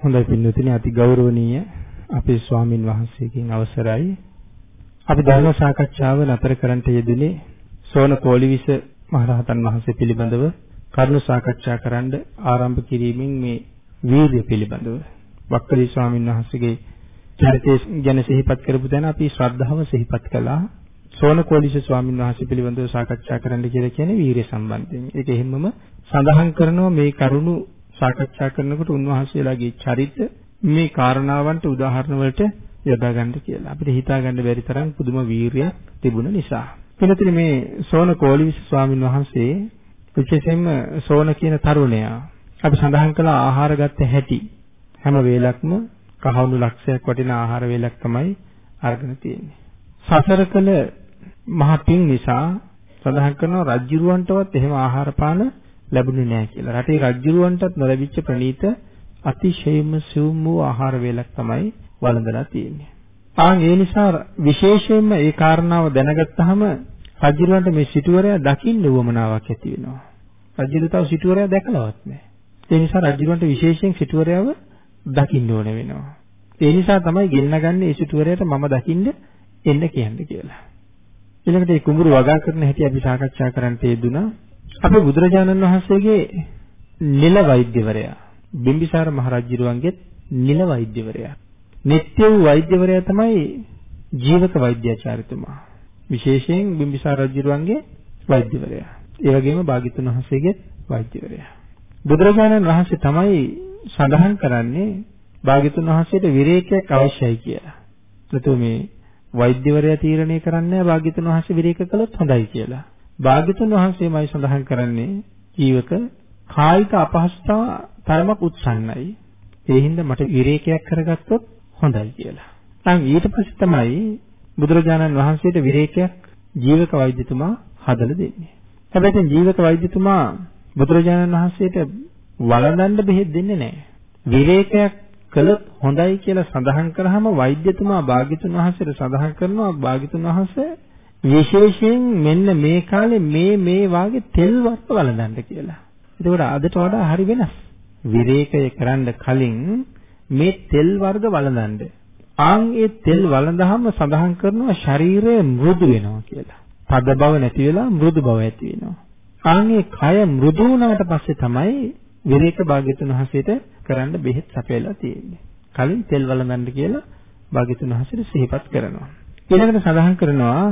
හොඳයි පින්වතුනි අති ගෞරවනීය අපේ ස්වාමින් වහන්සේගෙන් අවසරයි. අපි ධර්ම සාකච්ඡාව නතර කරන්නට යෙදුනේ සෝන කෝලිවිස මහරහතන් වහන්සේ පිළිබඳව කරුණු සාකච්ඡා කරන්න ආරම්භ කිරීමෙන් මේ වීර්ය පිළිබඳව වක්කලි ස්වාමින් වහන්සේගේ චරිතය ගැන සිහිපත් කරපු දැන අපි ශ්‍රද්ධාව සිහිපත් කළා. සෝනකෝලිස ස්වාමීන් වහන්සේ පිළිබඳව සාකච්ඡා කරන්න කියලා කියන්නේ වීරිය සම්බන්ධයෙන්. ඒක එහෙමම සඳහන් කරනවා මේ කරුණු සාකච්ඡා කරනකොට උන්වහන්සේලාගේ චරිත මේ කාරණාවන්ට උදාහරණ වලට යොදා ගන්න කියලා. අපිට හිතා ගන්න බැරි තරම් පුදුම වීරියක් තිබුණ නිසා. එනතුනේ මේ සෝනකෝලිස ස්වාමීන් වහන්සේ විශේෂයෙන්ම සෝන කියන තරුණයා අපි සඳහන් කළ ආහාර ගත්ත හැටි හැම වෙලක්ම කහවණු ලක්ෂයක් වටින ආහාර වේලක් තමයි අරගෙන තියෙන්නේ. සසර කළ මහ පිං නිසා සඳහන් කරනවා රජ්ජුරුවන්ටවත් එහෙම ආහාර පාන ලැබුණේ නැහැ කියලා. රටේ රජ්ජුරුවන්ටත් නොලැබිච්ච ප්‍රණීත අතිශයින්ම සිවුම් වූ ආහාර වේලක් තමයි වළඳලා තියෙන්නේ. ආන් ඒ නිසා විශේෂයෙන්ම ඒ කාරණාව දැනගත්තාම රජ්ජුරුවන්ට මේ සිටුවරයා දකින්න උවමනාවක් ඇති වෙනවා. රජ්ජුරු තව සිටුවරයා දැකලවත් නැහැ. ඒ නිසා රජ්ජුරුවන්ට විශේෂයෙන් සිටුවරයාව දකින්න ඕන වෙනවා. ඒ නිසා තමයි ගෙන්නගන්නේ ඒ සිටුවරයට මම දකින්න එන්න කියන්නේ කියලා. ඊළඟට මේ කුඹුරු වගා කරන හැටි අපි සාකච්ඡා කරන්න තේදුනා. අපේ බුදුරජාණන් වහන්සේගේ නිල වෛද්‍යවරයා බිම්බිසාර මහරජුරුවන්ගේ නිල වෛද්‍යවරයා. නිත්‍ය වූ වෛද්‍යවරයා තමයි ජීවක වෛද්‍යාචාර්යතුමා. විශේෂයෙන් බිම්බිසාර රජුරුවන්ගේ වෛද්‍යවරයා. ඒ වගේම භාග්‍යතුන් වහන්සේගේ වෛද්‍යවරයා. බුදුරජාණන් වහන්සේ තමයි සඳහන් කරන්නේ භාග්‍යතුන් වහන්සේට විරේකයක් අවශ්‍යයි කියලා. නැතු මේ වෛද්‍යවරයා තීරණය කරන්නේ භාග්‍යතුන් වහන්සේ විරේක කළොත් හොඳයි කියලා. භාග්‍යතුන් වහන්සේමයි සඳහන් කරන්නේ ජීවක කායික අපහසුතාව තරමක් උත්සන්නයි. ඒ හින්දා මට විරේකයක් කරගත්තොත් හොඳයි කියලා. දැන් ඊට පස්සේ තමයි බුදුරජාණන් වහන්සේට විරේකයක් ජීවක වෛද්‍යතුමා හදලා දෙන්නේ. හැබැයි ජීවක වෛද්‍යතුමා බුදුරජාණන් වහන්සේට වළඳන්න බෙහෙත් දෙන්නේ නැහැ. විවේකයක් කළොත් හොඳයි කියලා සඳහන් කරාම වෛද්‍යතුමා භාග්‍යතුන් වහන්සේට සඳහන් කරනවා භාග්‍යතුන් වහන්සේ විශේෂයෙන් මෙන්න මේ කාලේ මේ මේ වාගේ තෙල් වර්ග වළඳන්න කියලා. ඒකෝට අදට වඩා හරි වෙනස්. විවේකය කරන්න කලින් මේ තෙල් වර්ග වළඳන්න. ආන් ඒ තෙල් වළඳහම සඳහන් කරනවා ශරීරය මෘදු වෙනවා කියලා. තද බව නැති වෙලා මෘදු බව ඇති වෙනවා. ආන්ගේ කය මෘදු වුණාට පස්සේ තමයි විරේක භාග්‍යතුන් වහන්සේට කරන්න බෙහෙත් සපයලා තියෙන්නේ. කලින් තෙල් වළඳන්න කියලා භාග්‍යතුන් වහන්සේට සිහිපත් කරනවා. ඊළඟට සඳහන් කරනවා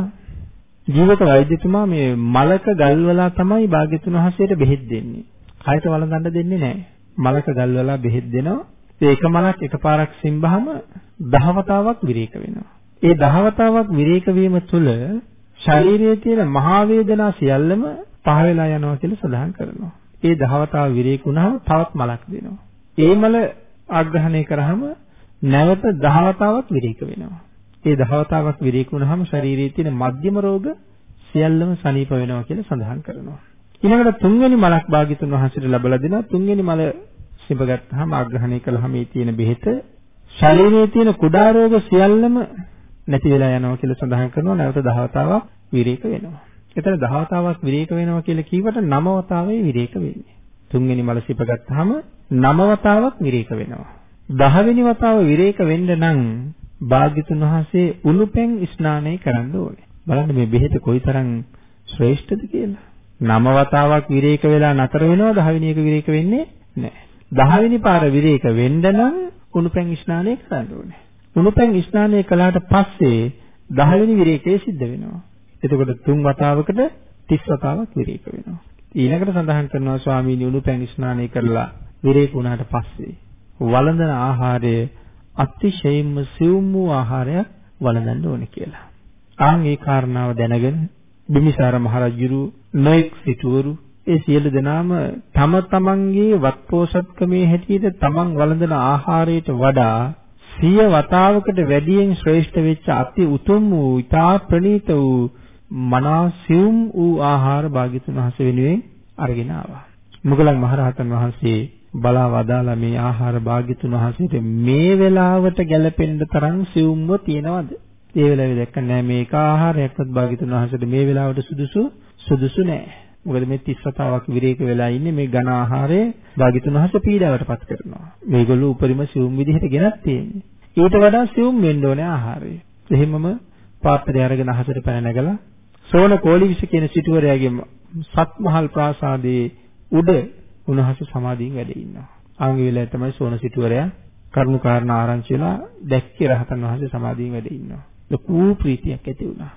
ජීවිත වෛද්‍යතුමා මේ මලක ගල්වලා තමයි භාග්‍යතුන් වහන්සේට බෙහෙත් දෙන්නේ. කයට වළඳන්න දෙන්නේ නැහැ. මලක ගල්වලා බෙහෙත් දෙනවා. ඒ එක මලක් එකපාරක් සිම්බහම දහවතාවක් විරේක වෙනවා. ඒ දහවතාවක් විරේක වීම තුළ ශරීරයේ තියෙන මහා වේදනා සියල්ලම පහ වෙලා යනවා කියලා සඳහන් කරනවා. ඒ දහවතාව විරේක වුණාම තවත් මලක් දෙනවා. ඒ මල ආග්‍රහණය කරාම නැවත දහවතාවක් විරේක වෙනවා. ඒ දහවතාවක් විරේක වුණාම ශරීරයේ තියෙන මධ්‍යම රෝග සියල්ලම සනීප වෙනවා කියලා සඳහන් කරනවා. ඊළඟට තුන්වෙනි මලක් භාග්‍යතුන් වහන්සේට ලැබලා දෙනවා. තුන්වෙනි මල සිඹගත්තාම ආග්‍රහණය කළාම මේ තියෙන බෙහෙත ශරීරයේ තියෙන කුඩා රෝග සියල්ලම නැති වෙලා යනවා කියලා සඳහන් කරනවා. නැවත දහවතාවක් විරේක වෙනවා. එතන දහවතාවක් විරේක වෙනවා කියලා කීවට නම වතාවේ විරේක වෙන්නේ. තුන්වෙනි මල සිප ගත්තාම නම වතාවක් විරේක වෙනවා. දහවෙනි වතාව විරේක වෙන්න නම් භාග්‍යතුන් වහන්සේ උණුපෙන් ස්නානය කරන්න ඕනේ. බලන්න මේ බෙහෙත කොයිතරම් ශ්‍රේෂ්ඨද කියලා. නම වතාවක් විරේක වෙලා නතර වෙනවා දහවෙනි එක විරේක වෙන්නේ නැහැ. දහවෙනි පාර විරේක වෙන්න නම් උණුපෙන් ස්නානය කරන්න ඕනේ. උණුපෙන් ස්නානය කළාට පස්සේ දහවෙනි විරේකය සිද්ධ වෙනවා. එතකොට තුන් වතාවකට 30 වතාවක් විරේක වෙනවා. ඊළඟට සඳහන් කරනවා ස්වාමීනි උණු පැන් ස්නානය කරලා විරේක වුණාට පස්සේ වළඳන ආහාරය අතිශයින්ම සිවුම් වූ ආහාරයක් වළඳන්න ඕනේ කියලා. ආන් ඒ කාරණාව දැනගෙන බිම්බිසාර මහරජුරු නොඑක් සිටුවරු ඒ සියලු දෙනාම තම තමන්ගේ වත්පෝෂත්කමේ හැටියට තමන් වළඳන ආහාරයට වඩා සිය වතාවකට වැඩියෙන් ශ්‍රේෂ්ඨ වෙච්ච අති උතුම් වූ ඊතා ප්‍රණීත වූ මනා සියුම් වූ ආහාර භාග්‍යතුන් වහන්සේ වෙනුවෙන් අරගෙන ආවා. මුගලන් මහරහතන් වහන්සේ බලා වදාලා මේ ආහාර භාග්‍යතුන් වහන්සේට මේ වෙලාවට ගැළපෙන්න තරම් සියුම්ව තියනවද? ඒ වෙලාවේ දැක්ක නෑ මේක ආහාරයක්වත් භාග්‍යතුන් වහන්සේට මේ වෙලාවට සුදුසු සුදුසු නෑ. මොකද මේ 30 වතාවක් විරේක වෙලා ඉන්නේ මේ ඝන ආහාරය භාග්‍යතුන් වහන්සේ පීඩාවටපත් කරනවා. මේගොල්ලෝ උපරිම සිවුම් විදිහට ගෙනත් තියෙන්නේ. ඊට වඩා සිවුම් වෙන්න ඕනේ ආහාරය. එහෙමම පාත්‍රය අරගෙන අහසට පැන නැගලා සෝන කෝලිවිස කියන සිටුවරයාගේ සත්මහල් ප්‍රාසාදයේ උඩ උන්වහන්සේ සමාධියෙන් වැඩ ඉන්නවා. ආන්ගේ වෙලාවේ තමයි සෝන සිටුවරයා කරුණු කාරණා ආරංචි වෙලා දැක්කේ රහතන් වහන්සේ සමාධියෙන් වැඩ ඉන්නවා. ලොකු ප්‍රීතියක් ඇති වුණා.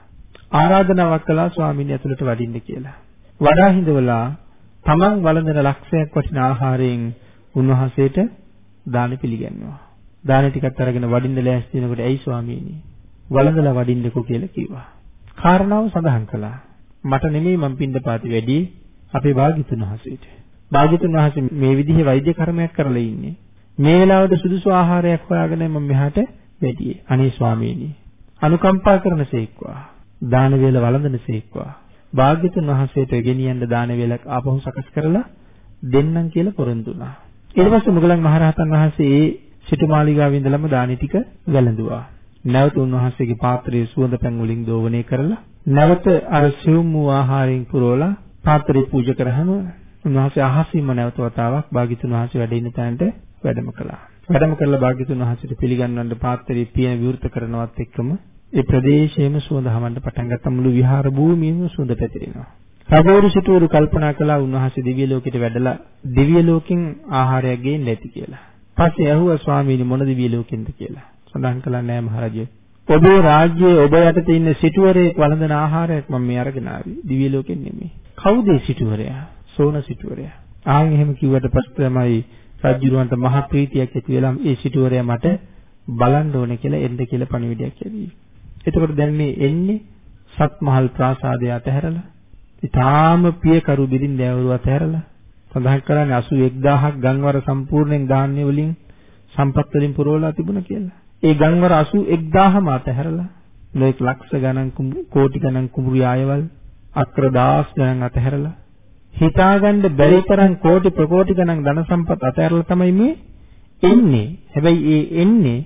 ආරාධනාවක් කළා ස්වාමීන් ඇතුළට වඩින්න කියලා. වඩා හිඳවලා තමන් වළඳන ලක්ෂයක් වටින ආහාරයෙන් උන්වහන්සේට දාන පිළිගන්නවා. දාන ටිකක් අරගෙන වඩින්න ලෑස්ති වෙනකොට ඇයි ස්වාමීනි වළඳලා වඩින්නකෝ කියලා කිව්වා. කාරණාව සඳහන් කළා. මට නෙමෙයි මං පින්දපාති වැඩි අපේ භාග්‍යතුන් වහන්සේට. භාග්‍යතුන් වහන්සේ මේ විදිහේ වෛද්‍ය කර්මයක් කරලා ඉන්නේ. මේ වෙලාවට සුදුසු ආහාරයක් හොයාගෙන මම මෙහාට වැඩියේ. අනේ ස්වාමීනි අනුකම්පා කරනසේක්වා. දාන වේල වළඳනසේක්වා. භාග්‍යතුන් වහන්සේට ගෙනියන්න දාන වේලක් ආපහු සකස් කරලා දෙන්නම් කියලා පොරොන්දු වුණා. ඊට පස්සේ මුගලන් මහරහතන් වහන්සේ ඒ සිටුමාලිගාවේ ඉඳලම දානි ටික වැළඳුවා. නැවත උන්වහන්සේගේ පාත්‍රයේ සුවඳ පැන් වලින් දෝවණය කරලා නැවත අර සිවුම් වූ ආහාරයෙන් පුරවලා පාත්‍රය පූජා කරාම උන්වහන්සේ අහසින්ම නැවත වතාවක් භාග්‍යතුන් වහන්සේ වැඩ ඉන්න තැනට වැඩම කළා. වැඩම කරලා භාග්‍යතුන් වහන්සේට පිළිගන්වන්න පාත්‍රයේ පියන විවෘත කරනවත් එක්කම ඒ ප්‍රදේශයේම සුවඳ හමන්න පටන් ගත්ත මුළු විහාර භූමියම සුවඳ පැතිරෙනවා. රජවරු සිටුවරු කල්පනා කළා උන්වහන්සේ දිව්‍ය ලෝකෙට වැඩලා දිව්‍ය ලෝකෙන් ආහාරයක් ගේන්න ඇති කියලා. පස්සේ ඇහුවා ස්වාමීනි මොන දිව්‍ය ලෝකෙන්ද කියලා. සඳහන් කළා නෑ මහරජය. ඔබේ රාජ්‍යයේ ඔබ යටතේ ඉන්න සිටුවරයෙක් වළඳන ආහාරයක් මම මේ අරගෙන ආවේ. දිව්‍ය ලෝකෙන් නෙමෙයි. කවුද සිටුවරයා? සෝන සිටුවරයා. ආන් එහෙම කිව්වට පස්සේ තමයි රජුරවන්ට මහ ප්‍රීතියක් ඇති වෙලා ඒ සිටුවරයා මට බලන්න ඕනේ කියලා එන්න කියලා පණිවිඩයක් ඇදී. එතකොට දැන් මේ එන්නේ සත්මහල් ප්‍රාසාදය අතහැරලා ඊටාම පියකරු බිරින් දෑවරු අතහැරලා සඳහන් කරන්නේ 81000ක් ගන්වර සම්පූර්ණයෙන් ධාන්‍ය වලින් සම්පත් වලින් පුරවලා තිබුණා කියලා. ඒ ගන්වර 81000ම අතහැරලා මේක ලක්ෂ ගණන් කෝටි ගණන් කුඹුරු ආයවල් අක්‍ර දාස් ගණන් අතහැරලා හිතාගන්න බැරි තරම් කෝටි ප්‍රකෝටි ගණන් ධන සම්පත් අතහැරලා තමයි මේ එන්නේ. හැබැයි ඒ එන්නේ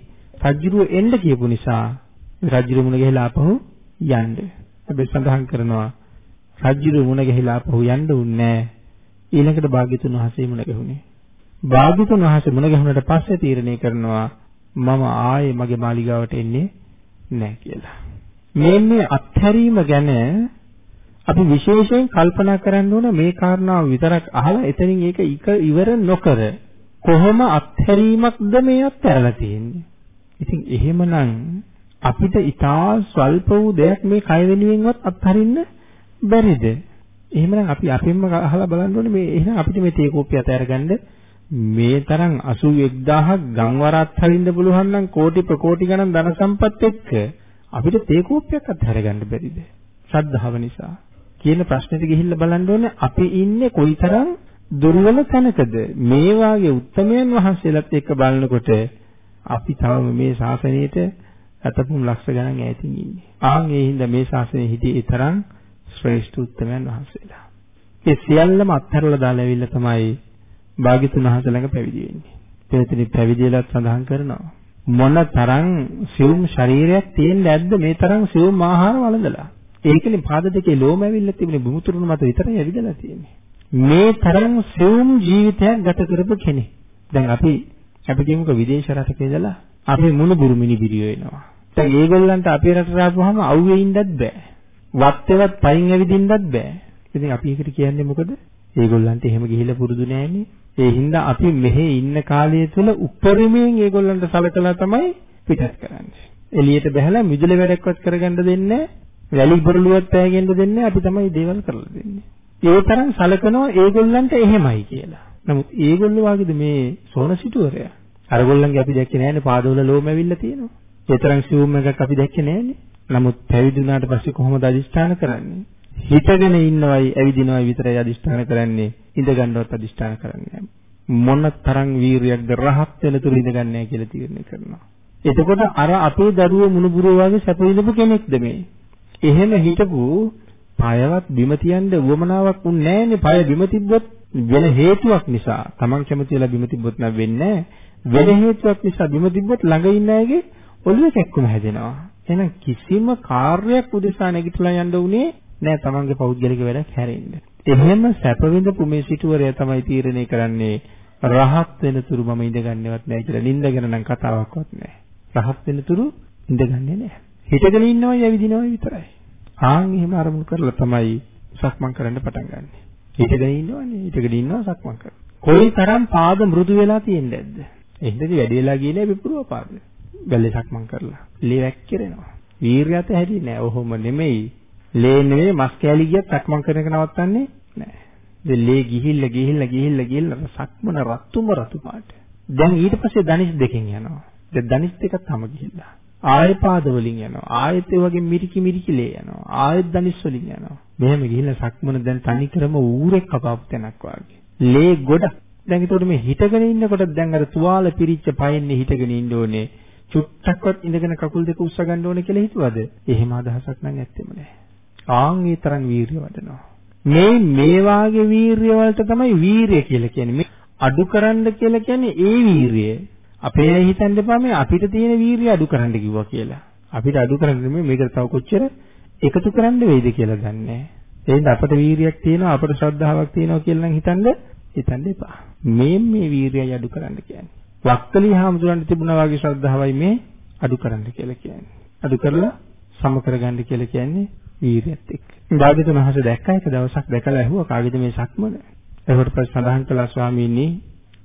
රජුරුව එන්න කියපු නිසා රජුරු මුණ ගහලා ආපහු යන්න. හැබැයි සඳහන් කරනවා රජුරු මුණ ගහලා ආපහු යන්න උන්නේ ඊළඟට භාග්‍යතුන් වහන්සේ මුණ ගැහුනේ. භාග්‍යතුන් වහන්සේ මුණ ගැහුනට පස්සේ තීරණය කරනවා මම ආයේ මගේ මාලිගාවට එන්නේ නැහැ කියලා. මේ මේ අත්හැරීම ගැන අපි විශේෂයෙන් කල්පනා කරන්න ඕන මේ කාරණාව විතරක් අහලා එතනින් ඒක ඉවර නොකර කොහොම අත්හැරීමක්ද මේ අත්හැරලා තියෙන්නේ. ඉතින් එහෙමනම් අපිට ඊටා ස්වල්ප වූ දෙයක් මේ කය වෙනුවෙන්වත් අත්හරින්න බැරිද? එහෙමනම් අපි අපින්ම අහලා බලන්න ඕනේ මේ එහෙනම් අපිට මේ තේ කෝප්පිය අතහැරගන්න මේ තරම් 81000ක් ගම්වර අත්හරින්න පුළුවන් නම් කෝටි ප්‍රකෝටි ගණන් ධන සම්පත් එක්ක අපිට තේ කෝප්පියක් අත්හැරගන්න බැරිද? ශ්‍රද්ධාව නිසා. කියන ප්‍රශ්නෙට ගිහිල්ලා බලන්න ඕනේ අපි ඉන්නේ කොයිතරම් දුර්වල තැනකද මේ වාගේ උත්තරමයන් වහන්සේලාත් එක්ක බලනකොට අපි තවම මේ ශාසනයේට අතපුම් ලක්ෂ ගණන් ඈතින් ඉන්නේ. ආන් ඒ හින්දා මේ ශාසනයේ හිටියේ තරම් ශ්‍රේෂ්ඨ උත්තරමයන් වහන්සේලා. ඒ සියල්ලම අත්හැරලා දාලා ඇවිල්ලා තමයි භාග්‍යතුන් වහන්සේ ළඟ පැවිදි වෙන්නේ. පෙරතිනි පැවිදිලාත් සඳහන් කරනවා. මොන තරම් සියුම් ශරීරයක් තියෙන්න ඇද්ද මේ තරම් සියුම් ආහාර වළඳලා. ඒකනේ පාද දෙකේ ලෝම ඇවිල්ලා තිබුණේ බුමුතුරුණු මත විතරයි ඇවිදලා තියෙන්නේ. මේ තරම් සියුම් ජීවිතයක් ගත කරපු කෙනෙක්. දැන් අපි අපි කියමුකෝ විදේශ රටක ඉඳලා අපේ මුණුබුරු මිනිබිරියෝ එනවා. දැන් ඒගොල්ලන්ට අපේ රටට ආපුවාම අවුවේ ඉන්නත් බෑ. වත්තේවත් පයින් ඇවිදින්නත් බෑ. ඉතින් අපි ඒකට කියන්නේ මොකද? ඒගොල්ලන්ට එහෙම ගිහිල්ලා පුරුදු නෑනේ. ඒ හින්දා අපි මෙහෙ ඉන්න කාලය තුල උපරිමයෙන් ඒගොල්ලන්ට සලකලා තමයි පිටත් කරන්නේ. එළියට බහැලා මිදුල වැඩක්වත් කරගන්න දෙන්නේ වැලි බොරළුවක් පෑගෙන්න දෙන්නේ අපි තමයි දේවල් කරලා දෙන්නේ. ඒ තරම් සලකනවා ඒගොල්ලන්ට එහෙමයි කියලා. නමුත් ඒගොල්ලෝ වාගේද මේ සෝන සිටුවරයා? අරගොල්ලන්ගේ අපි දැක්කේ නෑනේ පාදවල ලෝම ඇවිල්ලා තියෙනවා. ඒ තරම් සිවුම් එකක් අපි දැක්කේ නෑනේ. නමුත් පැවිදි වුණාට පස්සේ කොහොමද අදිස්ථාන කරන්නේ? හිතගෙන ඉන්නවයි ඇවිදිනවයි විතරයි අදිස්ථාන කරන්නේ. ඉඳ ගන්නවත් අදිස්ථාන කරන්නේ මොන තරම් වීරියක්ද රහත් වෙන තුරු ඉඳ ගන්නෑ කියලා තීරණය කරනවා. එතකොට අර අපේ දරුවෝ මුණුබුරෝ වගේ සැප විඳපු කෙනෙක්ද මේ? එහෙම හිටපු පයවත් බිම තියන්න උවමනාවක් උන්නේ නැහැනේ. පය බිම තිබ්බොත් වෙන හේතුවක් නිසා Taman කැමති වෙලා බිම තිබ්බොත් නම් වෙන්නේ වෙන හේතුවක් නිසා බිම තිබ්බොත් ළඟ ඉන්න අයගේ ඔළුවේ කැක්කුම හැදෙනවා. එහෙනම් කිසිම කාර්යයක් උදෙසා නැගිටලා යන්න උනේ නෑ තමන්ගේ පෞද්ගලික වැඩක් හැරෙන්න. එහෙම සැප විඳපු මේ සිටුවරය තමයි තීරණය කරන්නේ රහත් වෙන තුරු මම ඉඳගන්නේවත් නෑ කියලා. නිින්දගෙන නම් කතාවක්වත් නෑ. රහත් වෙන තුරු ඉඳගන්නේ නෑ. හිටගෙන ඉන්නවයි ඇවිදිනවයි විතරයි. ආන් එහෙම අරමුණු කරලා තමයි සක්මන් කරන්න පටන් ගන්න. හිටගෙන ඉන්නවනේ. හිටගෙන ඉන්නවා සක්මන් කරනවා. කොයි තරම් පාද මෘදු වෙලා තියෙන්නේ නැද්ද? එහෙනම් වැඩිලා ගියේ විපුරුව පාද. බැලේ සක්මන් කරලා. ලේ වැක්කිරෙනවා. වීර්යයත් හැදෙන්නේ නැහැ. ඔහොම නෙමෙයි. ලේ නෙමෙයි මස් කෑලි ගියත් සක්මන් කරන එක නවත්තන්නේ නැහැ. ඉතින් ලේ ගිහිල්ලා ගිහිල්ලා ගිහිල්ලා ගිහිල්ලා සක්මන රතුම රතු පාට. දැන් ඊට පස්සේ දනිස් දෙකෙන් යනවා. දැන් දනිස් දෙකක් තම ගිහිල්ලා. ආයෙ පාද වලින් යනවා. ආයෙත් ඒ වගේ මිරිකි මිරිකි ලේ යනවා. ආයෙත් දනිස් වලින් යනවා. මෙහෙම ගිහිල්ලා සක්මන දැන් තනි කරම ඌරෙක් කපාපු තැනක් වගේ. ලේ ගොඩක්. දැන් ඒතකොට මේ හිටගෙන ඉන්නකොට දැන් අර තුවාල පිරිච්ච පයින්නේ හිටගෙන ඉන්න ඕනේ. චුට්ටක්වත් ඉඳගෙන කකුල් දෙක උස්ස ගන්න ඕනේ කියලා හිතුවද? එහෙම අදහසක් නම් ඇත්තෙම නැහැ. ආන් ඒ තරම් වීරිය වඩනවා. මේ මේ වාගේ වීරිය වලට තමයි වීරිය කියලා කියන්නේ. මේ අඩු කරන්න කියලා කියන්නේ ඒ වීරිය. අපේ අය හිතන්න එපා මේ අපිට තියෙන වීරිය අඩු කරන්න කිව්වා කියලා. අපිට අඩු කරන්න නෙමෙයි මේකට තව කොච්චර එකතු කරන්න වෙයිද කියලා දන්නේ. එහෙනම් අපට වීරියක් තියෙනවා අපට ශ්‍රද්ධාවක් තියෙනවා කියලා නම් හිතන්න හිතන්න එපා. මේ මේ වීරියයි අඩු කරන්න කියන්නේ. වක්කලි හාමුදුරන්ට තිබුණා වගේ ශ්‍රද්ධාවයි මේ අඩු කරන්න කියලා කියන්නේ. අඩු කරලා සම කරගන්න කියලා කියන්නේ වීරියත් එක්ක. භාග්‍යතුන් වහන්සේ දැක්ක එක දවසක් දැකලා ඇහුවා කාගේද මේ සක්මන? ඒකට පස්සේ සඳහන් කළා ස්වාමීනි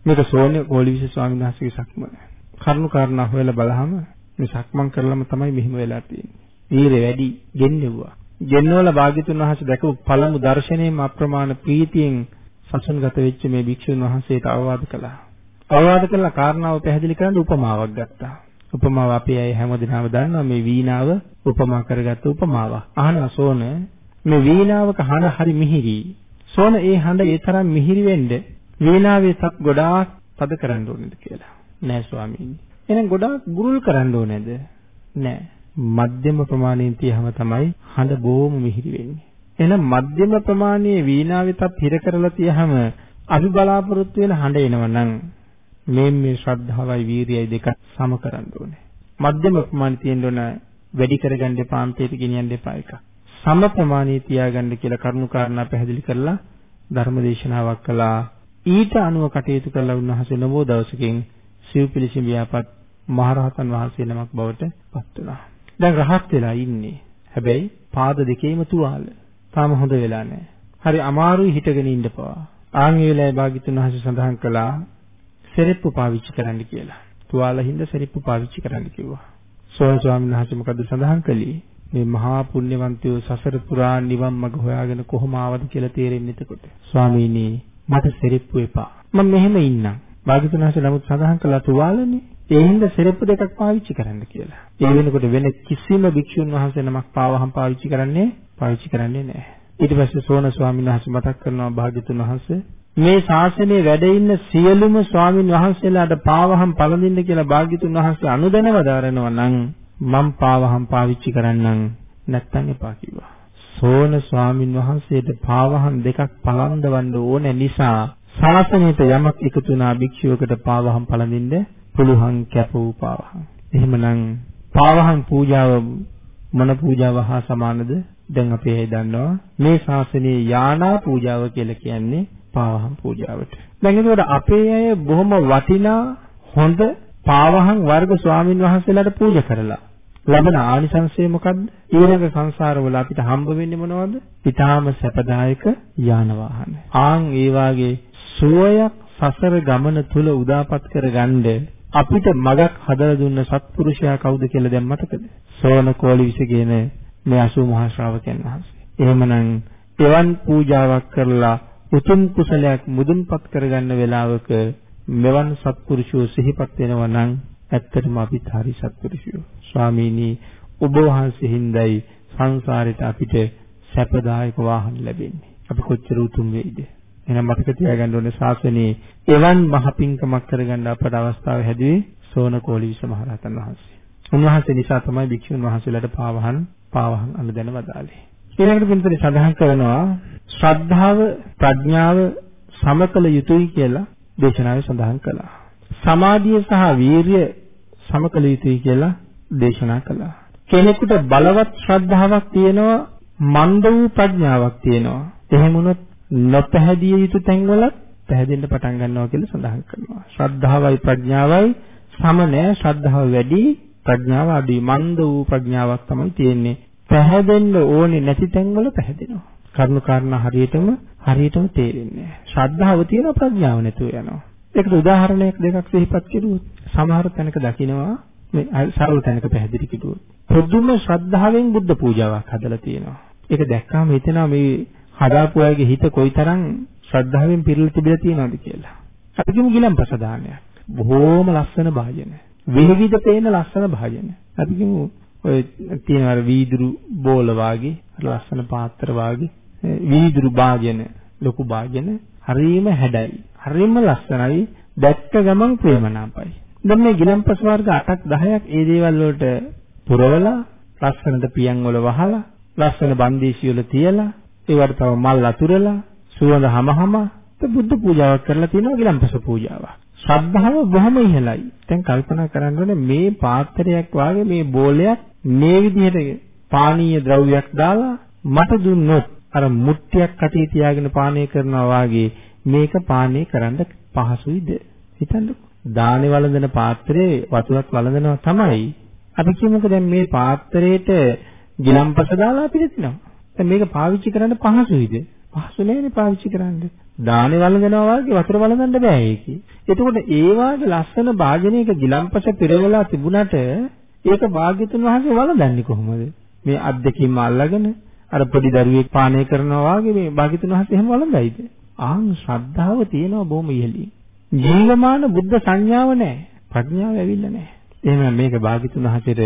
මේක සෝනේ කෝලිවිස ස්වාමීන් වහන්සේගේ සක්මන. කරුණු කාරණා හොයලා බලහම මේ සක්මන් කරලම තමයි මෙහිම වෙලා තියෙන්නේ. වීරිය වැඩි ගෙන්නෙව්වා. ගෙන්නවල භාග්‍යතුන් වහන්සේ දැකපු පළමු දර්ශනයේම අප්‍රමාණ ප්‍රීතියෙන් සසුන්ගත වෙච්ච මේ භික්ෂුන් වහන්සේට අවවාද කළා. අවවාද කළා කාරණාව පැහැදිලි කරන්න උපමාවක් ගත්තා. උපමාව අපි අය හැමදෙනාම දන්නවා මේ වීණාව උපමා කරගත්ත උපමාව. අහනවා සෝන මේ වීණාවක හඬ හරි මිහිරි. සෝන ඒ හඬ ඒ තරම් මිහිරි වෙන්න වීණාවේ සත් ගොඩාක් තද කරන්න ඕනේද කියලා. නෑ ස්වාමීනි. එහෙනම් ගොඩාක් ගුරුල් කරන්න ඕනේද? නෑ. මධ්‍යම ප්‍රමාණයෙන් තියහම තමයි හඬ බොහොම මිහිරි වෙන්නේ. එහෙනම් මධ්‍යම ප්‍රමාණයේ වීණාවෙතත් හිර කරලා තියහම අපි බලාපොරොත්තු වෙන හඬ එනවනම් මේ මේ ශ්‍රද්ධාවයි වීරියයි දෙක සම කරන්න ඕනේ. මධ්‍යම ප්‍රමාණය තියෙන්න ඕන වැඩි කරගන්න එපා අන්තයට ගෙනියන්න එපා එක. සම ප්‍රමාණයේ තියාගන්න කියලා කරුණු කාරණා පැහැදිලි කරලා ධර්මදේශනාවක් කළා. ඊට අනුව කටයුතු කළ උන්වහන්සේ නමෝ දවසකින් සිව්පිලිසිම් ව්‍යාපත් මහරහතන් වහන්සේ නමක් බවට පත් වුණා. දැන් රහත් වෙලා ඉන්නේ. හැබැයි පාද දෙකේම තුවාල. තාම හොඳ වෙලා නැහැ. හරි අමාරුයි හිටගෙන ඉන්න පවා. ආන් ඒ වෙලාවේ භාග්‍යතුන් වහන්සේ සඳහන් කළා සෙරෙප්පු පාවිච්චි කරන්න කියලා. තුවාලින්ද සෙරෙප්පු පාවිච්චි කරන්න කිව්වා. සෝය ස්වාමීන් වහන්සේ මොකද සඳහන් කළේ? මේ මහා පුණ්‍යවන්තයෝ සසර පුරා නිවන් මඟ හොයාගෙන කොහොම ආවද කියලා තේරෙන්නේ එතකොට. ස්වාමීනි මට සෙරෙප්පු එපා. මම මෙහෙම ඉන්නම්. භාග්‍යතුන් වහන්සේ නමුත් සඳහන් කළා තුවාලනේ. ඒ හින්දා සෙරෙප්පු දෙකක් පාවිච්චි කරන්න කියලා. ඒ වෙනකොට වෙන කිසිම භික්ෂුන් වහන්සේ නමක් පාවහම් පාවිච්චි කරන්නේ පාවිච්චි කරන්නේ නැහැ. ඊට පස්සේ සෝන ස්වාමීන් වහන්සේ මතක් කරනවා භාග්‍යතුන් වහන්සේ මේ ශාසනයේ වැඩ ඉන්න සියලුම ස්වාමින් වහන්සේලාට පාවහම් පළඳින්න කියලා භාග්‍යතුන් වහන්සේ අනුදැනව දාරනවා නම් මම පාවහම් පාවිච්චි කරන්නම් නැත්තම් එපා කිව්වා. සෝන ස්වාමින් වහන්සේට පාවහම් දෙකක් පළඳවන්න ඕන නිසා ශාසනයට යමක් එකතු වුණා භික්ෂුවකට පාවහම් පළඳින්න පුළුවන් කැපවූ පාවහම්. එහෙමනම් පාවහම් පූජාව මොන පූජාව හා සමානද? දැන් අපි ඒ දන්නවා මේ ශාසනයේ යානා පූජාව කියලා කියන්නේ පාවහම් පූජාවට. දැන් ඒකෝට අපේ අය බොහොම වටිනා හොඳ පාවහම් වර්ග ස්වාමින් වහන්සේලාට පූජා කරලා ලබන ආනිසංසය මොකද්ද? ඊළඟ සංසාරවල අපිට හම්බ වෙන්නේ මොනවද? ඊටාම සැපදායක යාන වාහන. ආන් ඒ වාගේ සුවයක් සසර ගමන තුල උදාපත් කරගන්න අපිට මගක් හදලා දුන්න සත්පුරුෂයා කවුද කියලා දැන් මතකද? සෝන කෝලිවිස කියන මේ 80 මහා ශ්‍රාවකයන් වහන්සේ. එහෙමනම් එවන් පූජාවක් කරලා උතුම් කුසලයක් මුදුන්පත් කරගන්න වෙලාවක මෙවන් සත්පුරුෂයෝ සිහිපත් වෙනවා නම් ඇත්තටම අපිත් හරි සත්පුරුෂයෝ. ස්වාමීනි ඔබ වහන්සේ හිඳයි සංසාරෙට අපිට සැපදායක වාහන ලැබෙන්නේ. අපි කොච්චර උතුම් වෙයිද? එහෙනම් මතක තියාගන්න ඕනේ ශාසනයේ එවන් මහ පිංකමක් කරගන්න අපට අවස්ථාව හැදුවේ සෝන කෝලිවිස මහරහතන් වහන්සේ. උන්වහන්සේ නිසා තමයි භික්ෂුන් වහන්සේලාට පාවහන් පාවහන් අනුදැන වදාළේ. ඊළඟට පින්තරි සඳහන් කරනවා ශ්‍රද්ධාව ප්‍රඥාව සමකල යුතුයි කියලා දේශනාවේ සඳහන් කළා. සමාධිය සහ වීරිය සමකල යුතුයි කියලා දේශනා කළා. කෙනෙකුට බලවත් ශ්‍රද්ධාවක් තියෙනවා මන්ද වූ ප්‍රඥාවක් තියෙනවා. එහෙම වුණොත් නොපැහැදිය යුතු තැන්වලත් පැහැදෙන්න පටන් ගන්නවා කියලා සඳහන් කරනවා. ශ්‍රද්ධාවයි ප්‍රඥාවයි සම නෑ ශ්‍රද්ධාව වැඩි ප්‍රඥාව අඩුයි. මන්ද වූ ප්‍රඥාවක් තමයි තියෙන්නේ. පැහැදෙන්න ඕනේ නැති තැන්වල පැහැදෙනවා. කරුණු කාරණා හරියටම හරියටම තේරෙන්නේ නැහැ. ශ්‍රද්ධාව තියෙන ප්‍රඥාව නැතුව යනවා. ඒකට උදාහරණයක් දෙකක් සිහිපත් කරුවොත් සමහර තැනක දකිනවා මේ සරල තැනක පැහැදිලි කිව්වොත් පුදුම ශ්‍රද්ධාවෙන් බුද්ධ පූජාවක් හදලා තියෙනවා. ඒක දැක්කාම හිතෙනවා මේ හදාපු අයගේ හිත කොයිතරම් ශ්‍රද්ධාවෙන් පිරීලා තිබිලා තියෙනවද කියලා. අපි කිමු ගිලම්පස දානයක්. බොහෝම ලස්සන භාජන. විවිධ පේන ලස්සන භාජන. අපි කිමු ඔය තියෙන අර වීදුරු බෝල වාගේ ලස්සන පාත්‍ර වාගේ වීදුරු භාජන ලොකු භාජන හරීම හැඩයි. හරීම ලස්සනයි. දැක්ක ගමන් ප්‍රේමනාපයි. දැන් මේ ගිලම්පස වර්ග 8ක් 10ක් ඒ දේවල් වලට පුරවලා ලස්සනට පියන් වල වහලා ලස්සන බන්දීසි වල තියලා ඒවට තව මල් අතුරලා සුවඳ හැමහම බුද්ධ පූජාවක් කරලා තියෙනවා ගිලම්පස පූජාවක්. ශ්‍රද්ධාව බොහොම ඉහළයි. දැන් කල්පනා කරන්න ඕනේ මේ පාත්‍රයක් වාගේ මේ බෝලයක් මේ විදිහට පානීය ද්‍රව්‍යයක් දාලා මට දුන්නොත් අර මුට්ටියක් කටේ තියාගෙන පානය කරනවා වාගේ මේක පානය කරන්න පහසුයිද? හිතන්නකෝ. දානේ වළඳන පාත්‍රයේ වතුරක් වළඳනවා තමයි. අපි කියමුකෝ දැන් මේ පාත්‍රයට ගිලම්පස දාලා අපි දෙතිනවා. දැන් මේක පාවිච්චි කරන්න පහසුයිද? පහසු නෑනේ පාවිච්චි කරන්න. දානේ වළඳනවා වගේ වතුර වළඳන්න බෑ ඒකේ. එතකොට ඒ වාගේ ලස්සන භාජනයක ගිලම්පස පිරවලා තිබුණට ඒක භාග්‍යතුන් වහන්සේ වළඳන්නේ කොහොමද? මේ අත් දෙකින්ම අල්ලගෙන අර පොඩි දරුවෙක් පානය කරනවා වගේ මේ භාග්‍යතුන් වහන්සේ එහෙම වළඳයිද? ආන් ශ්‍රද්ධාව තියෙනවා බොහොම ඉහළින්. ජීවමාන බුද්ධ සංඥාව නැහැ. ප්‍රඥාව ඇවිල්ලා නැහැ. එහෙනම් මේක භාග්‍යතුන් වහන්සේට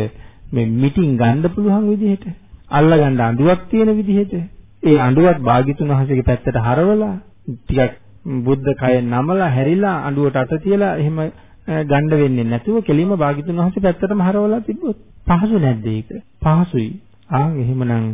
මේ මිටින් ගන්න පුළුවන් විදිහට අල්ලගන්න අඬුවක් තියෙන විදිහට ඒ අඬුවත් භාග්‍යතුන් වහන්සේගේ පැත්තට හරවලා ටිකක් බුද්ධ කය නමලා හැරිලා අඬුවට අත තියලා එහෙම ගන්න වෙන්නේ නැතුව කෙලින්ම භාග්‍යතුන් වහන්සේ පැත්තටම හරවලා තිබ්බොත් පහසු නැද්ද ඒක? පහසුයි. ආන් එහෙමනම්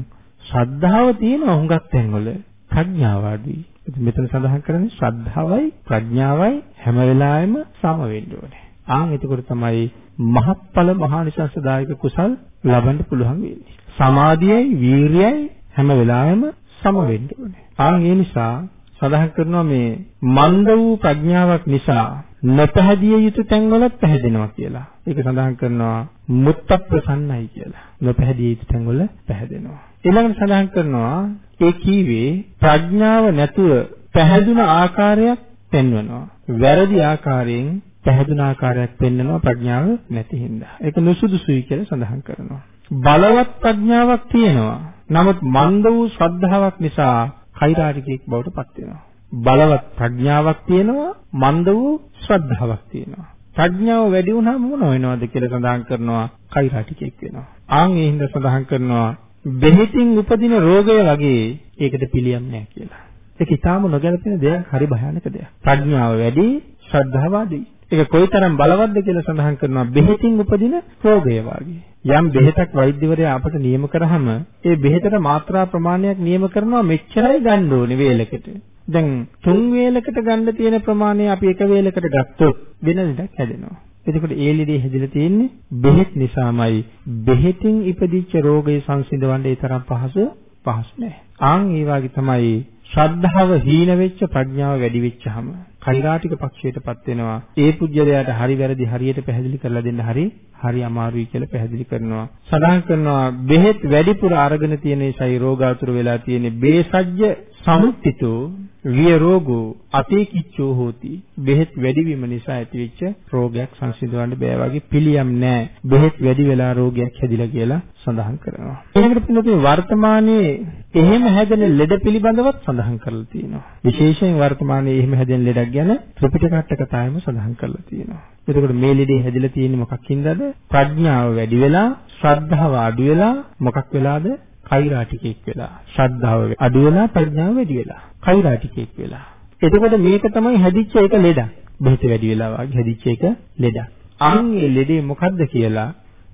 ශ්‍රද්ධාව තියෙන හුඟක් තැන්වල ප්‍රඥාව අඩුයි. මෙතන සඳහන් කරන්නේ ශ්‍රද්ධාවයි ප්‍රඥාවයි හැම වෙලාවෙම සම වෙන්න ඕනේ. ආන් එතකොට තමයි මහත්ඵල මහානිසංසදායක කුසල් ලබන්න පුළුවන් වෙන්නේ. සමාධියයි වීරියයි හැම වෙලාවෙම සම වෙන්න ඕනේ. ආන් ඒ නිසා සඳහන් කරනවා මේ මන්ද වූ ප්‍රඥාවක් නිසා නොපැහැදිය යුතු තැන්වලත් පැහැදෙනවා කියලා. ඒක සඳහන් කරනවා මුත්ත ප්‍රසන්නයි කියලා. නොපැහැදිය යුතු තැන්වල පැහැදෙනවා. ඊළඟට සඳහන් කරනවා ඒ කීවේ ප්‍රඥාව නැතුව පැහැදුන ආකාරයක් පෙන්වනවා. වැරදි ආකාරයෙන් පැහැදුන ආකාරයක් පෙන්වනවා ප්‍රඥාව නැති හින්දා. ඒක නුසුදුසුයි කියලා සඳහන් කරනවා. බලවත් ප්‍රඥාවක් තියෙනවා. නමුත් මන්ද වූ ශ්‍රද්ධාවක් නිසා කෛරාටිකෙක් බවට පත් වෙනවා. බලවත් ප්‍රඥාවක් තියෙනවා මන්ද වූ ශ්‍රද්ධාවක් තියෙනවා. ප්‍රඥාව වැඩි වුණාම මොන වෙනවද කියලා සඳහන් කරනවා කෛරාටිකෙක් වෙනවා. ආන් ඒ හින්දා සඳහන් කරනවා බෙහෙතින් උපදින රෝගය වගේ ඒකට පිළියම් නැහැ කියලා. ඒක ඊටාම නොගැලපෙන දෙයක් හරි භයානක දෙයක්. ප්‍රඥාව වැඩි ශ්‍රද්ධාව අඩුයි. ඒක කොයිතරම් බලවත්ද කියලා සඳහන් කරනවා බෙහෙතින් උපදින රෝගය වගේ. යම් බෙහෙතක් වෛද්‍යවරයා අපට නියම කරාම ඒ බෙහෙතට මාත්‍රා ප්‍රමාණයක් නියම කරනවා මෙච්චරයි ගන්න ඕනේ වේලකට. දැන් තුන් වේලකට ගන්න තියෙන ප්‍රමාණය අපි එක වේලකට ගත්තොත් වෙන ලෙඩක් හැදෙනවා. එතකොට ඒ ලෙඩේ හැදිලා තියෙන්නේ බෙහෙත් නිසාමයි. බෙහෙතින් ඉපදිච්ච රෝගය සංසිඳවන්න ඒ තරම් පහසු පහසු නෑ. ආන් ඒ වගේ තමයි ශ්‍රද්ධාව හීන වෙච්ච ප්‍රඥාව වැඩි වෙච්චහම කෛරාටික පක්ෂයටපත් වෙනවා. ඒ පුජ්‍යලයාට හරි වැරදි හරියට පැහැදිලි කරලා දෙන්න හරි හරි අමාරුයි කියලා පැහැදිලි කරනවා. සඳහන් කරනවා බෙහෙත් වැඩිපුර අරගෙන තියෙන නිසායි රෝගාතුර වෙලා තියෙන්නේ. බේසජ්‍ය සමුත්තිතෝ විය රෝගෝ අතේකිච්චෝ හෝති. බෙහෙත් වැඩිවීම නිසා ඇතිවෙච්ච රෝගයක් සංසිඳවන්න බෑ වගේ පිළියම් නෑ. බෙහෙත් වැඩි වෙලා රෝගයක් හැදිලා කියලා සඳහන් කරනවා. ඊළඟට පින්නතුනේ වර්තමානයේ එහෙම හැදෙන ලෙඩ පිළිබඳවත් සඳහන් කරලා තියෙනවා. විශේෂයෙන් වර්තමානයේ එහෙම හැදෙන ලෙඩක් ගැන ත්‍රිපිටක කතාවෙම සඳහන් කරලා තියෙනවා. එතකොට මේ ලෙඩේ හැදිලා තියෙන්නේ මොකක්ින්දද? ප්‍රඥාව වැඩි වෙලා ශ්‍රද්ධාව අඩු වෙලා මොකක් වෙලාද? කෛරාටිකෙක් වෙලා ශ්‍රද්ධාව අඩු වෙලා ප්‍රඥාව වැඩි වෙලා කෛරාටිකෙක් වෙලා. එතකොට මේක තමයි හැදිච්ච එක ලෙඩක්. බෙහෙත වැඩි වෙලා වගේ හැදිච්ච එක ලෙඩක්. අන් ඒ ලෙඩේ මොකද්ද කියලා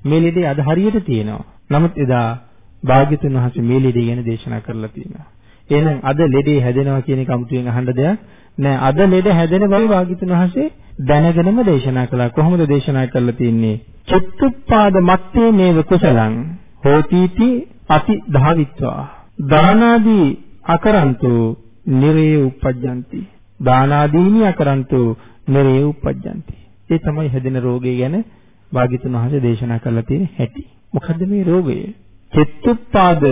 මේ ලෙඩේ අද හරියට තියෙනවා. නමුත් එදා භාග්‍යතුන් වහන්සේ මේ ලෙඩේ ගැන දේශනා කරලා තියෙනවා. එහෙනම් අද ලෙඩේ හැදෙනවා කියන එක අමුතුවෙන් අහන්න දෙයක් නෑ. අද ලෙඩ හැදෙන බව භාග්‍යතුන් වහන්සේ දැනගෙනම දේශනා කළා. කොහොමද දේශනා කරලා තින්නේ? චුත්තුප්පාද මත්තේ නේව කුසලං හෝතිති අති ධාවිත්වා දානාදී අකරන්තු නිරේ උපජ්ජಂತಿ. දානාදීනි අකරන්තු නිරේ උපජ්ජಂತಿ. ඒ තමයි හැදෙන රෝගය ගැන භාග්‍යතුන් වහන්සේ දේශනා කරලා තියෙන හැටි. මොකද්ද මේ රෝගය? චිත්තුප්පාද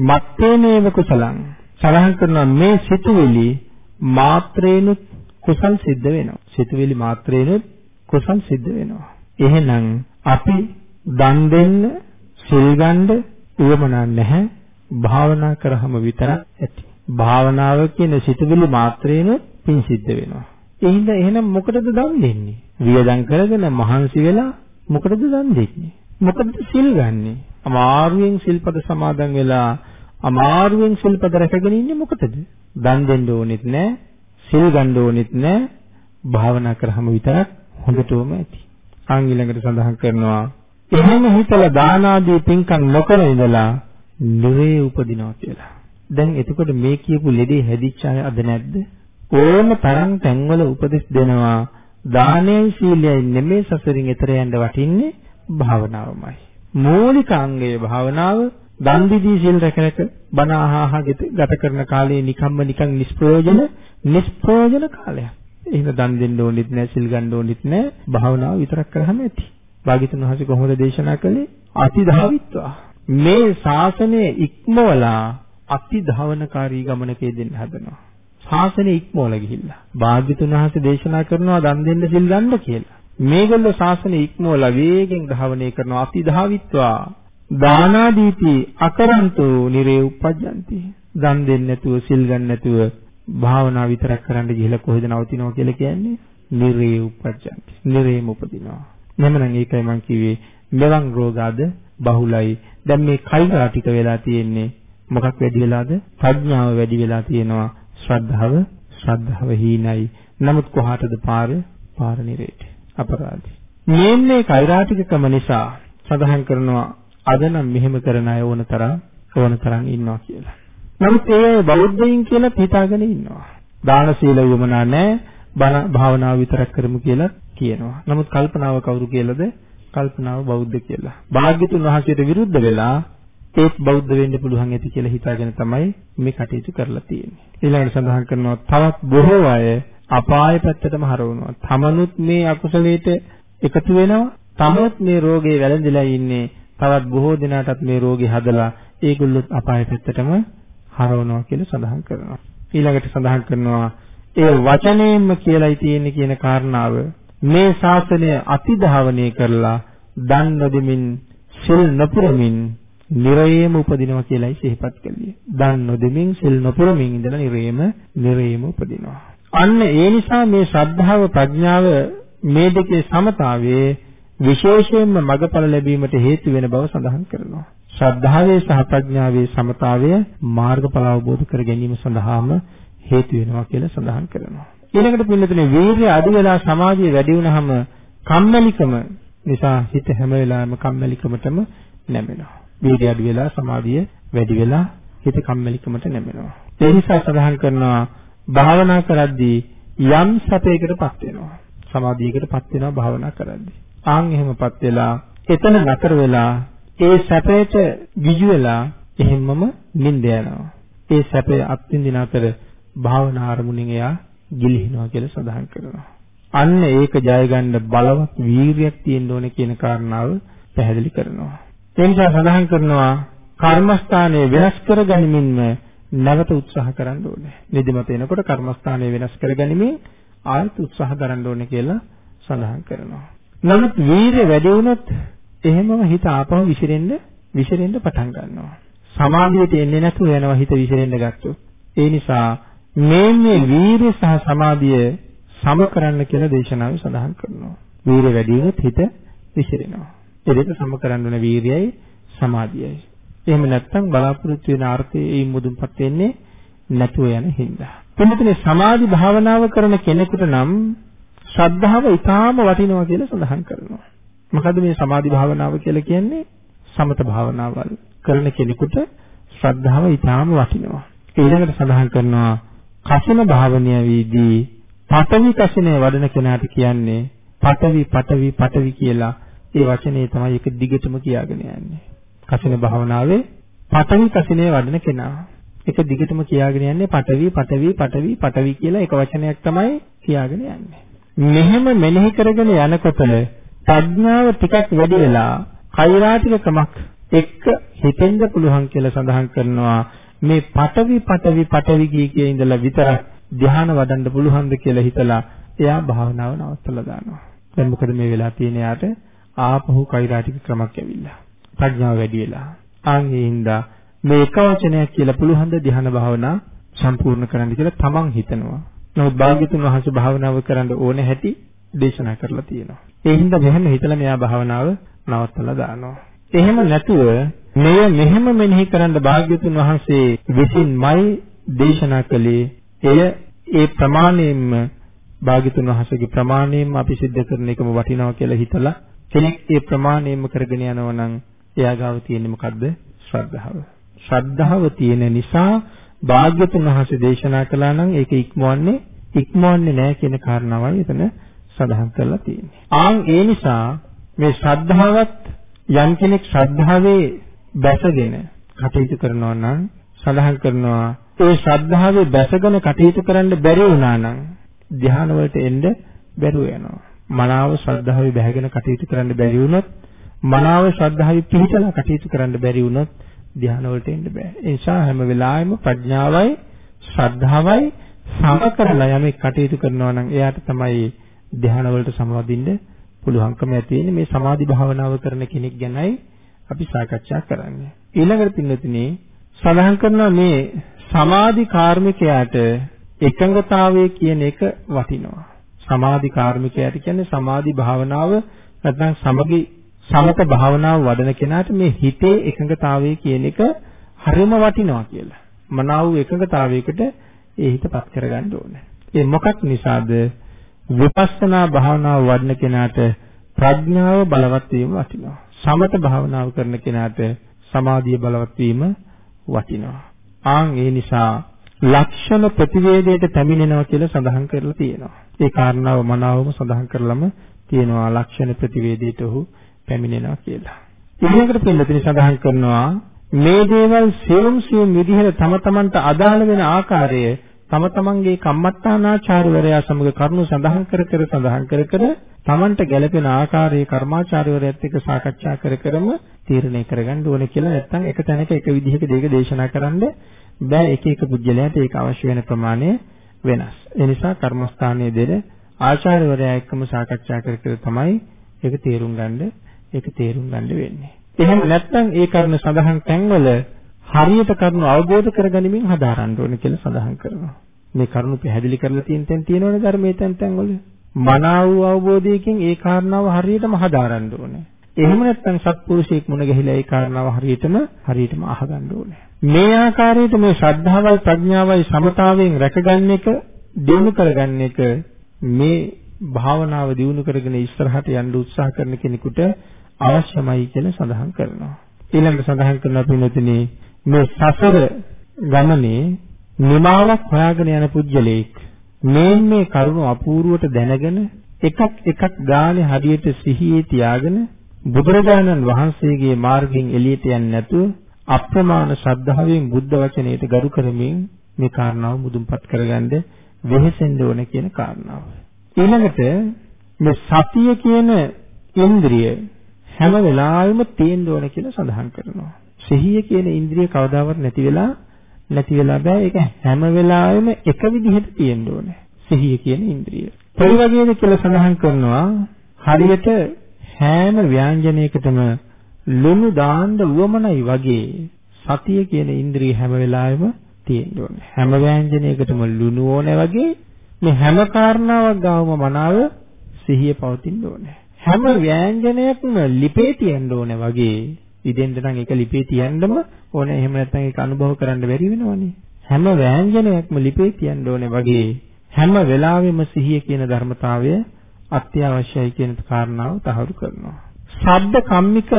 මත්තේනේව කුසලං. සලහන් කරන මේ සිතුවිලි මාත්‍රේනුත් කුසල් සිද්ධ වෙනවා. සිතුවිලි මාත්‍රේනුත් කුසල් සිද්ධ වෙනවා. එහෙනම් අපි දන් දෙන්න, සිල් ගන්න උවමනා නැහැ. භාවනා කරාම විතරක් ඇති. භාවනාව කියන සිතුවිලි මාත්‍රේනුත් පින් සිද්ධ වෙනවා. එහෙනම් එහෙනම් මොකටද දන් දෙන්නේ? වියදම් කරගෙන මහන්සි වෙලා මොකටද දන් දෙන්නේ? මොකටද සිල් ගන්නෙ? අමාරුවෙන් සිල්පද සමාදන් වෙලා අමාරුවෙන් සිල්පද රැකගෙන ඉන්නේ මොකටද? දන් දෙන්න ඕනෙත් නැහැ, සිල් ගන්න ඕනෙත් නැහැ. භාවනා කරාම විතරක් හොඳටම ඇති. ආන් ඊළඟට සඳහන් කරනවා එහෙම හිතලා දාන ආදී පින්කම් නොකර ඉඳලා නිරේ උපදිනවා කියලා. දැන් එතකොට මේ කියපු ලෙඩේ හැදිච්ච අය අද නැද්ද? ඕන තරම් තැන්වල උපදෙස් දෙනවා දානයයි සීලයයි නෙමෙයි සසරින් එතර යන්න වටින්නේ භාවනාවමයි. මූලික අංගය භාවනාව දන් දීදී සීල් රැක රැක බණ අහහ ගත කරන කාලේ නිකම්ම නිකන් නිෂ්ප්‍රයෝජන නිෂ්ප්‍රයෝජන කාලයක්. එහෙම දන් දෙන්න ඕනෙත් නැහැ සිල් ගන්න ඕනෙත් නැහැ භාවනාව විතරක් කරාම ඇති. භාග්‍යතුන් වහන්සේ කොහොමද දේශනා කළේ? අතිධාවිත්වා. මේ ශාසනය ඉක්මවලා අතිධාවනකාරී ගමනකේ දෙන්න හදනවා. ශාසනය ඉක්මවලා ගිහිල්ලා. භාග්‍යතුන් වහන්සේ දේශනා කරනවා දන් දෙන්න සිල් ගන්න කියලා. මේගොල්ලෝ ශාසනය ඉක්මවලා වේගෙන් ධාවනය කරනවා අතිධාවිත්වා. දානාදීති අකරන්තු නිරේ උපජ්ජಂತಿ. දන් දෙන්නේ නැතුව සිල් ගන්න නැතුව භාවනා විතරක් කරන්න ගිහලා කොහෙද නවතිනවා කියලා කියන්නේ? නිරේ උපජ්ජಂತಿ. නිරේම උපදිනවා. නැමනම් ඒකයි මම කිව්වේ මෙවන් රෝගාද බහුලයි. දැන් මේ කල්රා ටික වෙලා තියෙන්නේ මොකක් වැඩි වෙලාද? ප්‍රඥාව වැඩි වෙලා තියෙනවා. ශ්‍රද්ධාව ශ්‍රද්ධාව හීනයි. නමුත් කොහාටද පාර? පාර නිරේට. අපරාධي. මේන්නේ කෛරාටිකකම නිසා සඳහන් කරනවා අද නම් මෙහෙම කරන අය ඕන තරම් ඕන තරම් ඉන්නවා කියලා. නමුත් ඒ බෞද්ධයින් කියලා හිතාගෙන ඉන්නවා. දාන සීල වමනා නැහැ. බණ භාවනාව විතරක් කරමු කියලා කියනවා. නමුත් කල්පනාව කවුරු කියලාද? කල්පනාව බෞද්ධ කියලා. භාග්‍යතුන් වහන්සේට විරුද්ධ වෙලා ඒත් බෞද්ධ වෙන්න පුළුවන් ඇති කියලා හිතාගෙන තමයි මේ කටයුතු කරලා තියෙන්නේ. ඊළඟට සඳහන් කරනවා තවත් බොහෝ අය අපාය පැත්තටම හරවනවා. තමනුත් මේ අකුසලයට එකතු වෙනවා. තමනුත් මේ රෝගේ වැළඳිලා ඉන්නේ. තවත් බොහෝ දිනකටත් මේ රෝගේ හදලා ඒගොල්ලොත් අපාය පැත්තටම හරවනවා කියලා සඳහන් කරනවා. ඊළඟට සඳහන් කරනවා ඒ වචනයෙන්ම කියලායි තියෙන්නේ කියන කාරණාව මේ ශාසනය අතිධාවනය කරලා දන් නොදෙමින් සිල් නොපුරමින් නිරයේම උපදිනවා කියලායි සිහිපත් කළේ. දන් නොදෙමින් සිල් නොපුරමින් ඉඳලා නිරයේම නිරයේම උපදිනවා. අන්න ඒ නිසා මේ ශ්‍රද්ධාව ප්‍රඥාව මේ දෙකේ සමතාවයේ විශේෂයෙන්ම මඟඵල ලැබීමට හේතු වෙන බව සඳහන් කරනවා. ශ්‍රද්ධාවේ සහ ප්‍රඥාවේ සමතාවය මාර්ගඵල අවබෝධ කර ගැනීම සඳහාම හේතු වෙනවා කියලා සඳහන් කරනවා. ඊළඟට පින්නතුනේ වීර්ය අඩු වෙලා සමාධිය වැඩි වුණාම කම්මැලිකම නිසා හිත හැම වෙලාවෙම කම්මැලිකමටම නැමෙනවා. වීර්ය අඩු වෙලා සමාධිය වැඩි වෙලා හිත කම්මැලිකමට නැමෙනවා. ඒ නිසා සඳහන් කරනවා භාවනා කරද්දී යම් සැපයකටපත් වෙනවා. සමාධියකටපත් වෙනවා භාවනා කරද්දී. ආන් එහෙමපත් වෙලා එතන නතර වෙලා ඒ සැපයට ගිජු වෙලා එහෙම්මම නිින්ද යනවා. ඒ සැපය අත්විඳින අතර භාවනා අරමුණෙන් එයා ගිලිහිනවා කියලා සඳහන් කරනවා. අන්න ඒක ජය ගන්න බලවත් වීරියක් තියෙන්න ඕනේ කියන කාරණාව පැහැදිලි කරනවා. ඒ නිසා සඳහන් කරනවා කර්මස්ථානය වෙනස් කරගනිමින්ම නැවත උත්සාහ කරන්න ඕනේ. නිදිමත එනකොට කර්මස්ථානය වෙනස් කරගනිමින් ආයෙත් උත්සාහ කරන්න ඕනේ කියලා සඳහන් කරනවා. නමුත් වීරිය වැඩි වුණොත් එහෙමම හිත ආපහු විසිරෙන්න විසිරෙන්න පටන් ගන්නවා. සමාධියට එන්නේ නැතුව යනවා හිත විසිරෙන්න ගත්තොත්. ඒ නිසා මේ මේ වීරිය සහ සමාධිය සම කරන්න කියලා දේශනාවේ සඳහන් කරනවා. වීරිය වැඩි වුණොත් හිත විසිරෙනවා. ඒ දෙක සම කරන්න ඕන වීරියයි සමාධියයි. එහෙම නැත්නම් බලාපොරොත්තු වෙන අර්ථයේ ඒ මුදුන්පත් වෙන්නේ නැතුව යන හින්දා. එතනදී සමාධි භාවනාව කරන කෙනෙකුට නම් ශ්‍රද්ධාව ඊටාම වටිනවා කියලා සඳහන් කරනවා. මොකද මේ සමාධි භාවනාව කියලා කියන්නේ සමත භාවනාවල් කරන කෙනෙකුට ශ්‍රද්ධාව ඊටාම වටිනවා. ඊළඟට සඳහන් කරනවා කසින භාවනාවේදී පඨවි කසිනේ වඩන කෙනාට කියන්නේ පඨවි පඨවි පඨවි කියලා ඒ වචනේ තමයි එක දිගටම කියාගෙන යන්නේ. කසින භාවනාවේ පඨවි කසිනේ වඩන කෙනා. එක දිගටම කියාගෙන යන්නේ පඨවි පඨවි පඨවි පඨවි කියලා එක වචනයක් තමයි කියාගෙන යන්නේ. මෙහෙම මෙනෙහි කරගෙන යනකොට ප්‍රඥාව ටිකක් වැඩි වෙලා කෛරාටිකකමක් එක්ක හිතෙන්ද පුළුවන් කියලා සඳහන් කරනවා මේ පඨවි පඨවි පඨවි කිය ඉඳලා විතරක් ධ්‍යාන වඩන්න පුළුවන්ද කියලා හිතලා එයා භාවනාව නවත්තලා දානවා. දැන් මොකද මේ වෙලා තියෙන යාට ආපහු කෛරාටික ක්‍රමයක් ඇවිල්ලා. ප්‍රඥාව වැඩි වෙලා. ආන් ඒ හින්දා මේ එක වචනයක් කියලා පුළුවන් ද ධ්‍යාන භාවනා සම්පූර්ණ කරන්න කියලා තමන් හිතනවා. නමුත් භාග්‍යතුන් වහන්සේ භාවනාව කරන්න ඕනේ හැටි දේශනා කරලා තියෙනවා. ඒ හින්දා මෙහෙම හිතලා මෙයා භාවනාව නවත්තලා දානවා. එහෙම නැතුව මෙය මෙහෙම මෙනෙහි කරන්න භාග්‍යතුන් වහන්සේ විසින්මයි දේශනා කළේ. එය ඒ ප්‍රමාණයෙන්ම භාග්‍යතුන් වහන්සේගේ ප්‍රමාණයෙන්ම අපි සිද්ධ කරන එකම වටිනවා කියලා හිතලා කෙනෙක් ඒ ප්‍රමාණයෙන්ම කරගෙන යනවා නම් එයා ගාව තියෙන්නේ මොකද්ද? ශ්‍රද්ධාව. ශ්‍රද්ධාව තියෙන නිසා භාග්‍යතුන් වහන්සේ දේශනා කළා නම් ඒක ඉක්මවන්නේ ඉක්මවන්නේ නැහැ කියන කාරණාවයි එතන සඳහන් කරලා තියෙන්නේ. ආන් ඒ නිසා මේ ශ්‍රද්ධාවත් යම් කෙනෙක් ශ්‍රද්ධාවේ බැසගෙන කටයුතු කරනවා නම් සඳහන් කරනවා ඒ ශ්‍රද්ධාවේ බැසගෙන කටයුතු කරන්න බැරි වුණා නම් ධ්‍යාන වලට එන්න බැරුව යනවා. මනාව ශ්‍රද්ධාවේ බැහැගෙන කටයුතු කරන්න බැරි වුණොත් මනාව ශ්‍රද්ධාවේ පිහිටලා කටයුතු කරන්න බැරි වුණොත් ධ්‍යාන වලට එන්න බෑ. ඒ නිසා හැම වෙලාවෙම ප්‍රඥාවයි ශ්‍රද්ධාවයි සම කරලා යමෙක් කටයුතු කරනවා නම් එයාට තමයි ධ්‍යාන වලට සමවදින්න පුළුවන්කම ඇති වෙන්නේ මේ සමාධි භාවනාව කරන කෙනෙක් ගැනයි අපි සාකච්ඡා කරන්නේ. ඊළඟට පින්නතුනේ සඳහන් කරනවා මේ සමාධි කාර්මිකයාට එකඟතාවය කියන එක වටිනවා. සමාධි කාර්මිකයාට කියන්නේ සමාධි භාවනාව නැත්නම් සමගි සමත භාවනාව වඩන කෙනාට මේ හිතේ එකඟතාවය කියන එක හරිම වටිනවා කියලා. මනාව එකඟතාවයකට ඒ හිතපත් කරගන්න ඕනේ. ඒ මොකක් නිසාද? විපස්සනා භාවනාව වඩන කෙනාට ප්‍රඥාව බලවත් වීම වටිනවා. සමත භාවනාව කරන කෙනාට සමාධිය බලවත් වීම වටිනවා. ආන් ඒ නිසා ලක්ෂණ ප්‍රතිවේදයට පැමිණෙනවා කියලා සඳහන් කරලා තියෙනවා. ඒ කාරණාව මනාවම සඳහන් කරලම තියෙනවා ලක්ෂණ ප්‍රතිවේදයට ඔහු පැමිණෙනවා කියලා. ඊළඟට පිළිතුරු සඳහන් කරනවා මේ දේවල් සියුම් සියුම් විදිහට තම තමන්ට අදාළ වෙන ආකාරය තම තමන්ගේ කම්මත්තානාචාර්යවරයා සමග කරුණු සඳහන් කර කර සඳහන් කර කර තමන්ට ගැළපෙන ආකාරයේ කර්මාචාර්යවරයාත් එක්ක සාකච්ඡා කර කරම තීරණය කරගන්න ඕනේ කියලා නැත්නම් එක තැනක එක විදිහක දෙයක දේශනා කරන්න බෑ එක එක පුජ්‍යලයට ඒක අවශ්‍ය වෙන ප්‍රමාණය වෙනස්. ඒ නිසා කර්මස්ථානයේ දෙන ආචාර්යවරයා එක්කම සාකච්ඡා කර කර තමයි ඒක තේරුම් ගන්න ඒක තේරුම් ගන්න වෙන්නේ. එහෙම නැත්නම් ඒ කර්ම සඳහන් තැන්වල හරියට කරුණු අවබෝධ කරගනිමින් හදාරන්න ඕනේ කියලා සඳහන් කරනවා. මේ කරුණු පැහැදිලි කරලා තියෙන තැන් තියෙනවනේ ධර්මයේ තැන් තැන්වල. මනාව අවබෝධයකින් ඒ කාරණාව හරියටම හදාරන්න ඕනේ. එහෙම නැත්නම් සත්පුරුෂයෙක් මුණ ගැහිලා ඒ කාරණාව හරියටම හරියටම අහගන්න ඕනේ. මේ ආකාරයට මේ ශ්‍රද්ධාවයි ප්‍රඥාවයි සමතාවයෙන් රැකගන්න එක දිනු කරගන්න එක මේ භාවනාව දිනු කරගෙන ඉස්සරහට යන්න උත්සාහ කරන කෙනෙකුට අවශ්‍යමයි කියලා සඳහන් කරනවා. ඊළඟට සඳහන් කරනවා පින්වතුනි මේ සසර ගමනේ නිමාවක් හොයාගෙන යන පුජ්‍යලෙක් මේ මේ කරුණ අපූර්වට දැනගෙන එකක් එකක් ගානේ හරියට සිහියේ තියාගෙන බුදුරජාණන් වහන්සේගේ මාර්ගයෙන් එළියට යන්නේ නැතුව අප්‍රමාණ ශ්‍රද්ධාවෙන් බුද්ධ වචනයට ගරු කරමින් මේ කාරණාව මුදුන්පත් කරගන්න වෙහෙසෙන්න ඕන කියන කාරණාව. ඊළඟට මේ සතිය කියන ඉන්ද්‍රිය හැම වෙලාවෙම තියෙන්න ඕන කියලා සඳහන් කරනවා. සිහිය කියන ඉන්ද්‍රිය කවදාවත් නැති වෙලා නැති වෙලා බෑ. ඒක හැම වෙලාවෙම එක විදිහට තියෙන්න ඕනේ. සිහිය කියන ඉන්ද්‍රිය. කොයි වගේද කියලා සඳහන් කරනවා හරියට හැම ව්‍යංජනයකටම ලුණු දාන්න උවමනයි වගේ සතිය කියන ඉන්ද්‍රිය හැම වෙලාවෙම තියෙන්න ඕනේ. හැම ව්‍යංජනයකටම ලුණු ඕනේ වගේ මේ හැම කාරණාවක් ගාවම මනාව සිහිය පවතින්න ඕනේ. හැම ව්‍යංජනයක්ම ලිපේ තියෙන්න ඕනේ වගේ ඉදෙන්න නම් ඒක ලිපේ තියන්නම ඕනේ. එහෙම නැත්නම් ඒක අනුභව කරන්න බැරි වෙනවනේ. හැම ව්‍යංජනයක්ම ලිපේ තියන්න ඕනේ වගේ හැම වෙලාවෙම සිහිය කියන ධර්මතාවය අත්‍යවශ්‍යයි කියන කාරණාව තහවුරු කරනවා. ශබ්ද කම්මික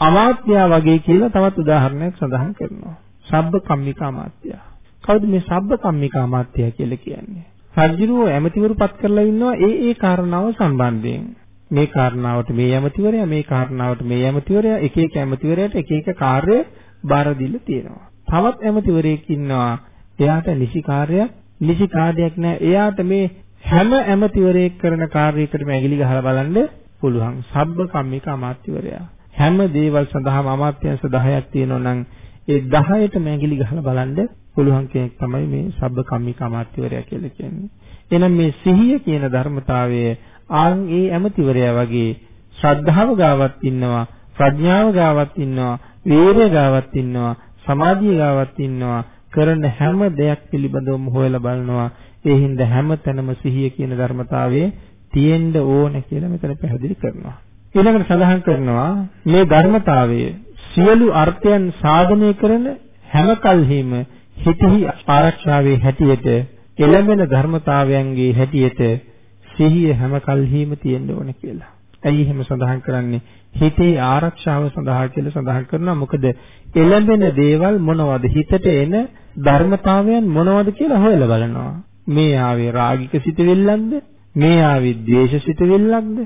අමාත්‍ය වගේ කියලා තවත් උදාහරණයක් සඳහන් කරනවා. ශබ්ද කම්මික අමාත්‍ය. කවුද මේ ශබ්ද කම්මික අමාත්‍ය කියලා කියන්නේ? රජුරෝ ඇමතිවරු පත් කරලා ඉන්නවා ඒ ඒ කාරණාව සම්බන්ධයෙන්. මේ කාරණාවට මේ ඇමතිවරයා මේ කාරණාවට මේ ඇමතිවරයා එක එක ඇමතිවරයාට එක එක කාර්ය බාර දීලා තියෙනවා. තවත් ඇමතිවරයෙක් ඉන්නවා. එයාට නිසි කාර්යයක් නිසි කාර්යයක් නැහැ. එයාට මේ හැම ඇමතිවරයෙක් කරන කාර්යයකටම ඇඟිලි ගහලා බලන්න පුළුවන්. සබ්බ කම්මික අමාත්‍යවරයා. හැම දේවල් සඳහාම අමාත්‍යංශ 10ක් තියෙනවා නම් ඒ 10ටම ඇඟිලි ගහලා බලන්න පුළුවන් කෙනෙක් තමයි මේ සබ්බ කම්මික අමාත්‍යවරයා කියලා කියන්නේ. එහෙනම් මේ සිහිය කියන ධර්මතාවය ආන් ඒ ඇමතිවරයා වගේ ශ්‍රද්ධාව ගාවත් ඉන්නවා, ප්‍රඥාව ගාවත් ඉන්නවා, වීරිය ගාවත් ඉන්නවා, සමාධිය ගාවත් ඉන්නවා. කරන හැම දෙයක් පිළිබඳවම හොයලා බලනවා. ඒ හින්දා හැම තැනම සිහිය කියන ධර්මතාවයේ තියෙන්න ඕන කියලා මෙතන පැහැදිලි කරනවා. ඊළඟට සඳහන් කරනවා මේ ධර්මතාවය සියලු අර්ථයන් සාධනය කරන හැම කල්හිම හිතෙහි ආරක්ෂාවේ හැටියට එළඹෙන ධර්මතාවයන්ගේ හැටියට සිහිය හැම කල්හිම තියෙන්න ඕන කියලා. ඇයි එහෙම සඳහන් කරන්නේ? හිතේ ආරක්ෂාව සඳහා කියලා සඳහන් කරනවා. මොකද එළඹෙන දේවල් මොනවද? හිතට එන ධර්මතාවයන් මොනවද කියලා හොයලා බලනවා. මේ ආවේ රාගික සිතවිල්ලක්ද? මේ ආවේ ද්වේෂ සිතවිල්ලක්ද?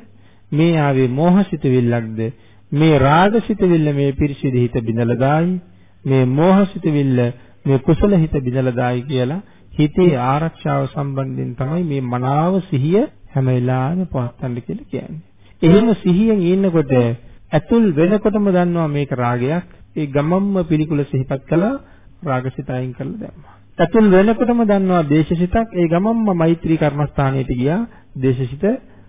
මේ ආවේ මෝහ සිතවිල්ලක්ද? මේ රාග සිතවිල්ල මේ පිරිසිදු හිත බිඳලා දායි. මේ මෝහ සිතවිල්ල මේ කුසල හිත බිඳලා දායි කියලා හිතේ ආරක්ෂාව සම්බන්ධයෙන් තමයි මේ මනාව සිහිය හැම වෙලාවෙම පවත්වන්න කියලා කියන්නේ. එහෙම සිහියෙන් ඉන්නකොට ඇතුල් වෙනකොටම දන්නවා මේක රාගයක්. ඒ ගමම්ම පිළිකුල සිහිපත් කළා රාගසිත අයින් කරලා දැම්මා. ඇතුල් වෙනකොටම දන්නවා දේශසිතක්. ඒ ගමම්ම මෛත්‍රී කර්මස්ථානයට ගියා. දේශසිත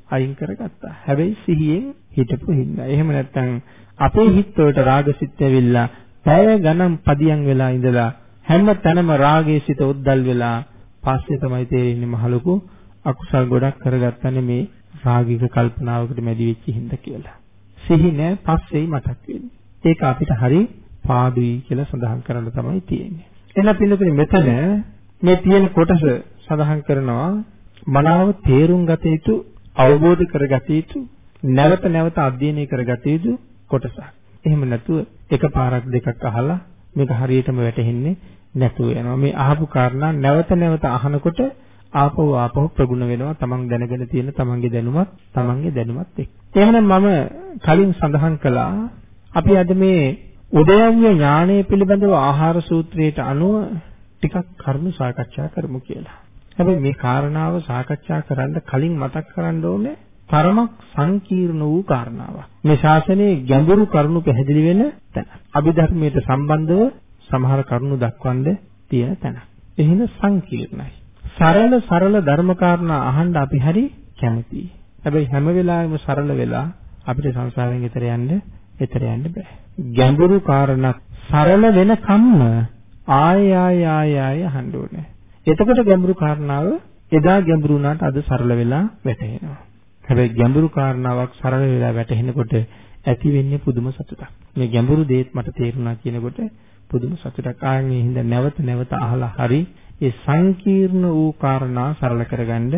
අයින් කරගත්තා. හැබැයි සිහියෙන් හිටපු හින්දා. එහෙම නැත්නම් අපේ හිත වලට රාගසිත ඇවිල්ලා පැය ගණන් පදියම් වෙලා ඉඳලා හැම තැනම රාගයේ සිත උද්දල් වෙලා පස්සේ තමයි තේරෙන්නේ මහලුකු අකුසල් ගොඩක් කරගත්තනේ මේ රාගික කල්පනාවකට මැදි වෙච්ච හින්දා කියලා. සිහි නෑ පස්සෙයි මතක් වෙන්නේ. ඒක අපිට හරි පාඩුයි කියලා සඳහන් කරන්න තමයි තියෙන්නේ. එහෙනම් පින්නතුනි මෙතන මේ තියෙන කොටස සඳහන් කරනවා මනාව තේරුම් ගත යුතු අවබෝධ කරගත යුතු නැවත නැවත අධ්‍යයනය කරගත යුතු කොටසක්. එහෙම නැතුව එකපාරක් දෙකක් අහලා මේක හරියටම වැටහෙන්නේ නැතුව යනවා. මේ අහපු කාරණා නැවත නැවත අහනකොට ආපහු ආපහු ප්‍රගුණ වෙනවා තමන් දැනගෙන තියෙන තමන්ගේ දැනුමත් තමන්ගේ දැනුමත් එක්ක. එහෙනම් මම කලින් සඳහන් කළා අපි අද මේ උදයන්්‍ය ඥානය පිළිබඳව ආහාර සූත්‍රයට අනුව ටිකක් කරුණු සාකච්ඡා කරමු කියලා. හැබැයි මේ කාරණාව සාකච්ඡා කරන්න කලින් මතක් කරන්න ඕනේ තරමක් සංකීර්ණ වූ කාරණාවක්. මේ ශාසනයේ ගැඹුරු කරුණු පැහැදිලි වෙන තැන. අභිධර්මයට සම්බන්ධව සමහර කරුණු දක්වන්න තියෙන තැන. එහෙන සංකීර්ණයි. සරල සරල ධර්මකාරණා අහන්න අපි හරි කැමතියි. හැබැයි හැම වෙලාවෙම සරල වෙලා අපිට සංසාරයෙන් එතර යන්න එතර යන්න බෑ. ගැඹුරු කාරණා සරල වෙන කම්ම ආය ආය ආය ආය අහන්න ඕනේ. එතකොට ගැඹුරු කාරණාව එදා ගැඹුරු වුණාට අද සරල වෙලා වැටහෙනවා. හැබැයි ගැඹුරු කාරණාවක් සරල වෙලා වැටහෙනකොට ඇති වෙන්නේ පුදුම සතුටක්. මේ ගැඹුරු දේත් මට තේරුණා කියනකොට පුදුම සතුටක්. ආන්නේ හින්දා නැවත නැවත අහලා හරි ඒ සංකීර්ණ වූ කාරණා සරල කරගන්න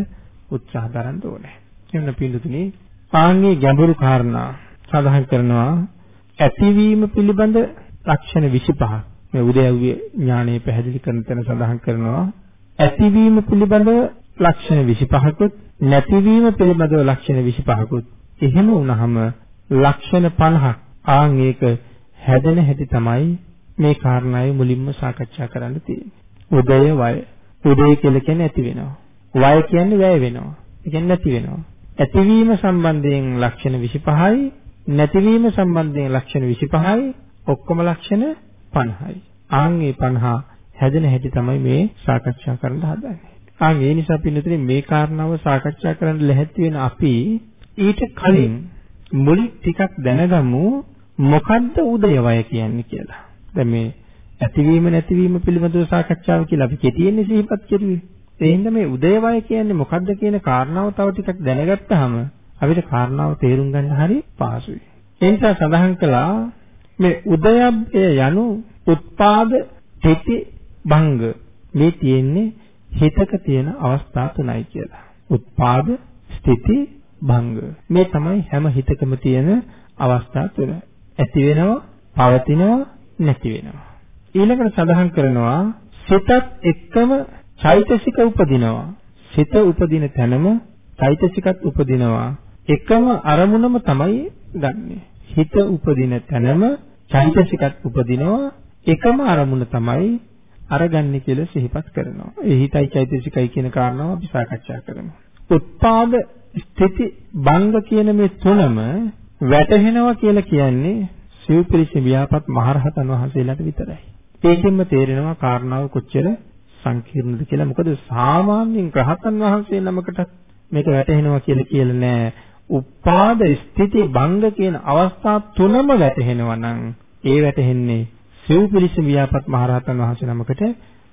උත්සාහ දරන්න ඕනේ. එන්න පිළිතුනේ ආන්නේ ගැඹුරු කාරණා සඳහන් කරනවා ඇතිවීම පිළිබඳ ලක්ෂණ 25ක් මේ උදයව්‍ය ඥානයේ පැහැදිලි කරන තැන සඳහන් කරනවා ඇතිවීම පිළිබඳව ලක්ෂණ 25කුත් නැතිවීම පිළිබඳව ලක්ෂණ 25කුත් එහෙම වුණාම ලක්ෂණ 50ක් ආන් ඒක හැදෙන හැටි තමයි මේ කාරණාවේ මුලින්ම සාකච්ඡා කරන්න තියෙන්නේ. උදය වය. උදය කියලා කියන්නේ ඇති වෙනවා. වය කියන්නේ වැය වෙනවා. ඒ කියන්නේ නැති වෙනවා. ඇතිවීම සම්බන්ධයෙන් ලක්ෂණ 25යි නැතිවීම සම්බන්ධයෙන් ලක්ෂණ 25යි ඔක්කොම ලක්ෂණ 50යි. ආන් මේ 50 හැදෙන හැටි තමයි මේ සාකච්ඡා කරන්න හදන්නේ. ආන් ඒ නිසා පින්නතුනේ මේ කාරණාව සාකච්ඡා කරන්න ලැහැත්ති වෙන අපි ඊට කලින් මුලින් ටිකක් දැනගමු මොකද්ද උදයවය කියන්නේ කියලා. දැන් මේ ඇතිවීම නැතිවීම පිළිබඳව සාකච්ඡාව කියලා අපි කෙටියෙන් සිහිපත් කෙරුවේ. ඒ හින්දා මේ උදයවය කියන්නේ මොකද්ද කියන කාරණාව තව ටිකක් දැනගත්තාම අපිට කාරණාව තේරුම් ගන්න හරි පහසුයි. ඒ නිසා සඳහන් කළා මේ උදයබ්බය යනු උත්පාද තෙති භංග මේ තියෙන්නේ හිතක තියෙන අවස්ථා තුනයි කියලා. උත්පාද, ස්ථಿತಿ, භංග. මේ තමයි හැම හිතකම තියෙන අවස්ථා තුන. ඇති වෙනවා, පවතිනවා, නැති වෙනවා. ඊළඟට සඳහන් කරනවා සිතත් එක්කම චෛතසික උපදිනවා. සිත උපදින තැනම චෛතසිකත් උපදිනවා. එකම අරමුණම තමයි ගන්නෙ. හිත උපදින තැනම චෛතසිකත් උපදිනවා. එකම අරමුණ තමයි අරගන්නේ කියලා සිහිපත් කරනවා. ඒ හිතයි චෛතසිකයි කියන කාරණාව අපි සාකච්ඡා කරමු. උත්පාද ස්ථಿತಿ භංග කියන මේ තුනම වැටහෙනවා කියලා කියන්නේ සිව්පිරිස ව්‍යාපත් මහරහතන් වහන්සේලාට විතරයි. ඒකෙන්ම තේරෙනවා කාරණාව කොච්චර සංකීර්ණද කියලා. මොකද සාමාන්‍යයෙන් රහතන් වහන්සේ නමකට මේක වැටහෙනවා කියලා කියලා නෑ. උපාද ස්ථಿತಿ භංග කියන අවස්ථා තුනම වැටහෙනවා නම් ඒ වැටහෙන්නේ සිව්පිරිස ව්‍යාපත් මහරහතන් වහන්සේ නමකට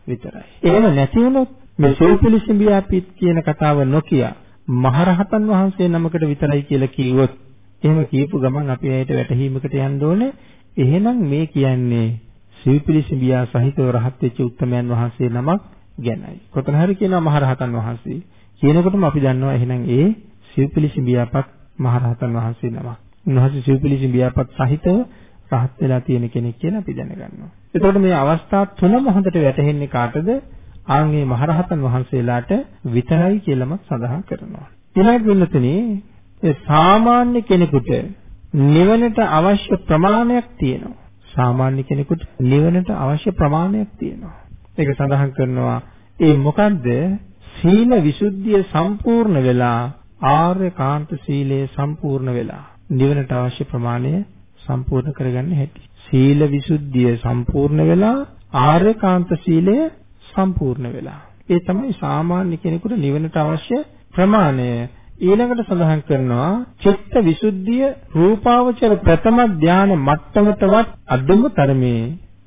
විතරයි. එහෙම නැති වුණොත් මේ සිව්පිරිස ව්‍යාපිත කියන කතාව නොකිය මහරහතන් වහන්සේ නමකට විතරයි කියලා කිව්වොත් එහෙම කියපු ගමන් අපි ඇයට වැටහීමකට යන්න ඕනේ. එහෙනම් මේ කියන්නේ සිව්පිලිසි බියා සහිතව රහත් වෙච්ච උත්තමයන් වහන්සේ නමක් ගැනයි. කොතන හරි කියනවා මහරහතන් වහන්සේ. කියනකොටම අපි දන්නවා එහෙනම් ඒ සිව්පිලිසි බියාපත් මහරහතන් වහන්සේ නමක්. උන්වහන්සේ සිව්පිලිසි බියාපත් සහිතව රහත් වෙලා තියෙන කෙනෙක් කියලා අපි දැනගන්නවා. එතකොට මේ අවස්ථා තුනම හොඳට වැටහෙන්නේ කාටද? ආන්ගේ මහරහතන් වහන්සේලාට විතරයි කියලාම සඳහන් කරනවා. ඊළඟ වෙනතනේ ඒ සාමාන්‍ය කෙනෙකුට නිවනට අවශ්‍ය ප්‍රමාණයක් තියෙනවා. සාමාන්‍ය කෙනෙකුට නිවනට අවශ්‍ය ප්‍රමාණයක් තියෙනවා. ඒක සඳහන් කරනවා ඒ මොකද්ද? සීල විසුද්ධිය සම්පූර්ණ වෙලා ආර්ය කාන්ත සීලය සම්පූර්ණ වෙලා නිවනට අවශ්‍ය ප්‍රමාණය සම්පූර්ණ කරගන්න හැටි. සීල විසුද්ධිය සම්පූර්ණ වෙලා ආර්ය කාන්ත සීලය සම්පූර්ණ වෙලා. ඒ තමයි සාමාන්‍ය කෙනෙකුට නිවනට අවශ්‍ය ප්‍රමාණය. ඊළඟට සඳහන් කරනවා චිත්ත විසුද්ධිය රූපාවචර ප්‍රථම ධාන මට්ටමටවත් අදුම තරමේ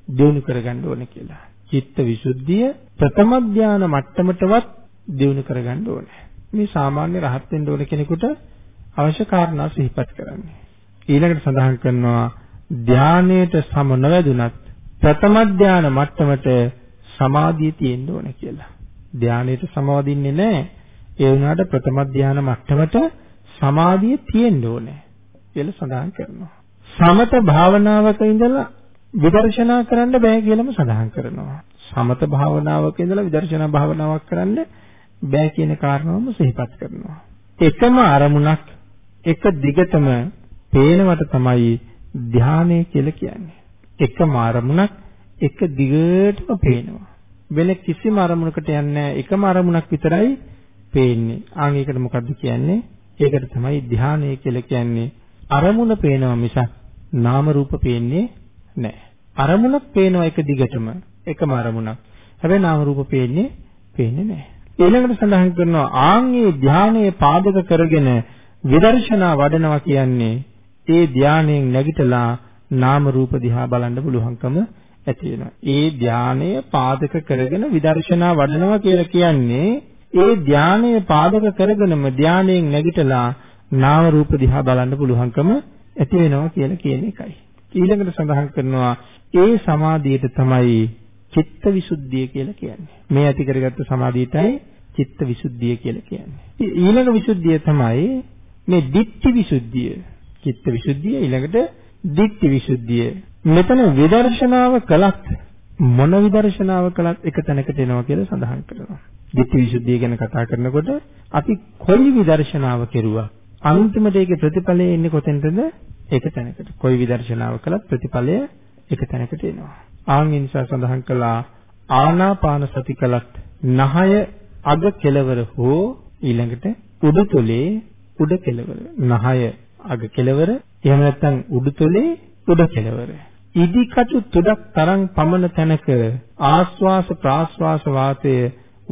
දියුණු කරගන්න ඕනේ කියලා. චිත්ත විසුද්ධිය ප්‍රථම ධාන මට්ටමටවත් දියුණු කරගන්න ඕනේ. මේ සාමාන්‍ය රහත් වෙන්න ඕන කෙනෙකුට අවශ්‍ය කාරණා සිහිපත් කරන්නේ. ඊළඟට සඳහන් කරනවා ධානයේට සම නොවැදුනත් ප්‍රථම ධාන මට්ටමට සමාධිය තියෙන්න ඕනේ කියලා. ධානයේට සමවදින්නේ නැහැ. ඒ වුණාට ප්‍රථම ධානය මට්ටමට සමාධිය තියෙන්න ඕනේ කියලා සඳහන් කරනවා. සමත භාවනාවක ඉඳලා විදර්ශනා කරන්න බෑ කියලාම සඳහන් කරනවා. සමත භාවනාවක ඉඳලා විදර්ශනා භාවනාවක් කරන්න බෑ කියන කාරණාවම සිහිපත් කරනවා. එකම අරමුණක් එක දිගටම පේනවට තමයි ධානය කියලා කියන්නේ. එකම අරමුණක් එක දිගටම පේනවා. වෙන කිසිම අරමුණකට යන්නේ එකම අරමුණක් විතරයි පේන්නේ. ආන් ඒකට මොකද්ද කියන්නේ? ඒකට තමයි ධානය කියලා කියන්නේ. අරමුණ පේනවා මිසක් නාම රූප පේන්නේ නැහැ. අරමුණක් පේනවා එක දිගටම එකම අරමුණක්. හැබැයි නාම රූප පේන්නේ පේන්නේ නැහැ. ඊළඟට සඳහන් කරනවා ආන්ගේ ධානයේ පාදක කරගෙන විදර්ශනා වඩනවා කියන්නේ ඒ ධානයෙන් නැගිටලා නාම රූප දිහා බලන්න පුළුවන්කම ඇති වෙනවා. ඒ ධානය පාදක කරගෙන විදර්ශනා වඩනවා කියලා කියන්නේ ඒ ධානය පාදක කරගෙනම ධානයෙන් නැගිටලා නාම රූප දිහා බලන්න පුළුවන්කම ඇති වෙනවා කියලා කියන එකයි. ඊළඟට සඳහන් කරනවා ඒ සමාධියට තමයි චිත්ත විසුද්ධිය කියලා කියන්නේ. මේ ඇති කරගත්ත සමාධියටයි චිත්ත විසුද්ධිය කියලා කියන්නේ. ඊළඟ විසුද්ධිය තමයි මේ ditthi විසුද්ධිය. චිත්ත විසුද්ධිය ඊළඟට ditthi විසුද්ධිය. මෙතන විදර්ශනාව කළත් මොන විදර්ශනාව කළත් එක තැනකට එනවා කියලා සඳහන් කරනවා. ditthi visuddhiය ගැන කතා කරනකොට අපි කොයි විදර්ශනාව කෙරුවා අන්තිමට ඒකේ ප්‍රතිඵලය එන්නේ කොතෙන්ද? ඒක තැනකට. කොයි විදර්ශනාව කළත් ප්‍රතිඵලය එක තැනකට එනවා. ආන් නිසා සඳහන් කළා ආනාපාන සති කළත් නහය අග කෙලවර හෝ ඊළඟට උඩුතොලේ උඩ කෙලවර. නහය අග කෙලවර එහෙම නැත්නම් උඩුතොලේ උඩ කෙලවර. ඉදිකටු තුඩක් තරම් පමණ තැනක ආස්වාස ප්‍රාස්වාස වාතය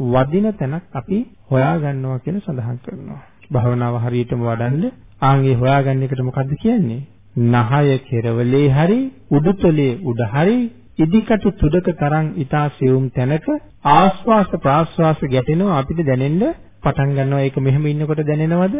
වදින තැනක් අපි හොයාගන්නවා කියලා සඳහන් කරනවා. භාවනාව හරියටම වඩන්න ආන්ගේ හොයාගන්න එකට මොකද්ද කියන්නේ? නහය කෙරවලේ හරි උඩුතලයේ උඩ හරි ඉදිකටු තුඩක තරම් ඊතා සියුම් තැනක ආස්වාස ප්‍රාස්වාස ගැටෙනවා අපිට දැනෙන්න පටන් ගන්නවා ඒක මෙහෙම ඉන්නකොට දැනෙනවද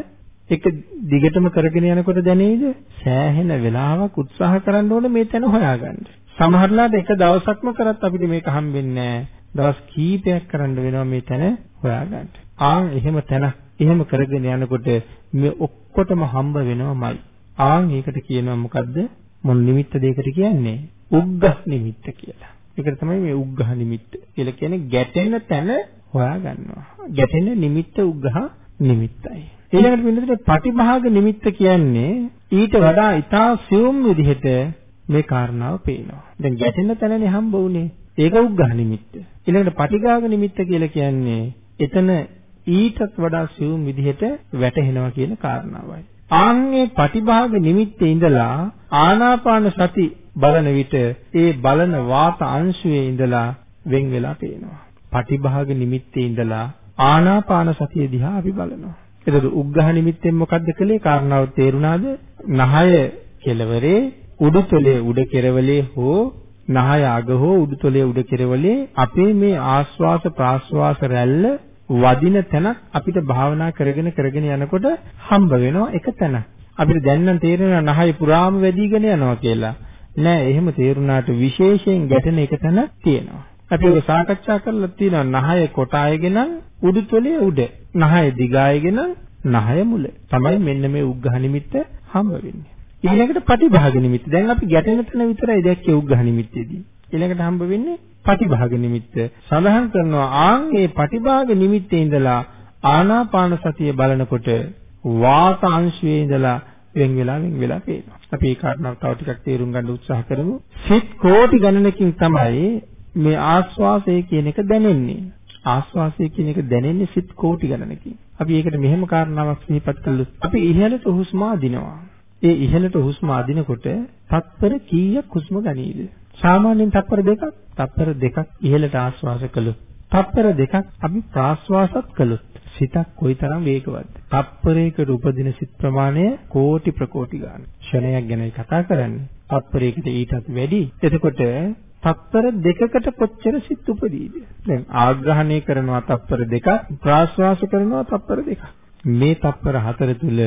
ඒක දිගටම කරගෙන යනකොට දැනේද සෑහෙන වෙලාවක් උත්සාහ කරන්න ඕනේ මේ තැන හොයාගන්න සමහරලාට එක දවසක්ම කරත් අපිට මේක හම්බෙන්නේ නැහැ දවස් කීපයක් කරන්න වෙනවා මේ තැන හොයාගන්න. ආන් එහෙම තැන එහෙම කරගෙන යනකොට මේ ඔක්කොටම හම්බ වෙනවමයි. ආන් ඒකට කියනවා මොකද්ද? මොන නිමිත්ත දෙයකට කියන්නේ? උග්ඝ නිමිත්ත කියලා. ඒකට තමයි මේ උග්ඝ නිමිත්ත කියලා කියන්නේ ගැටෙන තැන හොයාගන්නවා. ගැටෙන නිමිත්ත උග්ඝ නිමිත්තයි. ඊළඟට වෙනදට පටිභාග නිමිත්ත කියන්නේ ඊට වඩා ඊටා සියුම් විදිහට මේ කාරණාව පේනවා. දැන් ගැටෙන තැනනේ හම්බ වුනේ. ඒක උග්ඝහ නිමිත්ත. ඊළඟට පටිඝාග නිමිත්ත කියලා කියන්නේ එතන ඊටත් වඩා සියුම් විදිහට වැටහෙනවා කියන කාරණාවයි. ආන්නේ පටිභාග නිමිත්තේ ඉඳලා ආනාපාන සති බලන විට ඒ බලන වාත අංශුවේ ඉඳලා වෙන් වෙලා පේනවා. පටිභාග නිමිත්තේ ඉඳලා ආනාපාන සතිය දිහා අපි බලනවා. එතකොට උග්ඝහ නිමිත්තෙන් මොකද්ද කළේ? කාරණාව තේරුණාද? නහය කෙලවරේ උඩුතලයේ උඩ කෙරවලේ හෝ නහය අග හෝ උඩුතලයේ උඩ කෙරවලේ අපේ මේ ආස්වාස ප්‍රාස්වාස රැල්ල වදින තැනක් අපිට භාවනා කරගෙන කරගෙන යනකොට හම්බ වෙනවා එක තැනක්. අපිට දැන් නම් තේරෙනවා නහය පුරාම වැඩිගෙන යනවා කියලා. නෑ එහෙම තේරුණාට විශේෂයෙන් ගැටෙන එක තැනක් තියෙනවා. අපි ඒක සාකච්ඡා කරලා තියෙනවා නහය කොටායගෙන උඩුතලයේ උඩ. නහය දිගායගෙන නහය මුල. තමයි මෙන්න මේ උග්ඝහ නිමිත්ත හම්බ වෙන්නේ. ඊළඟට පටිභාග නිමිත්ත. දැන් අපි ගැටෙන තැන විතරයි දැක්කේ උග්ඝහ නිමිත්තේදී. ඊළඟට හම්බ වෙන්නේ පටිභාග නිමිත්ත. සඳහන් කරනවා ආන් මේ පටිභාග නිමිත්තේ ඉඳලා ආනාපාන සතිය බලනකොට වාත අංශයේ ඉඳලා වෙන් වෙලා වෙන් වෙලා පේනවා. අපි ඒ කාරණාව තව ටිකක් තේරුම් ගන්න උත්සාහ කරමු. සිත් කෝටි ගණනකින් තමයි මේ ආස්වාසය කියන එක දැනෙන්නේ. ආස්වාසය කියන එක දැනෙන්නේ සිත් කෝටි ගණනකින්. අපි ඒකට මෙහෙම කාරණාවක් සිහිපත් කළොත් අපි ඉහළට හුස්ම අදිනවා. ඒ ඉහළට හුස්ම අදිනකොට තත්පර කීයක් හුස්ම ගනීද? සාමාන්‍යයෙන් තත්පර දෙකක්, තත්පර දෙකක් ඉහළට ආශ්වාස කළොත්, තත්පර දෙකක් අපි ප්‍රාශ්වාසත් කළොත් සිතක් කොයිතරම් වේගවත්ද? තත්පරයකට උපදින සිත් ප්‍රමාණය කෝටි ප්‍රකෝටි ගන්න. ක්ෂණයක් ගැනයි කතා කරන්නේ. තත්පරයකට ඊටත් වැඩි. එතකොට තත්පර දෙකකට කොච්චර සිත් උපදීද? දැන් ආග්‍රහණය කරනවා තත්පර දෙකක්, ප්‍රාශ්වාස කරනවා තත්පර දෙකක්. මේ තත්පර හතර තුල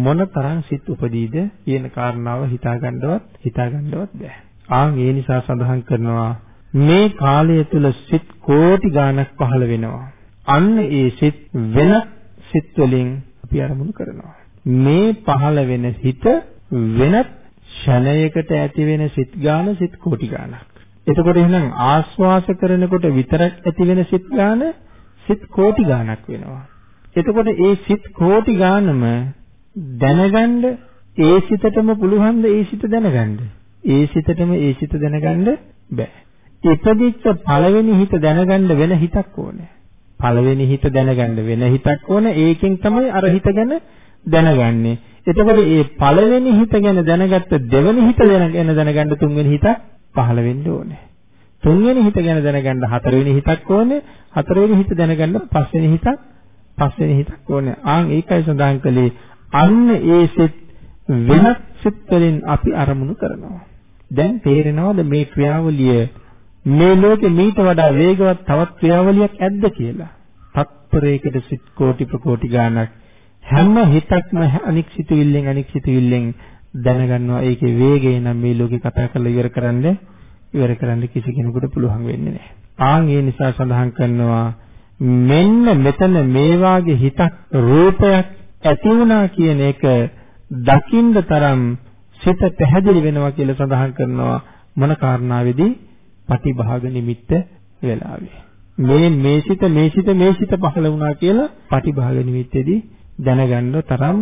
මොනතරම් සිත් උපදීද කියන කාරණාව හිතාගන්නවත් හිතාගන්නවත් බෑ. ආන් ඒ නිසා සඳහන් කරනවා මේ කාලය තුල සිත් කෝටි ගාණක් පහළ වෙනවා. අන්න ඒ සිත් වෙන සිත් වලින් අපි අරමුණු කරනවා. මේ පහළ වෙන හිත වෙනත් ෂණයකට ඇති වෙන සිත් ගාන සිත් කෝටි ගාණක්. එතකොට එහෙනම් ආස්වාස කරනකොට විතරක් ඇති වෙන සිත් ගාන සිත් කෝටි ගාණක් වෙනවා. එතකොට ඒ සිත් කෝටි ගානම දැනගන්න ඒ සිතටම පුළුවන් ද ඒ සිත දැනගන්න? ඒ සිතටම ඒ සිත දැනගන්න බෑ. ඉපදිච්ච පළවෙනි හිත දැනගන්න වෙන හිතක් ඕනේ. පළවෙනි හිත දැනගන්න වෙන හිතක් ඕනේ. ඒකෙන් තමයි අර හිත ගැන දැනගන්නේ. එතකොට මේ පළවෙනි හිත ගැන දැනගත්ත දෙවෙනි හිත ගැන දැනගන්න තුන්වෙනි හිතක් පහළ වෙන්න ඕනේ. තුන්වෙනි හිත ගැන දැනගන්න හතරවෙනි හිතක් ඕනේ. හතරවෙනි හිත දැනගන්න පස්වෙනි හිතක් පස්වෙනි හිතක් ඕනේ. ආන් ඒකයි සඳහන් කළේ අන්න ඒ සිත් වෙනත් සිත් වලින් අපි අරමුණු කරනවා. දැන් තේරෙනවද මේ ක්‍රියාවලිය මේ ලෝකෙ මීට වඩා වේගවත් තවත් ක්‍රියාවලියක් ඇද්ද කියලා? තත්පරයකට සිත් කෝටි ප්‍රකෝටි ගාණක් හැම හිතක්ම අනික් සිතුවිල්ලෙන් අනික් සිතුවිල්ලෙන් දැනගන්නවා ඒකේ වේගය නම් මේ ලෝකේ කතා කරලා ඉවර කරන්න ඉවර කරන්න කිසි කෙනෙකුට පුළුවන් වෙන්නේ නැහැ. ආන් ඒ නිසා සඳහන් කරනවා මෙන්න මෙතන මේ වාගේ හිතක් රූපයක් ඇති වුණා කියන එක දකින්න තරම් සිත පැහැදිලි වෙනවා කියලා සඳහන් කරනවා මොන කාරණාවේදී පටිභාග නිමිත්ත වෙලාවේ. මේ මේ සිත මේ සිත මේ සිත පහළ වුණා කියලා පටිභාග නිමිත්තේදී දැනගන්න තරම්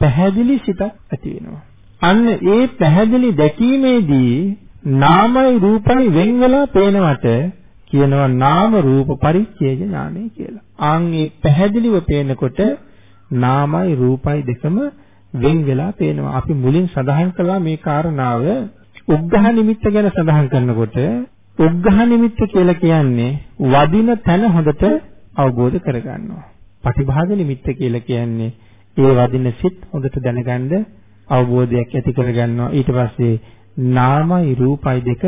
පැහැදිලි සිතක් ඇති වෙනවා. අන්න ඒ පැහැදිලි දැකීමේදී නාමයි රූපයි වෙන් වෙලා පේනවට කියනවා නාම රූප පරිච්ඡේද ඥානය කියලා. ආන් ඒ පැහැදිලිව පේනකොට නාමයි රූපයි දෙකම වෙන් වෙලා පේනවා. අපි මුලින් සඳහන් කළා මේ කාරණාව උග්ඝහ නිමිත්ත ගැන සඳහන් කරනකොට උග්ඝහ නිමිත්ත කියලා කියන්නේ වදින තැන හොඳට අවබෝධ කරගන්නවා. පටිභාග නිමිත්ත කියලා කියන්නේ ඒ වදින සිත් හොඳට දැනගන්න අවබෝධයක් ඇති කරගන්නවා. ඊට පස්සේ නාමයි රූපයි දෙක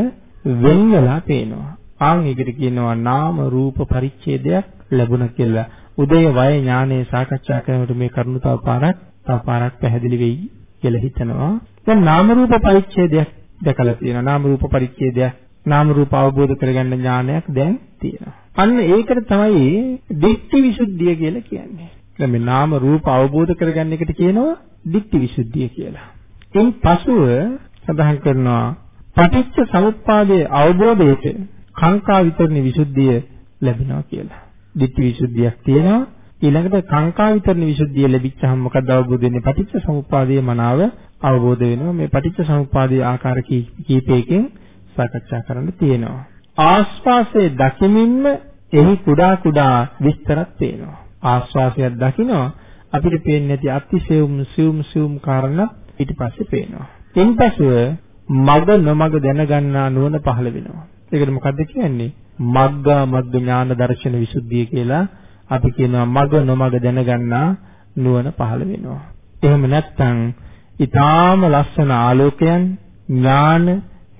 වෙන් වෙලා පේනවා. ආන් ඒකට කියනවා නාම රූප පරිච්ඡේදයක් ලැබුණ කියලා. උදේ වය ඥානයේ සාකච්ඡා කරනකොට මේ කරුණු තව පාරක් තව පාරක් පැහැදිලි වෙයි කියලා හිතනවා. දැන් නාම රූප පරිච්ඡේදයක් දැකලා තියෙනවා. නාම රූප පරිච්ඡේදයක් නාම රූප අවබෝධ කරගන්න ඥානයක් දැන් තියෙනවා. අන්න ඒකට තමයි දික්ටි විසුද්ධිය කියලා කියන්නේ. දැන් මේ නාම රූප අවබෝධ කරගන්න එකට කියනවා දික්ටි විසුද්ධිය කියලා. එයින් පසුව සඳහන් කරනවා පටිච්ච සමුප්පාදයේ අවබෝධයට කාංකා විතරණ විසුද්ධිය ලැබෙනවා කියලා. දිට්ඨි විසුද්ධියක් තියෙනවා ඊළඟට කාංකා විතරණ විසුද්ධිය ලැබිච්චහම මොකක්ද අවබෝධ වෙන්නේ? පටිච්ච සමුප්පාදයේ මනාව අවබෝධ වෙනවා. මේ පටිච්ච සමුප්පාදයේ ආකාර කීපයකින් සාකච්ඡා කරන්න තියෙනවා. ආස්වාසයේ දකිමින්ම එහි කුඩා කුඩා විස්තරත් පේනවා. ආස්වාසයක් දකිනවා අපිට පේන්නේ නැති අතිශයුම් සියුම් සියුම් කාරණා ඊට පස්සේ පේනවා. ඉන්පසුව මග නොමග දැනගන්නා නුවණ පහළ වෙනවා. ඒකට මොකද්ද කියන්නේ? මග්ගා මග්ග ඥාන දර්ශන විසුද්ධිය කියලා අපි කියනවා මග නොමග දැනගන්නා නුවණ පහළ වෙනවා. එහෙම නැත්නම් ඊටාම ලස්සන ආලෝකයන් ඥාන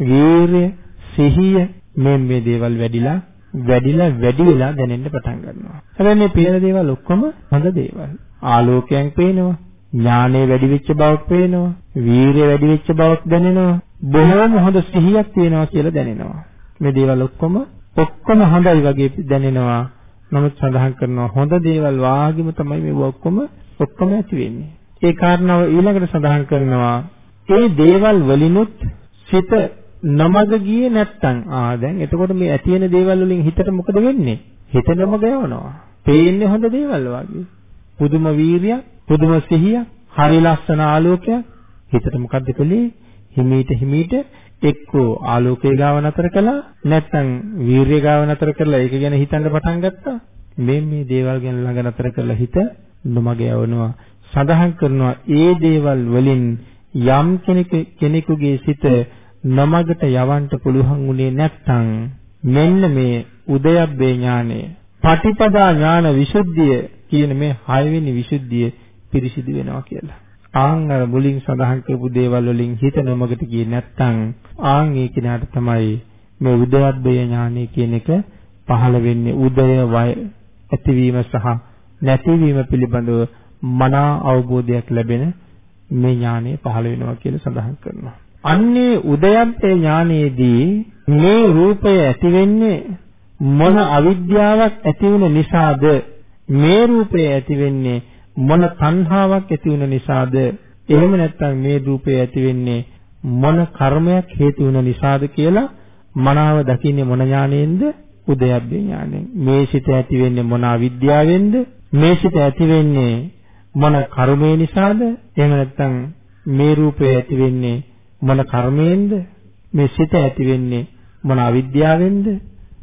වීරය සිහිය මේ මේ දේවල් වැඩිලා වැඩිලා වැඩි වෙලා දැනෙන්න පටන් ගන්නවා. හැබැයි මේ පේන දේවල් ඔක්කොම හොඳ දේවල්. ආලෝකයෙන් පේනවා. ඥානෙ වැඩි වෙච්ච බවක් පේනවා. වීරිය වැඩි වෙච්ච බවක් දැනෙනවා. බොහොම හොඳ සිහියක් තියෙනවා කියලා දැනෙනවා. මේ දේවල් ඔක්කොම ඔක්කොම හොඳයි වගේ දැනෙනවා. නමුත් සඳහන් කරනවා හොඳ දේවල් වාගෙම තමයි මේ ඔක්කොම ඔක්කොම ඇති වෙන්නේ. ඒ කාරණාව ඊළඟට සඳහන් කරනවා ඒ දේවල් වලිනුත් සිත නමග ගියේ නැත්තම් ආ දැන් එතකොට මේ ඇති වෙන දේවල් වලින් හිතට මොකද වෙන්නේ? හිත නමග යවනවා. පේන්නේ හොඳ දේවල් වගේ. පුදුම වීරියක්, පුදුම සිහියක්, හරි ලස්සන ආලෝකයක්. හිතට මොකද්ද කළේ? හිමීට හිමීට එක්කෝ ආලෝකය ගාව නතර කළා නැත්නම් වීරිය ගාව නතර කරලා ඒක ගැන හිතන්න පටන් ගත්තා මේ මේ දේවල් ගැන ළඟ නතර කරලා හිත නොමග යවනවා සඳහන් කරනවා ඒ දේවල් වලින් යම් කෙනෙක් කෙනෙකුගේ සිත නමගට යවන්න පුළුවන් උනේ නැත්නම් මෙන්න මේ උදයබ්බේ ඥානය පටිපදා ඥාන විසුද්ධිය කියන මේ හයවෙනි විසුද්ධිය පිරිසිදු වෙනවා කියලා. ආන් අර මුලින් සඳහන් කරපු දේවල් වලින් හිත නමකට ගියේ නැත්නම් ආන් ඒ කිනාට තමයි මේ උදයබ්බේ ඥානය කියන එක පහළ වෙන්නේ උදය වය ඇතිවීම සහ නැතිවීම පිළිබඳව මනා අවබෝධයක් ලැබෙන මේ ඥානය පහළ වෙනවා කියලා සඳහන් කරනවා. අන්නේ උදයන්තේ ඥානයේදී මේ රූපය ඇති වෙන්නේ මොන අවිද්‍යාවක් ඇති වුන නිසාද මේ රූපය ඇති වෙන්නේ මොන තණ්හාවක් ඇති වුන නිසාද? එහෙම නැත්නම් මේ රූපය ඇති වෙන්නේ මොන කර්මයක් හේතු වුන නිසාද කියලා මනාව දකින්නේ මොන ඥාණයෙන්ද උදයබ්බේ ඥාණයෙන් මේ සිත ඇති වෙන්නේ මොන අවිද්‍යාවෙන්ද? මේ සිත ඇති වෙන්නේ මොන කර්මේ නිසාද? එහෙම නැත්නම් මේ රූපය ඇති වෙන්නේ මොන කර්මයෙන්ද? මේ සිත ඇති වෙන්නේ මොන අවිද්‍යාවෙන්ද?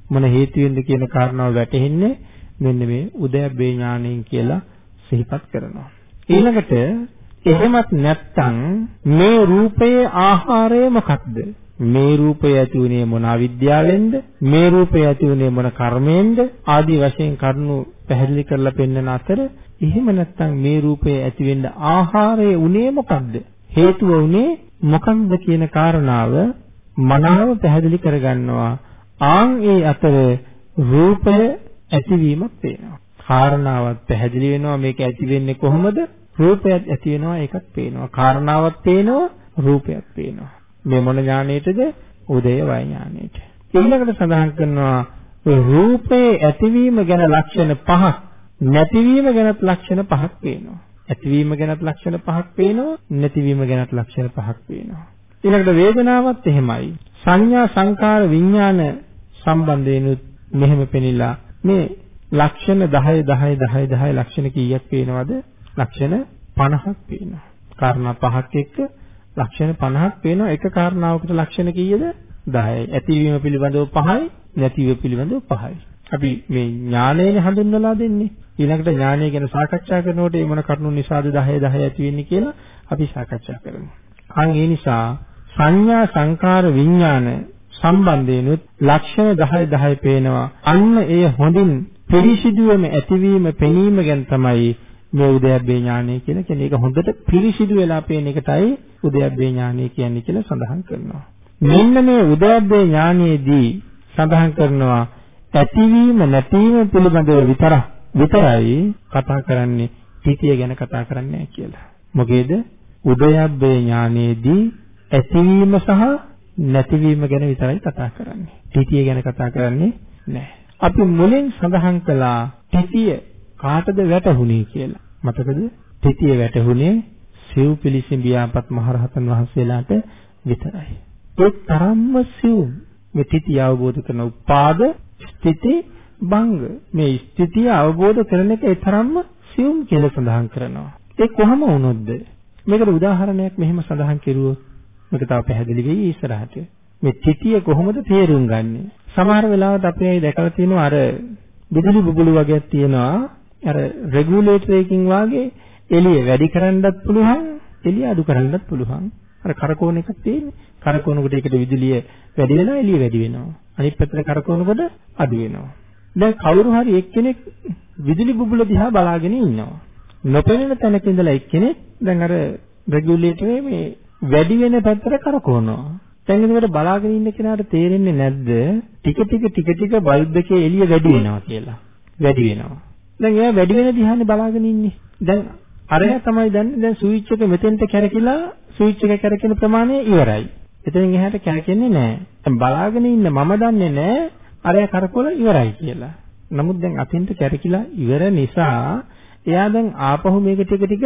මොන හේතුවෙන්ද කියන කාරණාව වැටහෙන්නේ මෙන්න මේ උදයබ්බේ ඥාණයෙන් කියලා සිහිපත් කරනවා. ඊළඟට එහෙමත් නැත්නම් මේ රූපයේ ආහාරය මොකක්ද? මේ රූපය ඇති වුණේ මොන අවිද්‍යාවෙන්ද? මේ රූපය ඇති වුණේ මොන කර්මයෙන්ද? ආදී වශයෙන් කරුණු පැහැදිලි කරලා පෙන්වන අතර එහෙම නැත්නම් මේ රූපය ඇති වෙන්න ආහාරය උනේ මොකක්ද? හේතුව උනේ මොකක්ද කියන කාරණාව මනාව පැහැදිලි කරගන්නවා. ආන් ඒ අතර රූපය ඇතිවීමක් පේනවා. කාරණාවත් පැහැදිලි වෙනවා මේක ඇති වෙන්නේ කොහොමද? රූපයක් ඇති වෙනවා ඒකත් පේනවා. කාරණාවක් පේනවා රූපයක් පේනවා. මේ මොන ඥානෙටද උදේ වය ඥානෙට ඊළඟට සඳහන් කරනවා රූපේ ඇතිවීම ගැන ලක්ෂණ පහක් නැතිවීම ගැනත් ලක්ෂණ පහක් පේනවා. ඇතිවීම ගැනත් ලක්ෂණ පහක් පේනවා නැතිවීම ගැනත් ලක්ෂණ පහක් පේනවා. ඊළඟට වේදනාවත් එහෙමයි. සංඥා සංකාර විඥාන සම්බන්ධයෙන්ුත් මෙහෙම පෙනිලා මේ ලක්ෂණ 10 10 10 10 ලක්ෂණ කීයක් පේනවද? ලක්ෂණ 50ක් පේනවා. කාරණා පහක් එක්ක ලක්ෂණ 50ක් පේනවා. එක කාරණාවකට ලක්ෂණ කීයද? 10යි ඇතිවීම පිළිබඳව 5යි නැතිවීම පිළිබඳව 5යි අපි මේ ඥානයෙන් හඳුන්වලා දෙන්නේ. ඊළඟට ඥානය ගැන සාකච්ඡා කරනකොට මේ මොන කරුණු නිසාද 10 10 ඇති වෙන්නේ කියලා අපි සාකච්ඡා කරමු. අන් ඒ නිසා සංඥා සංකාර විඥාන සම්බන්ධයෙන්ුත් ලක්ෂණ 10 10 පේනවා. අන්න ඒ හොඳින් පිරිසිදුවම ඇතිවීම පෙනීම ගැන තමයි මේ උදයබ්බේ ඥානය කියලා කියන්නේ. ඒක හොඳට පිරිසිදු වෙලා පේන එකටයි උදයබ්බේ ඥානය කියන්නේ කියලා සඳහන් කරනවා. මෙන්න මේ උදයබ්බේ ඥානයේදී සඳහන් කරනවා ඇතිවීම නැතිවීම පිළිබඳව විතරක් විතරයි කතා කරන්නේ තිතිය ගැන කතා කරන්නේ කියලා. මොකේද? උදයබ්බේ ඥානයේදී ඇතිවීම සහ නැතිවීම ගැන විතරයි කතා කරන්නේ. තිතිය ගැන කතා කරන්නේ නැහැ. අපි මුලින් සඳහන් කළා තිතිය කාටද වැටහුනේ කියලා. මතකද? තිතිය වැටහුනේ සිව් පිළිසිඹියාපත් මහරහතන් වහන්සේලාට විතරයි. ඒ තරම්ම සිව් මේ තිතිය අවබෝධ කරන උපාද ස්ථಿತಿ භංග. මේ ස්ථිතිය අවබෝධ කරන එක ඒ තරම්ම සියුම් කියලා සඳහන් කරනවා. ඒ කොහම වුණොත්ද? මේකට උදාහරණයක් මෙහෙම සඳහන් කෙරුවොත් මේක තව පැහැදිලි වෙයි ඉස්සරහට. මේ තිතිය කොහොමද තේරුම් ගන්නෙ? සමහර වෙලාවට අපි අය දැකලා තියෙනවා අර විදුලි බුබුලු වගේක් තියෙනවා. අර රෙගුලේටර් එකකින් වාගේ එළිය වැඩි කරන්නත් පුළුවන්, එළිය අඩු කරන්නත් පුළුවන්. අර කරකෝන එකක් තියෙන්නේ. කරකෝනකොට ඒකට විදුලිය වැඩි වෙනවා, එළිය වැඩි වෙනවා. අනිත් පැත්තට කරකවනකොට අඩු වෙනවා. දැන් කවුරු හරි එක්කෙනෙක් විදුලි බුබුල දිහා බලාගෙන ඉන්නවා. නොපෙනෙන තැනක ඉඳලා එක්කෙනෙක් දැන් අර රෙගියුලේටරේ මේ වැඩි වෙන පැත්තට කරකවනවා. දැන් ඒකට බලාගෙන ඉන්න කෙනාට තේරෙන්නේ නැද්ද ටික ටික ටික ටික බල්බ් එකේ එළිය වැඩි වෙනවා කියලා. වැඩි වෙනවා. දැන් එයා වැඩි වෙන දිහානේ බලාගෙන ඉන්නේ. දැන් අරයා තමයි දන්නේ දැන් ස්විච් එක මෙතෙන්ට කැරකිලා ස්විච් එක කැරකෙන ප්‍රමාණය ඉවරයි. එතනින් එහාට කැරකෙන්නේ නැහැ. දැන් බලාගෙන ඉන්න මම දන්නේ නැහැ අරයා කරකොල ඉවරයි කියලා. නමුත් දැන් අතින්ට කැරකිලා ඉවර නිසා එයා දැන් ආපහු මේක ටික ටික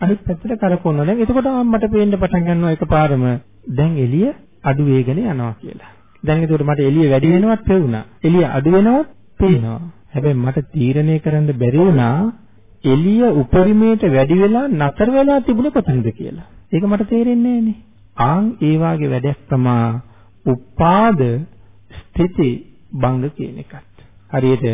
අනිත් පැත්තට කරකවනවා. දැන් එතකොට මට පේන්න පටන් ගන්නවා එකපාරම දැන් එළිය අඩු වේගනේ යනවා කියලා. දැන් එතකොට මට එළිය වැඩි වෙනවත් පෙවුණා. එළිය අඩු වෙනවත් පේනවා. හැබැයි මට තීරණය කරන්න බැරි වුණා එළිය උපරිමයට වැඩි වෙලා නතර වෙලා තිබුණ කොතනද කියලා. ඒක මට තේරෙන්නේ නැහනේ. ආන් ඒ වාගේ වැඩක් තමා උපාද ස්ථಿತಿ භංග කියන එකත්. හරියට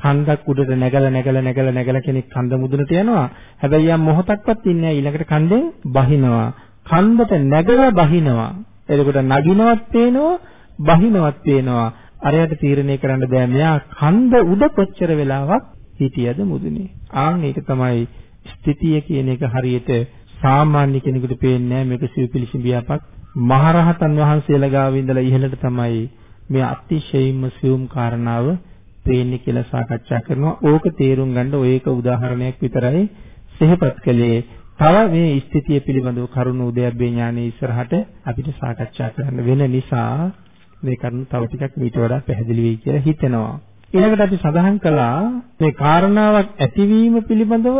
කන්දක් උඩට නැගලා නැගලා නැගලා නැගලා කෙනෙක් කන්ද මුදුනට යනවා. හැබැයි යම් මොහොතක්වත් ඉන්නේ නැහැ ඊළඟට කන්දෙන් බහිනවා. කන්දට නැගලා බහිනවා. එතකොට නගිනවත් පේනවා, බහිනවත් පේනවා. අරයට තීරණය කරන්න බෑ මෙයා කන්ද උඩ කොච්චර වෙලාවක් හිටියද මුදුනේ. ආන් ඒක තමයි ස්ථಿತಿය කියන එක හරියට සාමාන්‍ය කෙනෙකුට පේන්නේ නැහැ මේක සිව්පිලිසිඹියාපක් මහරහතන් වහන්සේලා ගාව ඉඳලා ඉහළට තමයි මේ අතිශයින්ම සියුම් කාරණාව පේන්නේ කියලා සාකච්ඡා කරනවා. ඕක තේරුම් ගන්න ඔය එක උදාහරණයක් විතරයි සිහිපත් කළේ. තව මේ ස්ථිතිය පිළිබඳව කරුණු උදයබ්බේ ඥානයේ ඉස්සරහට අපිට සාකච්ඡා කරන්න වෙන නිසා මේ කරුණු තව ටිකක් ඊට වඩා පැහැදිලි වෙයි කියලා හිතෙනවා. ඊළඟට අපි සඳහන් කළා මේ කාරණාවක් ඇතිවීම පිළිබඳව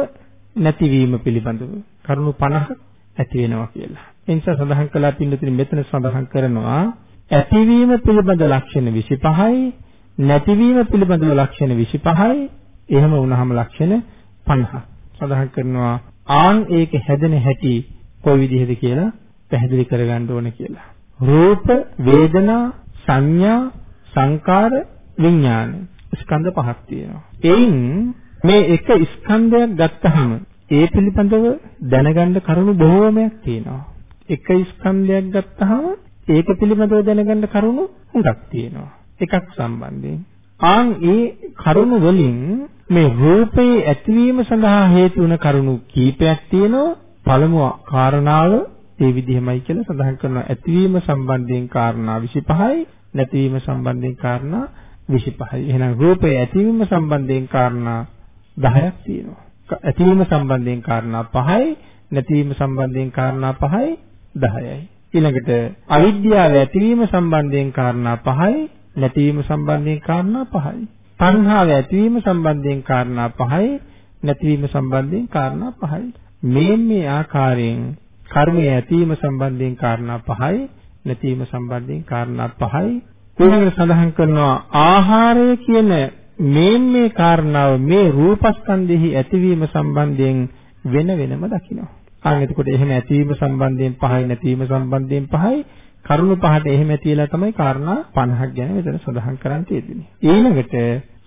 නැතිවීම පිළිබඳව කරුණු 50ක් ඇති වෙනවා කියලා. ඒ නිසා සඳහන් කළා පින්නතුනි මෙතන සඳහන් කරනවා ඇතිවීම පිළිබඳ ලක්ෂණ 25යි නැතිවීම පිළිබඳව ලක්ෂණ 25යි එහෙම වුණාම ලක්ෂණ 50ක්. සඳහන් කරනවා ආන් ඒක හැදෙන හැටි කොයි විදිහද කියලා පැහැදිලි කරගන්න ඕන කියලා. රූප, වේදනා, සංඥා, සංකාර, විඥාන ස්කන්ධ පහක් තියෙනවා. එයින් මේ එක ස්කන්ධයක් ගත්තහම ඒ පිළිබඳව දැනගන්න කරුණු බොහෝමයක් තියෙනවා. එක ස්කන්ධයක් ගත්තහම ඒක පිළිබඳව දැනගන්න කරුණු හුඟක් තියෙනවා. එකක් සම්බන්ධයෙන්. ආන් ඒ කරුණු වලින් මේ රූපේ ඇතිවීම සඳහා හේතු වන කරුණු කීපයක් තියෙනවා. පළමුව කාරණාව ඒ විදිහමයි කියලා සඳහන් කරනවා. ඇතිවීම සම්බන්ධයෙන් කාරණා 25යි, නැතිවීම සම්බන්ධයෙන් කාරණා 25යි. එහෙනම් රූපේ ඇතිවීම සම්බන්ධයෙන් කාරණා 10ක් තියෙනවා. ඇතිවීම සම්බන්ධයෙන් කාරණා 5යි, නැතිවීම සම්බන්ධයෙන් කාරණා 5යි, 10යි. ඊළඟට අවිද්‍යාව ඇතිවීම සම්බන්ධයෙන් කාරණා 5යි, නැතිවීම සම්බන්ධයෙන් කාරණා 5යි. තණ්හාව ඇතිවීම සම්බන්ධයෙන් කාරණා 5යි, නැතිවීම සම්බන්ධයෙන් කාරණා 5යි. මේ මේ ආකාරයෙන් කර්මය ඇතිවීම සම්බන්ධයෙන් කාරණා 5යි, නැතිවීම සම්බන්ධයෙන් කාරණා 5යි. ඊළඟට සඳහන් කරනවා ආහාරය කියන මේ මේ කාරණාව මේ රූපස්කන්ධෙහි ඇතිවීම සම්බන්ධයෙන් වෙන වෙනම දකිනවා. ආන් එතකොට එහෙම ඇතිවීම සම්බන්ධයෙන් පහයි නැතිවීම සම්බන්ධයෙන් පහයි කරුණු පහට එහෙම ඇතිලා තමයි කාරණා 50ක් ගැන මෙතන සඳහන් කරන්න තියෙන්නේ. ඊළඟට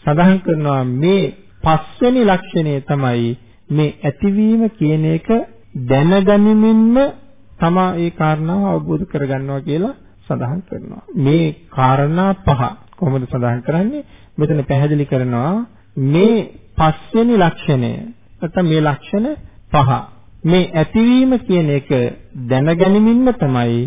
සඳහන් කරනවා මේ පස්වෙනි ලක්ෂණය තමයි මේ ඇතිවීම කියන එක දැනගනිමින්ම තමා ඒ කාරණාව අවබෝධ කරගන්නවා කියලා සඳහන් කරනවා. මේ කාරණා පහ කොහොමද සඳහන් කරන්නේ? මෙතන පැහැදිලි කරනවා මේ පස්වෙනි ලක්ෂණය නැත්නම් මේ ලක්ෂණ පහ මේ ඇතිවීම කියන එක දැනගැනීමින්ම තමයි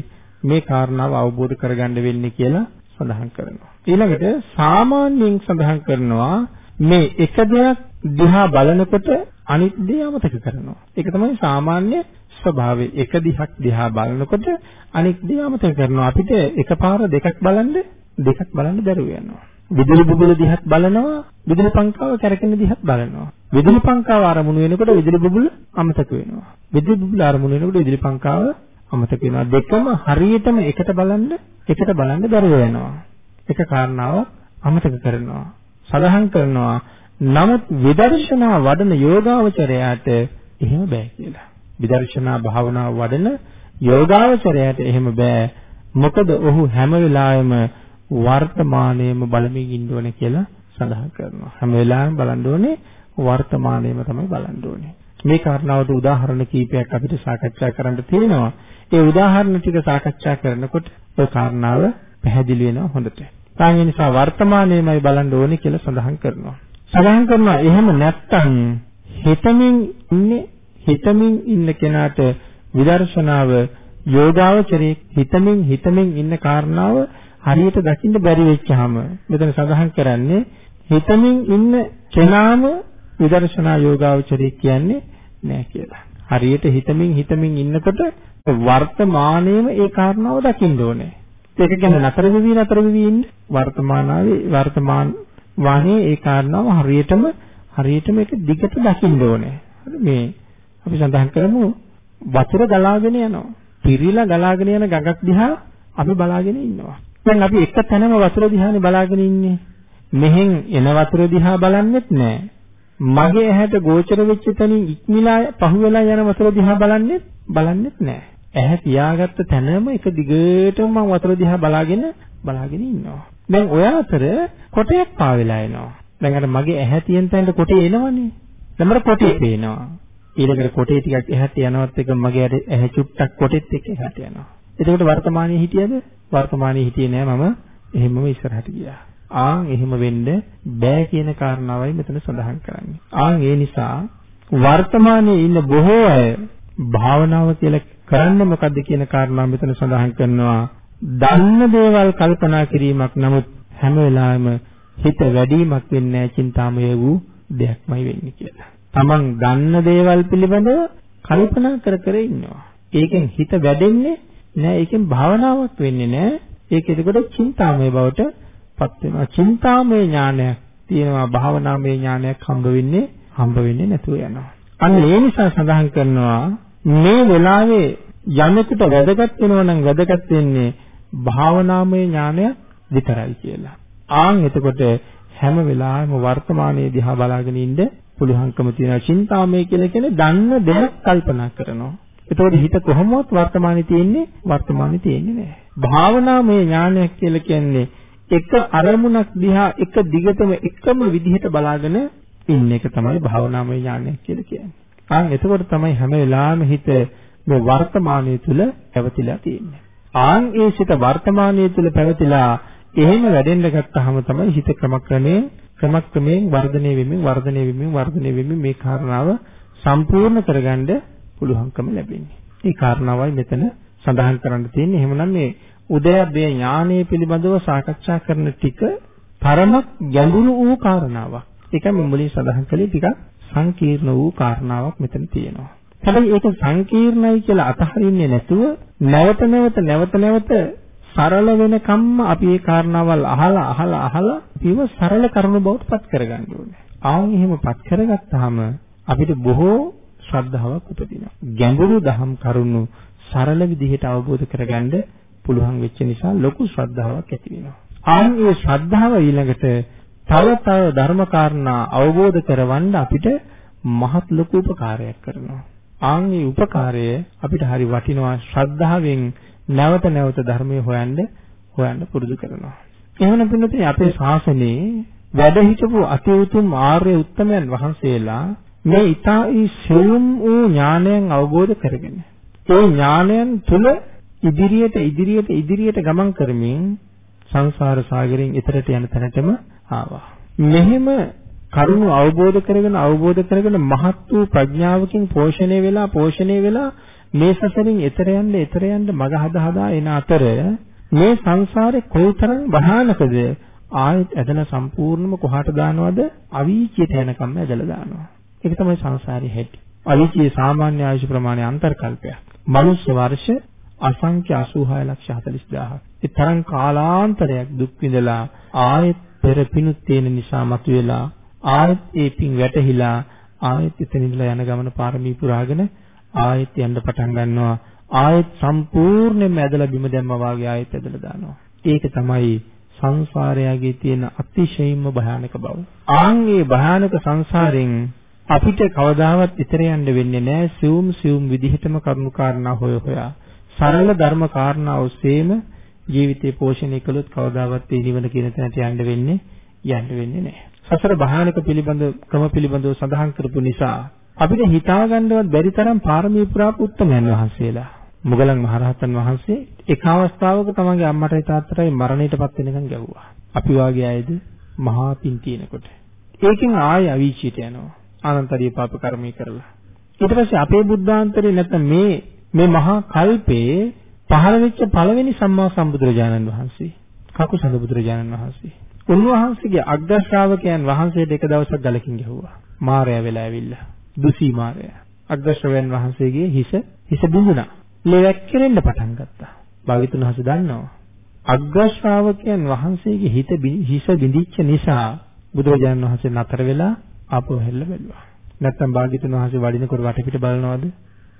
මේ කාරණාව අවබෝධ කරගන්න වෙන්නේ කියලා සඳහන් කරනවා. ඊළඟට සාමාන්‍යයෙන් සඳහන් කරනවා මේ එක දෙයක් දිහා බලනකොට අනිත් දේ අමතක කරනවා. ඒක තමයි සාමාන්‍ය ස්වභාවය. එක දිහක් දිහා බලනකොට අනිත් දේ අමතක කරනවා. අපිට එකපාර දෙකක් බලන්න දෙකක් බලන්න බැරුව යනවා. විදුලි බුබුල දිහත් බලනවා විදුලි පංකාව කැරකෙන දිහත් බලනවා විදුලි පංකාව ආරමුණු වෙනකොට විදුලි බුබුල අමතක වෙනවා විදුලි බුබුල ආරමුණු වෙනකොට විදුලි පංකාව අමතක වෙනවා දෙකම හරියටම එකට බලන්න එකට බලන්න බැරුව යනවා එක කාරණාවක් අමතක කරනවා සඳහන් කරනවා නමුත් විදර්ශනා වඩන යෝගාවචරයාට එහෙම බෑ කියලා. විදර්ශනා භාවනාව වඩන යෝගාවචරයට එහෙම බෑ. මොකද ඔහු හැම වෙලාවෙම වර්තමානයේම බලමින් ඉන්න ඕනේ කියලා සඳහන් කරනවා. හැම වෙලාවෙම බලන්න ඕනේ වර්තමානයේම තමයි බලන්න ඕනේ. මේ කාරණාවට උදාහරණ කීපයක් අපිට සාකච්ඡා කරන්න තියෙනවා. ඒ උදාහරණ ටික සාකච්ඡා කරනකොට ඔය කාරණාව පැහැදිලි වෙනවා හොඳට. ඒ නිසා වර්තමානයේමයි බලන්න ඕනේ කියලා සඳහන් කරනවා. සඳහන් කරනවා එහෙම නැත්තම් හිතමින් ඉන්නේ හිතමින් ඉන්න කෙනාට විදර්ශනාව යෝගාවචරයේ හිතමින් හිතමින් ඉන්න කාරණාව හරියට දකින්න බැරි වෙච්චාම මෙතන සඳහන් කරන්නේ හිතමින් ඉන්න කෙනාම විදර්ශනා යෝගාවචරයේ කියන්නේ නෑ කියලා. හරියට හිතමින් හිතමින් ඉන්නකොට වර්තමානයේම ඒ කාරණාව දකින්න ඕනේ. ඒක කියන්නේ නතර වෙවි නතර වෙවි ඉන්න වර්තමානාවේ වර්තමාන වාහනේ ඒ කාරණාව හරියටම හරියටම ඒක දිගට දකින්න ඕනේ. මේ අපි සඳහන් කරමු වතුර ගලාගෙන යනවා. පිරීලා ගලාගෙන යන ගඟක් දිහා අපි බලාගෙන ඉන්නවා. දැන් අපි එක තැනම වතුර දිහානේ බලාගෙන ඉන්නේ. මෙහෙන් එන වතුර දිහා බලන්නෙත් නෑ. මගේ ඇහැට ගෝචර වෙච්ච තැනින් ඉක්මලා පහුවෙලා යන වතුර දිහා බලන්නෙත් බලන්නෙත් නෑ. ඇහැ පියාගත්ත තැනම එක දිගටම මම වතුර දිහා බලාගෙන බලාගෙන ඉන්නවා. දැන් ඔය අතර කොටයක් පාවෙලා එනවා. දැන් අර මගේ ඇහැ තියෙන තැනට කොටේ එනවනේ. දැන් මට කොටේ පේනවා. ඊළඟට කොටේ ටිකක් එහාට යනවත් එක මගේ ඇහැ චුට්ටක් කොටෙත් එක්ක එහාට යනවා. එතකොට වර්තමානයේ හිටියද? වර්තමානයේ හිටියේ නෑ මම එහෙමම ඉස්සරහට ගියා. ආන් එහෙම වෙන්න බෑ කියන කාරණාවයි මෙතන සඳහන් කරන්නේ. ආන් ඒ නිසා වර්තමානයේ ඉන්න බොහෝ අය භාවනාව කියලා කරන්නේ මොකද්ද කියන කාරණාව මෙතන සඳහන් කරනවා. දන්න දේවල් කල්පනා කිරීමක් නමුත් හැම වෙලාවෙම හිත වැඩිමක් වෙන්නේ නැහැ චින්තාමය වූ දෙයක්මයි වෙන්නේ කියලා. Taman දන්න දේවල් පිළිබඳව කල්පනා කර කර ඉන්නවා. ඒකෙන් හිත වැඩෙන්නේ නෑ ඒකෙන් භාවනාවක් වෙන්නේ නෑ ඒක එතකොට චින්තාමය බවට පත් වෙනවා. චින්තාමය ඥානයක් තියෙනවා. භාවනාමය ඥානයක් හම්බ වෙන්නේ හම්බ වෙන්නේ නැතුව යනවා. අන්න ඒ නිසා සඳහන් කරනවා මේ වෙලාවේ යමෙකුට වැදගත් වෙනවා නම් වැදගත් වෙන්නේ භාවනාමය ඥානය විතරයි කියලා. ආන් එතකොට හැම වෙලාවෙම වර්තමානයේ දිහා බලාගෙන ඉන්න පුළුවන්කම තියෙනවා. චින්තාමය කියලා කියන්නේ දන්න දෙයක් කල්පනා කරනවා. එතකොට හිත කොහොමවත් වර්තමානයේ තියෙන්නේ වර්තමානයේ තියෙන්නේ නැහැ. භාවනාමය ඥානයක් කියලා කියන්නේ එක අරමුණක් දිහා එක දිගටම එකම විදිහට බලාගෙන ඉන්න එක තමයි භාවනාමය ඥානයක් කියලා කියන්නේ. ආන් එතකොට තමයි හැම වෙලාවෙම හිත මේ වර්තමානයේ තුල පැවතිලා තියෙන්නේ. ආන් ඒ සිත වර්තමානයේ තුල පැවතිලා එහෙම වැඩෙන්න ගත්තාම තමයි හිත ක්‍රමක්‍රමයෙන් ක්‍රමක්‍රමයෙන් වර්ධනය වෙමින් වර්ධනය වෙමින් වර්ධනය වෙමින් මේ කාරණාව සම්පූර්ණ කරගන්න පුළුවන්කම ලැබෙන්නේ. ඒ කාරණාවයි මෙතන සඳහන් කරන්න තියෙන්නේ. එහෙමනම් මේ උදයබ්බේ ඥානයේ පිළිබඳව සාකච්ඡා කරන ටික තරමක් ගැඹුරු වූ කාරණාවක්. ඒකම මුලින් සඳහන් කළේ ටිකක් සංකීර්ණ වූ කාරණාවක් මෙතන තියෙනවා. හැබැයි ඒක සංකීර්ණයි කියලා අතහරින්නේ නැතුව නැවත නැවත නැවත නැවත සරල වෙනකම්ම අපි මේ කාරණාවල් අහලා අහලා අහලා ඒව සරල කරුණු බවට පත් කරගන්න ඕනේ. ආන් එහෙම පත් කරගත්තාම අපිට බොහෝ ශ්‍රද්ධාවක් උපදිනවා. ගැඹුරු දහම් කරුණු සරල විදිහට අවබෝධ කරගන්න පුළුවන් වෙච්ච නිසා ලොකු ශ්‍රද්ධාවක් ඇති වෙනවා. ආන් ඒ ශ්‍රද්ධාව ඊළඟට තව තව ධර්ම කාරණා අවබෝධ කරවන්න අපිට මහත් ලොකු උපකාරයක් කරනවා. ආන් මේ උපකාරය අපිට හරි වටිනවා ශ්‍රද්ධාවෙන් නැවත නැවත ධර්මයේ හොයන්න හොයන්න පුරුදු කරනවා. එහෙනම් පින්නතේ අපේ ශාසනයේ වැඩ හිටපු අති උතුම් ආර්ය උත්තමයන් වහන්සේලා මේ ඊතා ඊ සෙවුම් වූ ඥානයන් අවබෝධ කරගෙන ඒ ඥානයන් තුල ඉදිරියට ඉදිරියට ඉදිරියට ගමන් කරමින් සංසාර සාගරයෙන් එතරට යන තැනටම ආවා. මෙහෙම කරුණු අවබෝධ කරගෙන අවබෝධ කරගෙන මහත් වූ ප්‍රඥාවකින් පෝෂණය වෙලා පෝෂණය වෙලා මේ සසරින් එතර යන්න එතර යන්න මග හදා හදා එන අතර මේ සංසාරේ කොයිතරම් භයානකද ආයෙත් ඇදලා සම්පූර්ණම කොහාට දානවද අවීචියට යනකම් ඇදලා දානවා ඒක තමයි සංසාරේ හැටි. අවිචී සාමාන්‍ය ආයුෂ ප්‍රමාණය අන්තර්කල්පයක්. මනුෂ්‍ය වර්ෂ අසංඛ්‍ය 86 ලක්ෂ 40000. ඒ තරම් කාලාන්තරයක් දුක් විඳලා ආයෙත් පෙර පිණුත් තියෙන නිසා මතුවෙලා ආයෙත් ඒ පින් වැටහිලා ආයෙත් එතන ඉඳලා යන ගමන පාරමී පුරාගෙන ආයෙත් යන්න පටන් ගන්නවා. ආයෙත් සම්පූර්ණයෙන්ම ඇදලා බිම දැම්මා වාගේ ආයෙත් ඇදලා දානවා. ඒක තමයි සංසාරයගේ තියෙන අතිශයින්ම භයානක බව. ආන්ගේ භයානක සංසාරයෙන් අපිට කවදාවත් ඊතර යන්න වෙන්නේ නැහැ සියුම් සියුම් විදිහටම කරුණු කාරණා හොය හොයා. සරල ධර්ම කාරණා ඔස්සේම ජීවිතේ පෝෂණය කළොත් කවදාවත් ඒ නිවන කියන තැනට යන්න වෙන්නේ යන්න වෙන්නේ නැහැ. සසර භයානක පිළිබඳ ක්‍රම පිළිබඳව සඳහන් කරපු නිසා අපිට හිතා ගන්නවත් බැරි තරම් පාරමී පුරාපු උත්තමයන් වහන්සේලා. මුගලන් මහරහතන් වහන්සේ එක අවස්ථාවක තමන්ගේ අම්මටයි තාත්තටයි මරණයටපත් වෙනකන් ගැව්වා. අපි වාගේ අයද මහා පින් තියෙනකොට. ඒකෙන් ආය අවීචියට යනවා. ආනන්තරිය පාප කර්මී කරලා. ඊට පස්සේ අපේ බුද්ධාන්තරේ නැත්නම් මේ මේ මහා කල්පේ පහළ වෙච්ච පළවෙනි සම්මා සම්බුදුරජාණන් වහන්සේ කකුසඳ බුදුරජාණන් වහන්සේ. උන්වහන්සේගේ අග්‍ර ශ්‍රාවකයන් වහන්සේට එක දවසක් ගලකින් ගැහුවා. මාරයා වෙලා ඇවිල්ලා. දුසී මාරයා. අග්‍ර ශ්‍රවයන් වහන්සේගේ හිස හිස බිඳුණා. ලෙවැක් කෙරෙන්න පටන් ගත්තා. භාග්‍යතුන් හස දන්නවා. අග්‍ර ශ්‍රාවකයන් වහන්සේගේ හිත හිස බිඳිච්ච නිසා බුදුරජාණන් වහන්සේ නතර වෙලා ආපහු හැල්ල බැලුවා. නැත්තම් භාග්‍යතුන් වහන්සේ වඩිනකොට වටපිට බලනවද?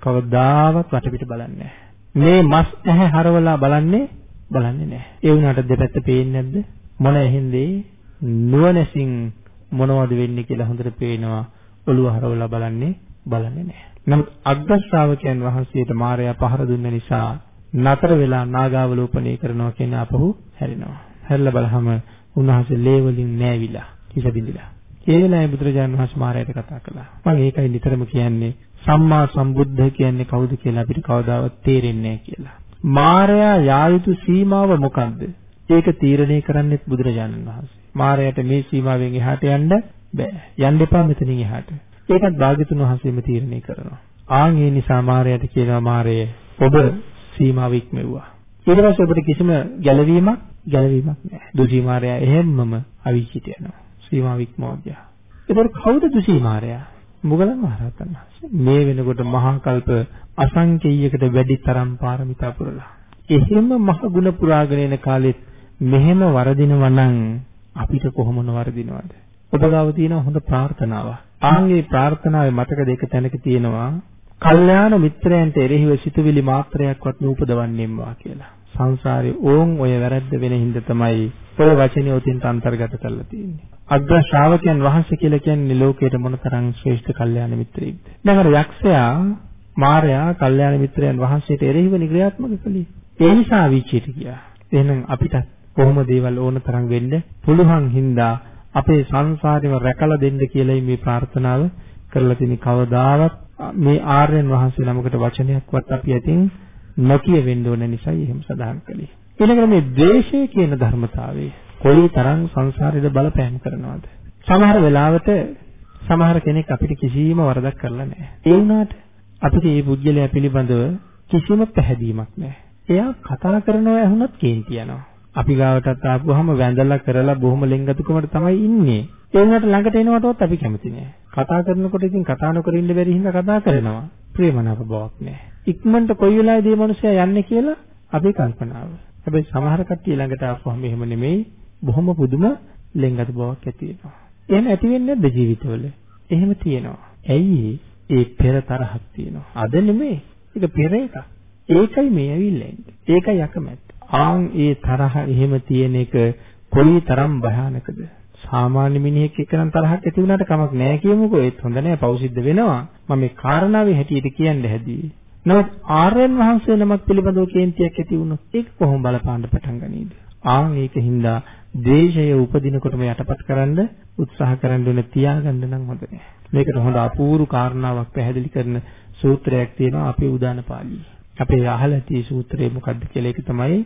කවදාවත් වටපිට බලන්නේ මේ මස් ඇහැ හරවලා බලන්නේ බලන්නේ නැහැ. ඒ වුණාට දෙපැත්ත පේන්නේ නැද්ද? මොන ඇහින්දේ නුවණැසින් මොනවද වෙන්නේ කියලා හොඳට පේනවා. ඔළුව හරවලා බලන්නේ බලන්නේ නැහැ. නමුත් අග්‍ර ශ්‍රාවකයන් වහන්සේට මායя පහර දුන්න නිසා නතර වෙලා නාගාවලෝපණය කරනවා කියන අපහු හැරෙනවා. හැරිලා බලහම උන්වහන්සේ ලේ වලින් නෑවිලා හිස බිඳිලා. ඒ වෙලාවේ බුදුරජාණන් වහන්සේ මාරයට කතා කළා. මම ඒකයි නිතරම කියන්නේ සම්මා සම්බුද්ධ කියන්නේ කවුද කියලා අපිට කවදාවත් තේරෙන්නේ නැහැ කියලා. මාරයා යා යුතු සීමාව මොකක්ද? ඒක තීරණය කරන්නේත් බුදුරජාණන් වහන්සේ. මාරයට මේ සීමාවෙන් එහාට යන්න බෑ. යන්න එපා මෙතනින් එහාට. ඒකත් භාග්‍යතුන් වහන්සේම තීරණය කරනවා. ආන් ඒ නිසා මාරයට කියනවා මාරය ඔබ සීමාව ඉක්මෙව්වා. ඊට පස්සේ ඔබට කිසිම ගැළවීමක් ගැළවීමක් නැහැ. දුසී මාරයා එහෙම්මම අවීචිත යනවා. සීමාව ඉක්මවා ගියා. ඒතර කවුද දුසී මාරයා? මුගලන් මහරහතන් වහන්සේ. මේ වෙනකොට මහා කල්ප අසංකේයයකට වැඩි තරම් පාරමිතා පුරලා. එහෙම මහ ගුණ පුරාගෙන එන කාලෙත් මෙහෙම වරදිනවා නම් අපිට කොහොමන වරදිනවද? ඔබ ගාව තියෙන හොඳ ප්‍රාර්ථනාවක්. ආන්ගේ ප්‍රාර්ථනාවේ මතක දෙක තැනක තියෙනවා කල්යාණ මිත්‍රයන්ට එරෙහිව සිතුවිලි මාත්‍රයක්වත් නූපදවන්නේම්වා කියලා. සංසාරේ ඕන් ඔය වැරද්ද වෙන හින්දා තමයි ඔය වචනේ උතින් අන්තර්ගත කරලා තියෙන්නේ. අග්‍ර ශ්‍රාවකයන් වහන්සේ කියලා කියන්නේ ලෝකයේ මොනතරම් ශ්‍රේෂ්ඨ කල්යාණ මිත්‍රයෙක්ද? දැන් අර යක්ෂයා මාරයා කල්යාණ මිත්‍රයන් වහන්සේට එරෙහිව නිග්‍රහාත්මක කළේ. ඒ නිසා විචිත ගියා. එහෙනම් අපිට කොහොම දේවල් ඕන තරම් වෙන්න පුළුවන් හින්දා අපේ සංසාරෙම රැකලා දෙන්න කියලායි මේ ප්‍රාර්ථනාව කරලා තියෙන කවදාවත් මේ ආර්යයන් වහන්සේ නමකට වචනයක්වත් අපි අතින් නොකිය වෙන්න ඕන නිසායි එහෙම සඳහන් කළේ. ඊළඟට මේ ද්වේෂය කියන ධර්මතාවය කොයි තරම් සංසාරෙද බලපෑම් කරනවද? සමහර වෙලාවට සමහර කෙනෙක් අපිට කිසිම වරදක් කරලා නැහැ. ඒ වුණාට අපිට මේ පුද්ගලයා පිළිබඳව කිසිම පැහැදීමක් නැහැ. එයා කතා කරනවා ඇහුනත් කේන්ති යනවා. අපි ගාවටත් ආපුවාම වැඳලා කරලා බොහොම ලෙන්ගතුකමට තමයි ඉන්නේ. ඒ වුණාට ළඟට එනවටවත් අපි කැමති නෑ. කතා කරනකොට ඉතින් කතා නොකර ඉන්න බැරි හින්දා කතා කරනවා. ප්‍රේමනාප බවක් නෑ. ඉක්මනට කොයි වෙලාවේදී මේ මිනිස්සයා යන්නේ කියලා අපේ කල්පනාව. හැබැයි සමහර කට්ටිය ළඟට ආපුවාම එහෙම නෙමෙයි. බොහොම පුදුම ලෙන්ගතු බවක් ඇති වෙනවා. එහෙම ඇති වෙන්නේ නැද්ද ජීවිතවල? එහෙම තියෙනවා. ඇයි ඒ පෙර තරහක් තියෙනවා. අද නෙමෙයි. ඒක පෙර එකක්. ඒකයි මේ ඇවිල්ලා ඉන්නේ. ඒකයි අකමැත්ත. ආන් ඒ තරහ එහෙම තියෙන එක කොයි තරම් භයානකද? සාමාන්‍ය මිනිහෙක් එක්කනම් තරහක් ඇති වුණාට කමක් නැහැ කියමුකෝ ඒත් හොඳ නැහැ පෞසිද්ධ වෙනවා මම මේ කාරණාවේ හැටියට කියන්න හැදුවේ නමුත් ආර්යයන් වහන්සේ නමක් පිළිබඳව කේන්තියක් ඇති වුණොත් ඒක කොහොම බලපාන්න පටන් ගනීද ආන් ඒකින්දා ද්වේෂය උපදිනකොටම යටපත් කරන්න උත්සාහ කරන්න ඕනේ තියාගන්න නම් හොඳ නැහැ මේකට හොඳ අපූර්ව කාරණාවක් පැහැදිලි කරන සූත්‍රයක් තියෙනවා අපේ උදාන පාළියේ අපේ අහලා තියෙ සූත්‍රය මොකක්ද කියලා ඒක තමයි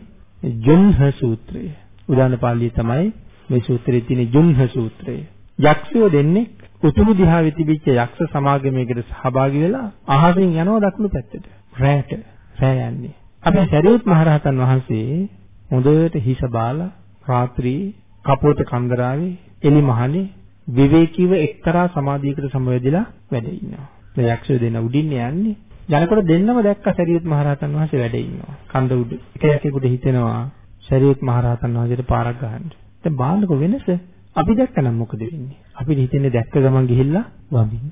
ජුන්හ සූත්‍රය. උදාන පාළියේ තමයි මේ සූත්‍රයේ තියෙන ජුන්හ සූත්‍රය. යක්ෂයෝ දෙන්නේ උතුරු දිහාවේ තිබිච්ච යක්ෂ සමාගමයකට සහභාගී වෙලා අහසින් යනවා දකුණු පැත්තට. රැට රැ යන්නේ. අපි සරියුත් මහරහතන් වහන්සේ හොඳට හිස බාලා රාත්‍රී කපෝත කන්දරාවේ එලි මහනේ විවේකීව එක්තරා සමාධියකට සමවැදිලා වැඩ ඉන්නවා. මේ යක්ෂයෝ දෙන උඩින් යන්නේ යනකොට දෙන්නම දැක්ක සරියුත් මහරහතන් වහන්සේ වැඩ ඉන්නවා. කන්ද උඩ. එක යකෙකුට හිතෙනවා සරියුත් මහරහතන් වහන්සේට පාරක් ගහන්න. දැන් බලන්නකො වෙනස. අපි දැක්කනම් මොකද වෙන්නේ? අපි හිතන්නේ දැක්ක ගමන් ගිහිල්ලා වඳින්න.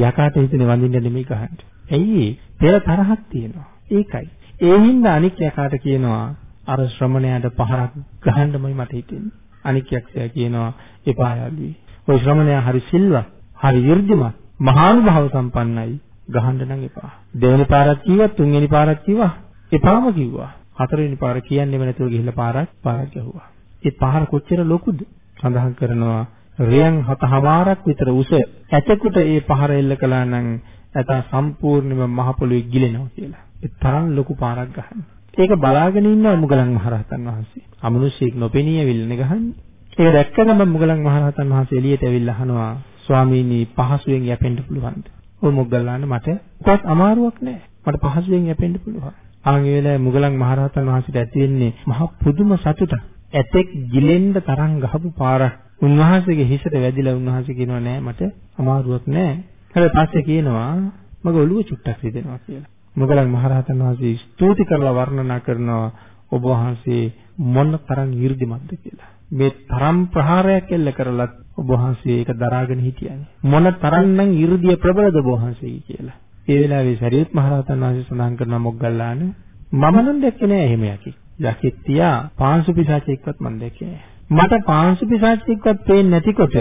යකාට හිතන්නේ වඳින්න නෙමෙයි ගහන්න. ඇයි පෙර තරහක් තියෙනවා. ඒකයි. ඒ හින්දා අනික් යකාට කියනවා අර ශ්‍රමණයාට පහරක් ගහන්නමයි මට හිතෙන්නේ. අනික් යක්ෂයා කියනවා එපා යාළුවනේ. ওই ශ්‍රමණයා හරි සිල්වත්, හරි වර්ධිමත්, මහානුභාව සම්පන්නයි. ගහන්න නම් එපා. දෙවෙනි පාරක් කිව්වා, තුන්වෙනි පාරක් කිව්වා, එපාම කිව්වා. හතරවෙනි පාර කියන්නේම නැතුව ගිහිල්ලා පාරක් පාරක් ගැහුවා. ඒ පාර කොච්චර ලොකුද? සඳහන් කරනවා රියන් හතමාරක් විතර උස ඇතෙකුට ඒ පහර එල්ල කළා නම් ඇත සම්පූර්ණයෙන්ම මහ පොළොවේ ගිලෙනවා කියලා. ඒ තරම් ලොකු පාරක් ගහන්නේ. ඒක බලාගෙන ඉන්න මුගලන් මහරහතන් වහන්සේ. අමනුෂ්‍යෙක් නොපෙනී ඇවිල්ලානේ ගහන්නේ. ඒක දැක්ක ගමන් මුගලන් මහරහතන් වහන්සේ එළියට ඇවිල්ලා අහනවා ස්වාමීනි පහසුවෙන් යැපෙන්න පුළුවන්ද? ඔය මොග්ගල්ලාන මට කොහොත් අමාරුවක් නෑ. මට පහසුවෙන් යැපෙන්න පුළුවන්. ආන් ඒ වෙලාවේ මුගලන් මහරහතන් වහන්සේට ඇති වෙන්නේ මහ පුදුම සතුටක්. ඇතෙක් ගිලෙන්න තරම් ගහපු පාරක් උන්වහන්සේගේ හිසට වැදිලා උන්වහන්සේ කියනවා නෑ මට අමාරුවක් නෑ. හැබැයි පස්සේ කියනවා මගේ ඔළුව චුට්ටක් රිදෙනවා කියලා. මොගලන් මහරහතන් වහන්සේ ස්තුති කරලා වර්ණනා කරනවා ඔබ වහන්සේ මොන තරම් 이르දිමත්ද කියලා. මේ තරම් ප්‍රහාරයක් එල්ල කරලත් ඔබ වහන්සේ ඒක දරාගෙන හිටියනේ. මොන තරම්නම් 이르දිය ප්‍රබලද ඔබ වහන්සේ කියලා. ඒ වෙලාවේ සරියුත් මහරහතන් වහන්සේ සඳහන් කරන මොග්ගල්ලාන මම නම් දැක්කේ නෑ එහෙම යකි. යකිත්තියා පාංශු පිසාචෙක්වත් මම දැකේ මට පාංශු පිසාචෙක්වත් පේන්නේ නැතිකොට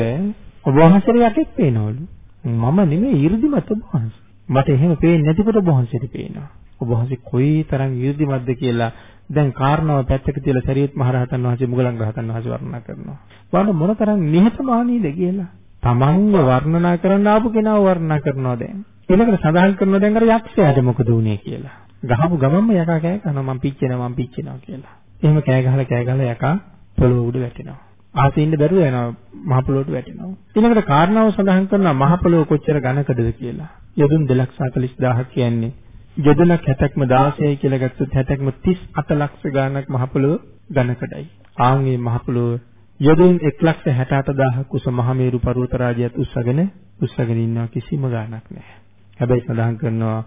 ඔබ වහන්සේ යකෙක් පේනවලු. මම නෙමෙයි 이르දිමත් ඔබ වහන්සේ. මට එහෙම පේන්නේ නැතිකොට ඔබ වහන්සේට පේනවා. ඔබ වහන්සේ කොයි තරම් 이르දිමත්ද කියලා දැන් කාරණාව පැත්තක තියලා සරියුත් මහරහතන් වහන්සේ මුගලන් රහතන් වහන්සේ වර්ණනා කරනවා. බලන්න මොනතරම් නිහතමානීද කියලා. තමන්ව වර්ණනා කරන්න ආපු කෙනාව වර්ණනා කරනවා දැන්. ඊළඟට සඳහන් කරනවා දැන් අර යක්ෂයාට මොකද වුනේ කියලා. ගහපු ගමන්ම යකා කෑ කරනවා මං පිච්චෙනවා මං පිච්චෙනවා කියලා. එහෙම කෑ ගහලා කෑ ගහලා යකා පොළොව උඩ වැටෙනවා. ආසෙ ඉන්න බැරුව යනවා මහ පොළොවට වැටෙනවා. ඊළඟට කාරණාව සඳහන් කරනවා මහ පොළොව කොච්චර ඝනකද කියලා. යොදුන් 240000ක් කියන්නේ යොදුනක් 60ක්ම 16යි කියලා ගත්තොත් 60ක්ම 38 ලක්ෂ ගාණක් මහ පොළොව ඝනකඩයි. ආන්ගේ මහ පොළොව යොදුන් 168000ක් උස මහමේරු පර්වත රාජ්‍යයත් උස්සගෙන උස්සගෙන ඉන්නවා කිසිම ගාණක් නැහැ. හැබැයි සඳහන් කරනවා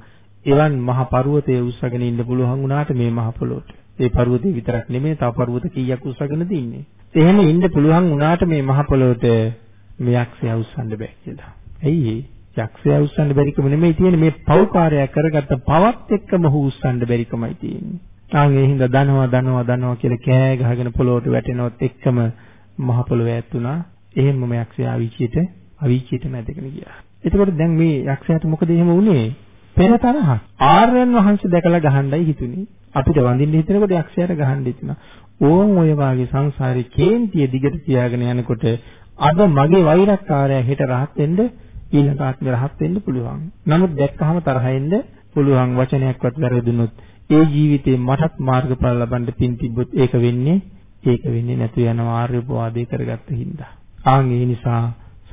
එවන් මහ පර්වතයේ උස්සගෙන ඉන්න පුළුවන් වුණාට මේ මහ පොළොවට. ඒ පර්වතේ විතරක් නෙමෙයි තව පර්වත කීයක් උස්සගෙනද ඉන්නේ. එහෙම ඉන්න පුළුවන් වුණාට මේ මහ පොළොවට මේ යක්ෂයා උස්සන්න බෑ කියලා. ඇයි යක්ෂයා උස්සන්න බැරිකම නෙමෙයි තියෙන්නේ මේ පෞකාරය කරගත්ත පවත් එක්කම හු උස්සන්න බැරිකමයි තියෙන්නේ. ආන් ඒ හින්දා දනවා දනවා දනවා කියලා කෑ ගහගෙන පොළොවට වැටෙනවත් එක්කම මහ පොළොව ඈත්ුණා. එහෙම්මම යක්ෂයා අවීචියට අවීචියට මැදගෙන ගියා. එතකොට දැන් මේ යක්ෂයාට මොකද එහෙම වුනේ? පෙර තරහ. ආර්යයන් වහන්සේ දැකලා ගහන්නයි හිතුනේ. අපිට වඳින්න හිතනකොට යක්ෂයාට ගහන්න හිතුණා. ඕන් ඔය වාගේ සංසාරේ කේන්තිය දිගට තියාගෙන යනකොට අද මගේ වෛරක්කාරයා හෙට රහත් වෙන්න ඊළඟ ආත්මෙ රහත් වෙන්න පුළුවන්. නමුත් දැක්කහම තරහින්ද පුළුවන් වචනයක්වත් වැරදුනොත් ඒ ජීවිතේ මටත් මාර්ගඵල ලබන්න පින් තිබ්බොත් ඒක වෙන්නේ ඒක වෙන්නේ නැතු යන ආර්ය උපවාදේ කරගත්ත හින්දා. ආන් ඒ නිසා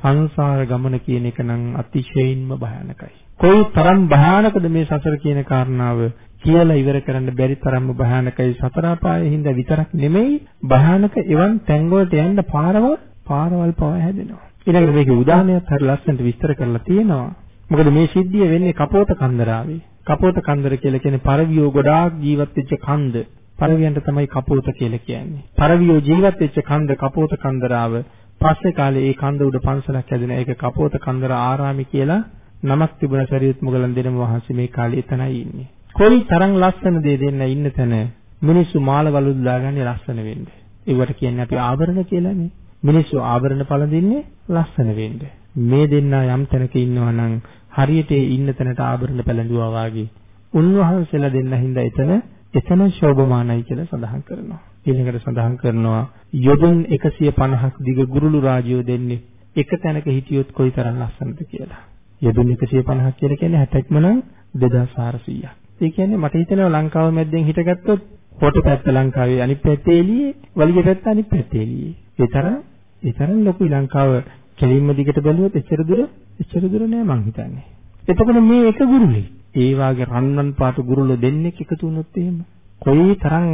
සංසාර ගමන කියන එක නම් අතිශයින්ම භයානකයි. කොයි තරම් භයානකද මේ සසර කියන කාරණාව කියලා ඉවර කරන්න බැරි තරම්ම භයානකයි සතර අපායේ හින්දා විතරක් නෙමෙයි භයානක එවන් තැන් වලට යන්න පාරවල් පාරවල් පව හැදෙනවා. ඊළඟට මේකේ උදාහරණයක් හරි ලස්සනට විස්තර කරලා තියෙනවා. මොකද මේ සිද්ධිය වෙන්නේ කපෝත කන්දරාවේ. කපෝත කන්දර කියලා කියන්නේ පරවියෝ ගොඩාක් ජීවත් වෙච්ච කන්ද. පරවියන්ට තමයි කපෝත කියලා කියන්නේ. පරවියෝ ජීවත් වෙච්ච කන්ද කපෝත කන්දරාව. පස්සේ කාලේ ඒ කන්ද උඩ පන්සලක් හැදුණා. ඒක කපෝත කන්දර ආරාමි කියලා නමක් තිබුණ සරියුත් මුගලන් දෙනම වහන්සේ මේ කාලේ එතනයි ඉන්නේ. කොයි තරම් ලස්සන දේ දෙන්න ඉන්න තැන මිනිස්සු මාල වලුත් දාගන්නේ ලස්සන වෙන්න. ඒවට කියන්නේ අපි ආභරණ කියලානේ. මිනිස්සු ආභරණ පළඳින්නේ ලස්සන වෙන්න. මේ දෙන්නා යම් තැනක ඉන්නවා නම් හරියට ඒ ඉන්න තැනට ආභරණ පැළඳුවා වාගේ උන්වහන්සේලා දෙන්න හින්දා එතන එතන ශෝභමානයි කියලා සඳහන් කරනවා. ඊළඟට සඳහන් කරනවා යොදුන් 150ක් දිග ගුරුළු රාජ්‍යෝ දෙන්නේ එක තැනක හිටියොත් කොයිතරම් ලස්සනද කියලා. යොදුන් 150ක් කියලා කියන්නේ 60ක්ම නම් 2400ක්. ඒ කියන්නේ මට හිතෙනවා ලංකාව මැද්දෙන් හිටගත්තොත් කොට පැත්ත ලංකාවේ අනිත් පැත්තේ එළියේ වලිග පැත්ත අනිත් පැත්තේ එළියේ. ඒ තරම් ඒ තරම් ලොකුයි ලංකාව කෙලින්ම දිගට බැලුවොත් එච්චර දුර එච්චර දුර නෑ මං හිතන්නේ. එතකොට මේ එක ගුරුලේ ඒ වාගේ රන්වන් පාට ගුරුලෝ දෙන්නෙක් එකතු වුණොත් එහෙම කොයි තරම්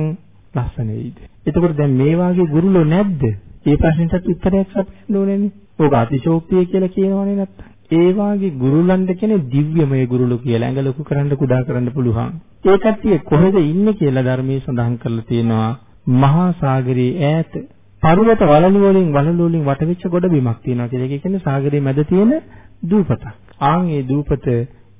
ලස්සන වෙයිද? එතකොට දැන් මේ වාගේ ගුරුලෝ නැද්ද? ඒ ප්‍රශ්නෙට උත්තරයක් සපයන්න ඕනේනේ. ඕක අතිශෝක්තිය කියලා කියනවනේ නැත්තම්. ඒ වාගේ ගුරුලන්ට කියන්නේ දිව්‍යමය ගුරුලු කියලා ඇඟ ලොකු කරන්න කුඩා කරන්න පුළුවන්. ඒ කට්ටිය කොහෙද ඉන්නේ කියලා ධර්මයේ සඳහන් කරලා තියෙනවා. මහා සාගරයේ ඈත පර්වත වලලු වලින් වලලු වලින් වටවිච්ච ගොඩ බිමක් තියෙනවා කියලා. ඒක කියන්නේ සාගරයේ මැද තියෙන දූපතක්. ආන් ඒ දූපත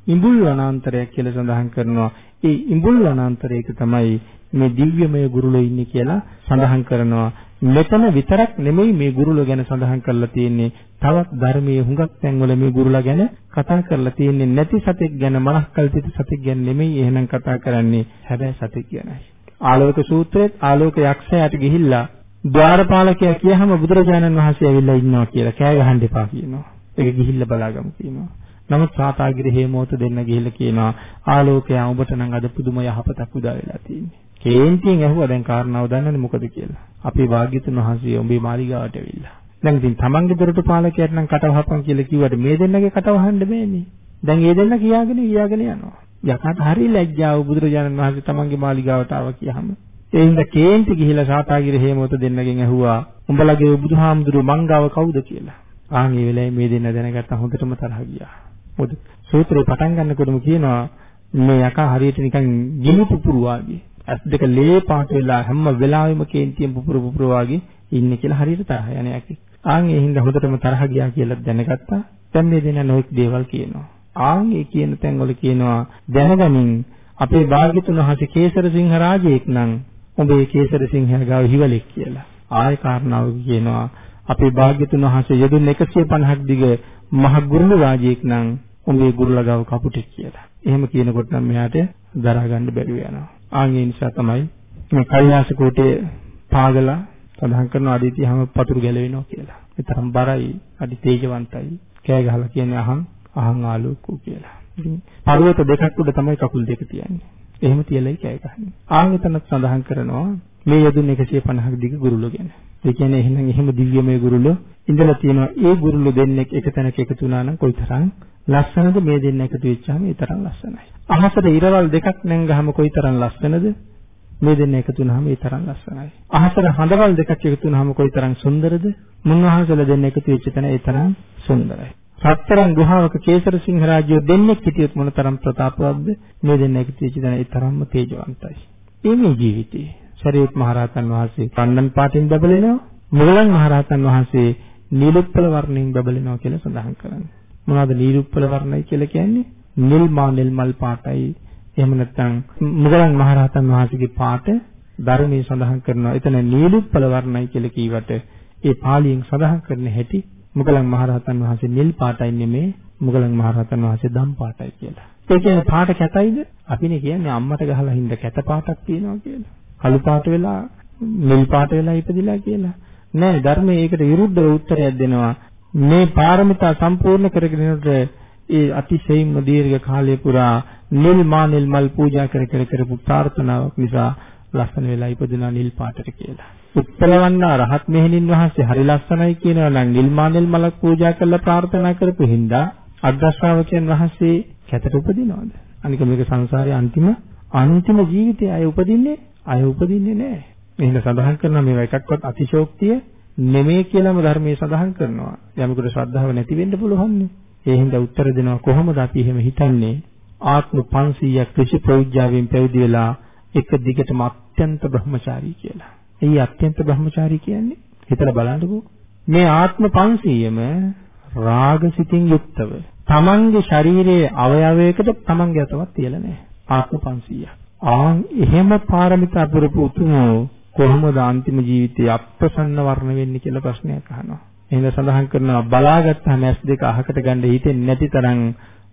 ඉඹුල් වනාන්තරයක් කියලා සඳහන් කරනවා. ඒ ඉඹුල් වනාන්තරයක තමයි මේ දිව්‍යමය ගුරුලෝ ඉන්නේ කියලා සඳහන් කරනවා. මෙතන විතරක් නෙමෙයි මේ ගුරුලෝ ගැන සඳහන් කරලා තියෙන්නේ. තවත් ධර්මයේ හුඟක් තැන්වල මේ ගුරුලා ගැන කතා කරලා තියෙන්නේ නැති සතෙක් ගැන මනස් කල්පිත සතෙක් ගැන නෙමෙයි එහෙනම් කතා කරන්නේ හැබැයි සතෙක් ගැනයි. ආලෝක සූත්‍රයේත් ආලෝක යක්ෂයාට ගිහිල්ලා ద్వාරපාලකයා කියහම බුදුරජාණන් වහන්සේ ඇවිල්ලා ඉන්නවා කියලා කෑ ගහන්න එපා කියනවා. ඒක ගිහිල්ලා බලාගමු කියනවා. නමුත් සාතාගිරි හේමෝත දෙන්න ගිහිල්ලා කියනවා ආලෝකය ඔබට නම් අද පුදුම යහපතක් උදා වෙලා තියෙන්නේ. කේන්තියෙන් ඇහුවා දැන් කාරණාව දන්නනේ මොකද කියලා. අපේ වාග්යතුන් වහන්සේ උඹේ මාලිගාවට ඇවිල්ලා. දැන් ඉතින් තමන්ගේ දොරටු පාලකයාට නම් කටවහපන් කියලා කිව්වට මේ දෙන්නගේ කටවහන්න බෑනේ. දැන් ඒ දෙන්න කියාගෙන කියාගෙන යනවා. යකට හරි ලැජ්ජාව බුදුරජාණන් වහන්සේ තමන්ගේ මාලිගාවට ආවා කියහම. ඒ හින්දා කේන්ති ගිහිලා සාතාගිරි හේමවත දෙන්නගෙන් ඇහුවා උඹලගේ බුදුහාමුදුරු මංගාව කවුද කියලා. ආන් මේ වෙලාවේ මේ දෙන්න දැනගත්ත හොඳටම තරහ ගියා. මොකද සූත්‍රේ පටන් ගන්නකොටම කියනවා මේ යකා හරියට නිකන් ගිනි පුපුරු වගේ. ඇස් දෙක ලේ පාට වෙලා හැම වෙලාවෙම කේන්තියෙන් පුපුරු පුපුරු වගේ ඉන්නේ කියලා හරියට තරහ යන යකි. ආන් ඒ හින්දා හොඳටම තරහ ගියා කියලා දැනගත්තා. දැන් මේ දෙන්න නොඑක් දේවල් කියනවා. ආන් ඒ කියන තැන්වල කියනවා දැනගනින් අපේ භාග්‍යතුන් වහන්සේ කේසර සිංහ රාජයෙක් නම් උඹේ කේසර සිංහයා ගාව හිවලෙක් කියලා. ආය කාරණාව කියනවා අපේ භාග්‍යතුන් වහන්සේ යදුන් 150ක් දිග මහ ගුරුල රාජයෙක් නම් උඹේ ගුරුලා ගාව කපුටෙක් කියලා. එහෙම කියනකොට නම් මෙයාට දරා ගන්න බැරුව යනවා. ආන් ඒ නිසා තමයි මේ කල්යාස කෝටේ පාගලා සඳහන් කරන අඩිතියම පතුරු ගැලවෙනවා කියලා. ඒ තරම් බරයි, අඩි තේජවන්තයි. කෑ ගහලා කියන්නේ අහං අහං ආලෝකෝ කියලා. ඉතින් පර්වත දෙකක් උඩ තමයි කකුල් දෙක තියන්නේ. එහෙම තියලයි කෑ ගහන්නේ. ආයෙතනත් සඳහන් කරනවා මේ යදුන් 150ක දිග ගුරුලෝ ගැන. ඒ කියන්නේ එහෙනම් එහෙම දිව්‍යමය ගුරුලෝ ඉඳලා තියෙනවා. ඒ ගුරුලෝ දෙන්නෙක් එක තැනක එකතු වුණා නම් කොයිතරම් ලස්සනද මේ දෙන්න එකතු වෙච්චාම ඒ තරම් ලස්සනයි. අහසට ඉරවල් දෙකක් නැංගහම කොයිතරම් ලස්සනද මේ දෙන්න එකතු වුණාම ඒ තරම් ලස්සනයි. අහසට හඳවල් දෙකක් එකතු වුණාම කොයිතරම් සුන්දරද? මුන්වහන්සේලා දෙන්න එකතු වෙච්ච තැන ඒ තරම් සුන්දරයි. සතරන් ගුහාවක කේසර සිංහ රාජ්‍යය දෙන්නෙක් හිටියොත් මොනතරම් ප්‍රතාපවත්ද මේ දෙන්න එකතු වෙච්ච තැන ඒ තරම්ම තේජවන්තයි. මේ ජීවිතේ ශරීරත් මහරහතන් වහන්සේ කන්නන් පාටින් බබලෙනවා මුගලන් මහරහතන් වහන්සේ නිලුප්පල වර්ණයෙන් බබලෙනවා කියලා සඳහන් කරන්නේ. මොනවද නිලුප්පල වර්ණයි කියලා කියන්නේ? නිල් මා නිල් මල් පාටයි. එහෙම නැත්නම් මුගලන් මහරහතන් වහන්සේගේ පාට ධර්මයේ සඳහන් කරනවා. එතන නිලුප්පල වර්ණයි කියලා කීවට ඒ පාලියෙන් සඳහන් කරන හැටි මුගලන් මහරහතන් වහන්සේ නිල් පාටයි නෙමේ මුගලන් මහරහතන් වහන්සේ දම් පාටයි කියලා. ඒ කියන්නේ පාට කැතයිද? අපිනේ කියන්නේ අම්මට ගහලා හින්ද කැත පාටක් තියෙනවා කියලා. කළු පාට වෙලා නිල් පාට වෙලා ඉපදිලා කියලා. නෑ ධර්මයේ ඒකට විරුද්ධව උත්තරයක් දෙනවා. මේ පාරමිතා සම්පූර්ණ කරගෙන යනකොට ඒ අතිශයින්ම දීර්ඝ කාලය පුරා නිල් මා නිල් මල් පූජා කර කර කරපු ප්‍රාර්ථනාවක් නිසා ලස්සන වෙලා ඉපදුනා නිල් පාටට කියලා. උත්පලවන්නා රහත් මෙහෙණින් වහන්සේ හරි ලස්සනයි කියනවා නම් නිල් මා නිල් මලක් පූජා කරලා ප්‍රාර්ථනා කරපු හින්දා අග්‍රශ්‍රාවකයන් වහන්සේ කැතට උපදිනවද? අනික මේක සංසාරයේ අන්තිම අන්තිම ජීවිතයේ අය උපදින්නේ අය උපදින්නේ නැහැ. එහෙනම් සඳහන් කරනවා මේවා එකක්වත් අතිශෝක්තිය නෙමෙයි කියලාම ධර්මයේ සඳහන් කරනවා. යමෙකුට ශ්‍රද්ධාව නැති වෙන්න පුළුවන්නේ. ඒ හින්දා උත්තර දෙනවා කොහොමද අපි එහෙම හිතන්නේ? ආත්ම 500ක් ඍෂි ප්‍රෞජ්‍යාවෙන් පැවිදි වෙලා එක දිගටම අත්‍යන්ත බ්‍රහ්මචාරී කියලා. එයි අත්‍යන්ත බ්‍රහ්මචාරී කියන්නේ හිතලා බලන්නකෝ. මේ ආත්ම 500ම රාගසිතින් යුක්තව තමන්ගේ ශරීරයේ අවයවයකට තමන්ගේ අතවත් තියලා නැහැ. ආත්ම 500ක්. ආන් එහෙම පාරමිතා පුරපු උතුමෝ කොහොමද අන්තිම ජීවිතයේ අප්‍රසන්න වර්ණ වෙන්නේ කියලා ප්‍රශ්නයක් අහනවා. එහෙනම් සඳහන් කරනවා බලාගත්තාම ඇස් දෙක අහකට ගන්න හිතෙන්නේ නැති තරම්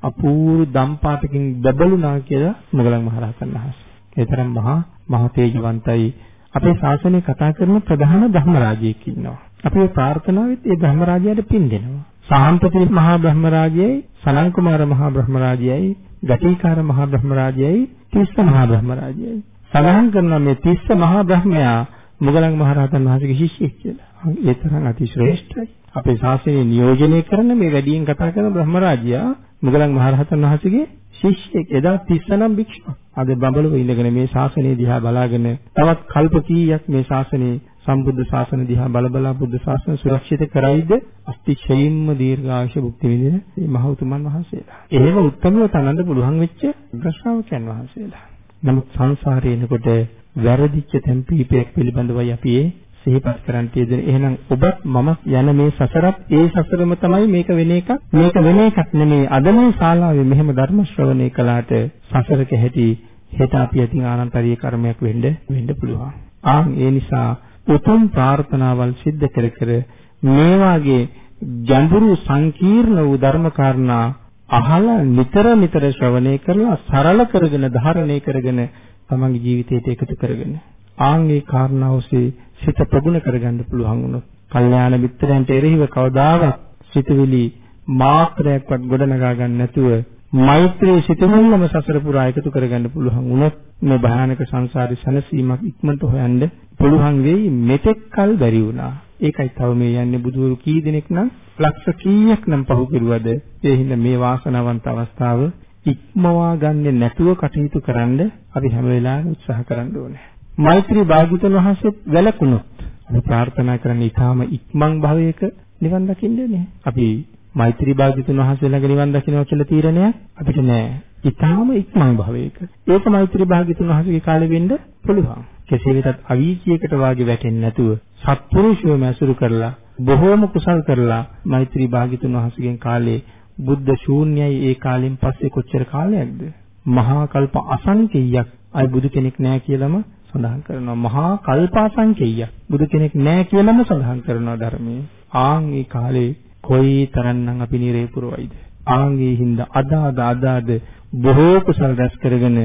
අපූර්ව දම්පාතකින් බබළුණා කියලා මොගලන් මහරහතන් වහන්සේ. ඒ තරම් මහා මහ තේජවන්තයි. අපේ ශාසනය කතා කරන ප්‍රධාන ධර්මරාජයෙක් ඉන්නවා. අපේ ප්‍රාර්ථනාවෙත් ඒ ධර්මරාජයාට පින් දෙනවා. සාන්තති මහා බ්‍රහ්මරාජයයි, සනන් කුමාර මහා බ්‍රහ්මරාජයයි, ගටිකාර මහා බ්‍රහ්මරාජයයි, තිස්ස මහා බ්‍රහ්මරාජයයි. සඳහන් කරනවා මේ තිස්ස මහා බ්‍රහ්මයා මුගලන් මහරහතන් වහන්සේගේ ශිෂ්‍යෙක් කියලා. ඒ තරම් අතිශ්‍රේෂ්ඨයි. අපේ ශාසනය නියෝජනය කරන මේ වැඩියෙන් කතා කරන බ්‍රහ්මරාජයා මුගලන් මහරහතන් වහන්සේගේ ශිෂ්‍යෙක්. එදා තිස්ස නම් භික්ෂුව. අද බඹලව ඉඳගෙන මේ ශාසනය දිහා බලාගෙන තවත් කල්ප කීයක් මේ ශාසනයේ සම්බුද්ධ ශාසන දිහා බල බලා බුද්ධ ශාසන සුරක්ෂිත කරයිද අස්තිශයින්ම දීර්ඝායුෂ භුක්ති විඳින මේ මහ උතුමන් වහන්සේලා. එහෙම උත්තරව තනන්න පුළුවන් වෙච්ච ශ්‍රාවකයන් වහන්සේලා. නමුත් සංසාරේනකොට වැරදිච්ච තැන් පිළිපයක් පිළිබඳවයි අපි ඒ සිහිපත් කරන් තියෙන්නේ. එහෙනම් ඔබත් මම යන මේ සසරත් ඒ සසරම තමයි මේක වෙන එකක්. මේක වෙන එකක් නෙමෙයි. අද මේ ශාලාවේ මෙහෙම ධර්ම ශ්‍රවණය කළාට සසරක හැටි හෙට අපි අතින් ආනන්තරීය කර්මයක් වෙන්න වෙන්න පුළුවන්. ආන් ඒ නිසා උතුම් ප්‍රාර්ථනාවල් සිද්ධ කර කර මේ වාගේ ගැඹුරු සංකීර්ණ වූ ධර්ම කාරණා අහලා නිතර නිතර ශ්‍රවණය කරලා සරල කරගෙන ධාරණය කරගෙන තමන්ගේ ජීවිතයට එකතු කරගෙන ආන්ගේ කාරණා ඔස්සේ සිත ප්‍රගුණ කරගන්න පුළුවන් වුණොත් කල්යාණ මිත්‍රයන්ට එරෙහිව කවදාවත් සිතවිලි මාත්‍රයක්වත් ගොඩනගා ගන්න නැතුව මෛත්‍රී සිතමුල්ලම සසර පුරා එකතු කරගන්න පුළුවන් වුණොත් මේ භයානක සංසාරේ සැනසීමක් ඉක්මනට හොයන්න පුළුවන් වෙයි මෙතෙක් කල් බැරි වුණා. ඒකයි තව මේ යන්නේ බුදුවරු කී දෙනෙක් නම් ලක්ෂ කීයක් නම් පහු කෙරුවද ඒ හින්දා මේ වාසනාවන්ත අවස්ථාව ඉක්මවා ගන්නෙ නැතුව කටයුතු කරන්න අපි හැම වෙලාවෙම උත්සාහ කරන්න ඕනේ. මෛත්‍රී භාග්‍යතුන් වහන්සේත් වැළකුණොත් අපි ප්‍රාර්ථනා කරන්නේ ඊටාම ඉක්මන් භවයක නිවන් දකින්නේ අපි මෛත්‍රී භාග්‍යතුන් වහන්සේ ළඟ නිවන් දකින්නවා කියලා තීරණයක් අපිට නෑ. ඊටාම ඉක්මන් භවයක. ඒක මෛත්‍රී භාග්‍යතුන් වහන්සේගේ කාලේ වෙන්න පුළුවන්. කෙසේ වෙතත් අවීචියකට වාගේ වැටෙන්නේ නැතුව සත්පුරුෂයෝම ඇසුරු කරලා බොහෝම කුසල් කරලා මෛත්‍රී භාග්‍යතුන් වහන්සේගෙන් කාලේ බුද්ධ ශූන්‍යයි ඒ කාලෙන් පස්සේ කොච්චර කාලයක්ද? මහා කල්ප අසංකේයයක් අය බුදු කෙනෙක් නෑ කියලාම සඳහන් කරනවා. මහා කල්ප අසංකේයයක් බුදු කෙනෙක් නෑ කියලාම සඳහන් කරනවා ධර්මයේ. ආන් ඒ කාලේ කොයි තරම්නම් අපි නිරේ පුරවයිද? ආන්ගේ හින්දා අදාද අදාද බොහෝ කුසල් රැස් කරගෙන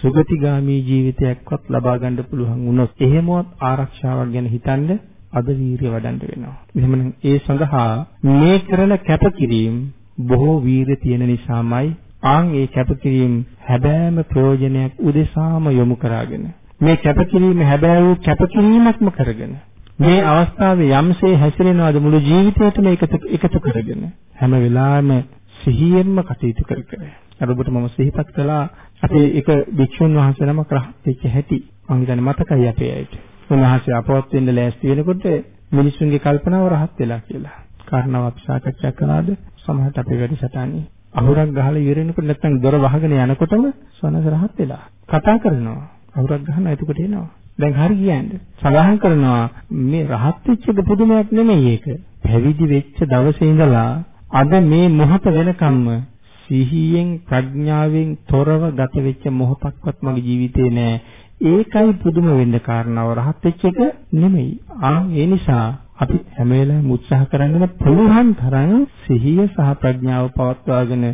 සුගතිගාමී ජීවිතයක්වත් ලබා ගන්න පුළුවන් වුණොත් එහෙමවත් ආරක්ෂාවක් ගැන හිතන්න අද වීරිය වඩන්න වෙනවා. එහෙමනම් ඒ සඳහා මේ කරන කැපකිරීම බොහෝ වීරිය තියෙන නිසාමයි ආන් ඒ කැපකිරීම හැබෑම ප්‍රයෝජනයක් උදෙසාම යොමු කරාගෙන මේ කැපකිරීම හැබෑ වූ කැපකිරීමක්ම කරගෙන මේ අවස්ථාවේ යම්සේ හැසිරෙනවද මුළු ජීවිතයටම එකතු එකතු කරගෙන හැම වෙලාවෙම සිහියෙන්ම කටයුතු කර කර අර ඔබට මම සිහිපත් කළා අපේ එක භික්ෂුන් වහන්සේ නමක් රහත් වෙච්ච හැටි මම හිතන්නේ මතකයි අපේ අයට. උන්වහන්සේ අපවත් වෙන්න ලෑස්ති වෙනකොට මිනිසුන්ගේ කල්පනාව රහත් වෙලා කියලා. කාරණාව අපි සාකච්ඡා කළාද? සමහරට අපේ වැඩසටහනේ අහුරක් ගහලා ඉවරෙනකොට නැත්නම් දොර වහගෙන යනකොටම සොනස රහත් වෙලා කතා කරනවා. අහුරක් ගහන එතකොට එනවා. දැන් හරි කියන්නේ. සඳහන් කරනවා මේ රහත් වෙච්ච පුදුමයක් නෙමෙයි ඒක. පැවිදි වෙච්ච දවසේ ඉඳලා අද මේ මොහොත වෙනකම්ම සිහියෙන් ප්‍රඥාවෙන් තොරව ගත වෙච්ච මොහොතක්වත් මගේ ජීවිතේ නෑ. ඒකයි පුදුම වෙන්න කාරණාව රහත් වෙච්ච එක නෙමෙයි. ආ ඒ නිසා අපි හැම වෙලාවෙම උත්සාහ කරන්න පුළුවන් තරම් සිහිය සහ ප්‍රඥාව පවත්වාගෙන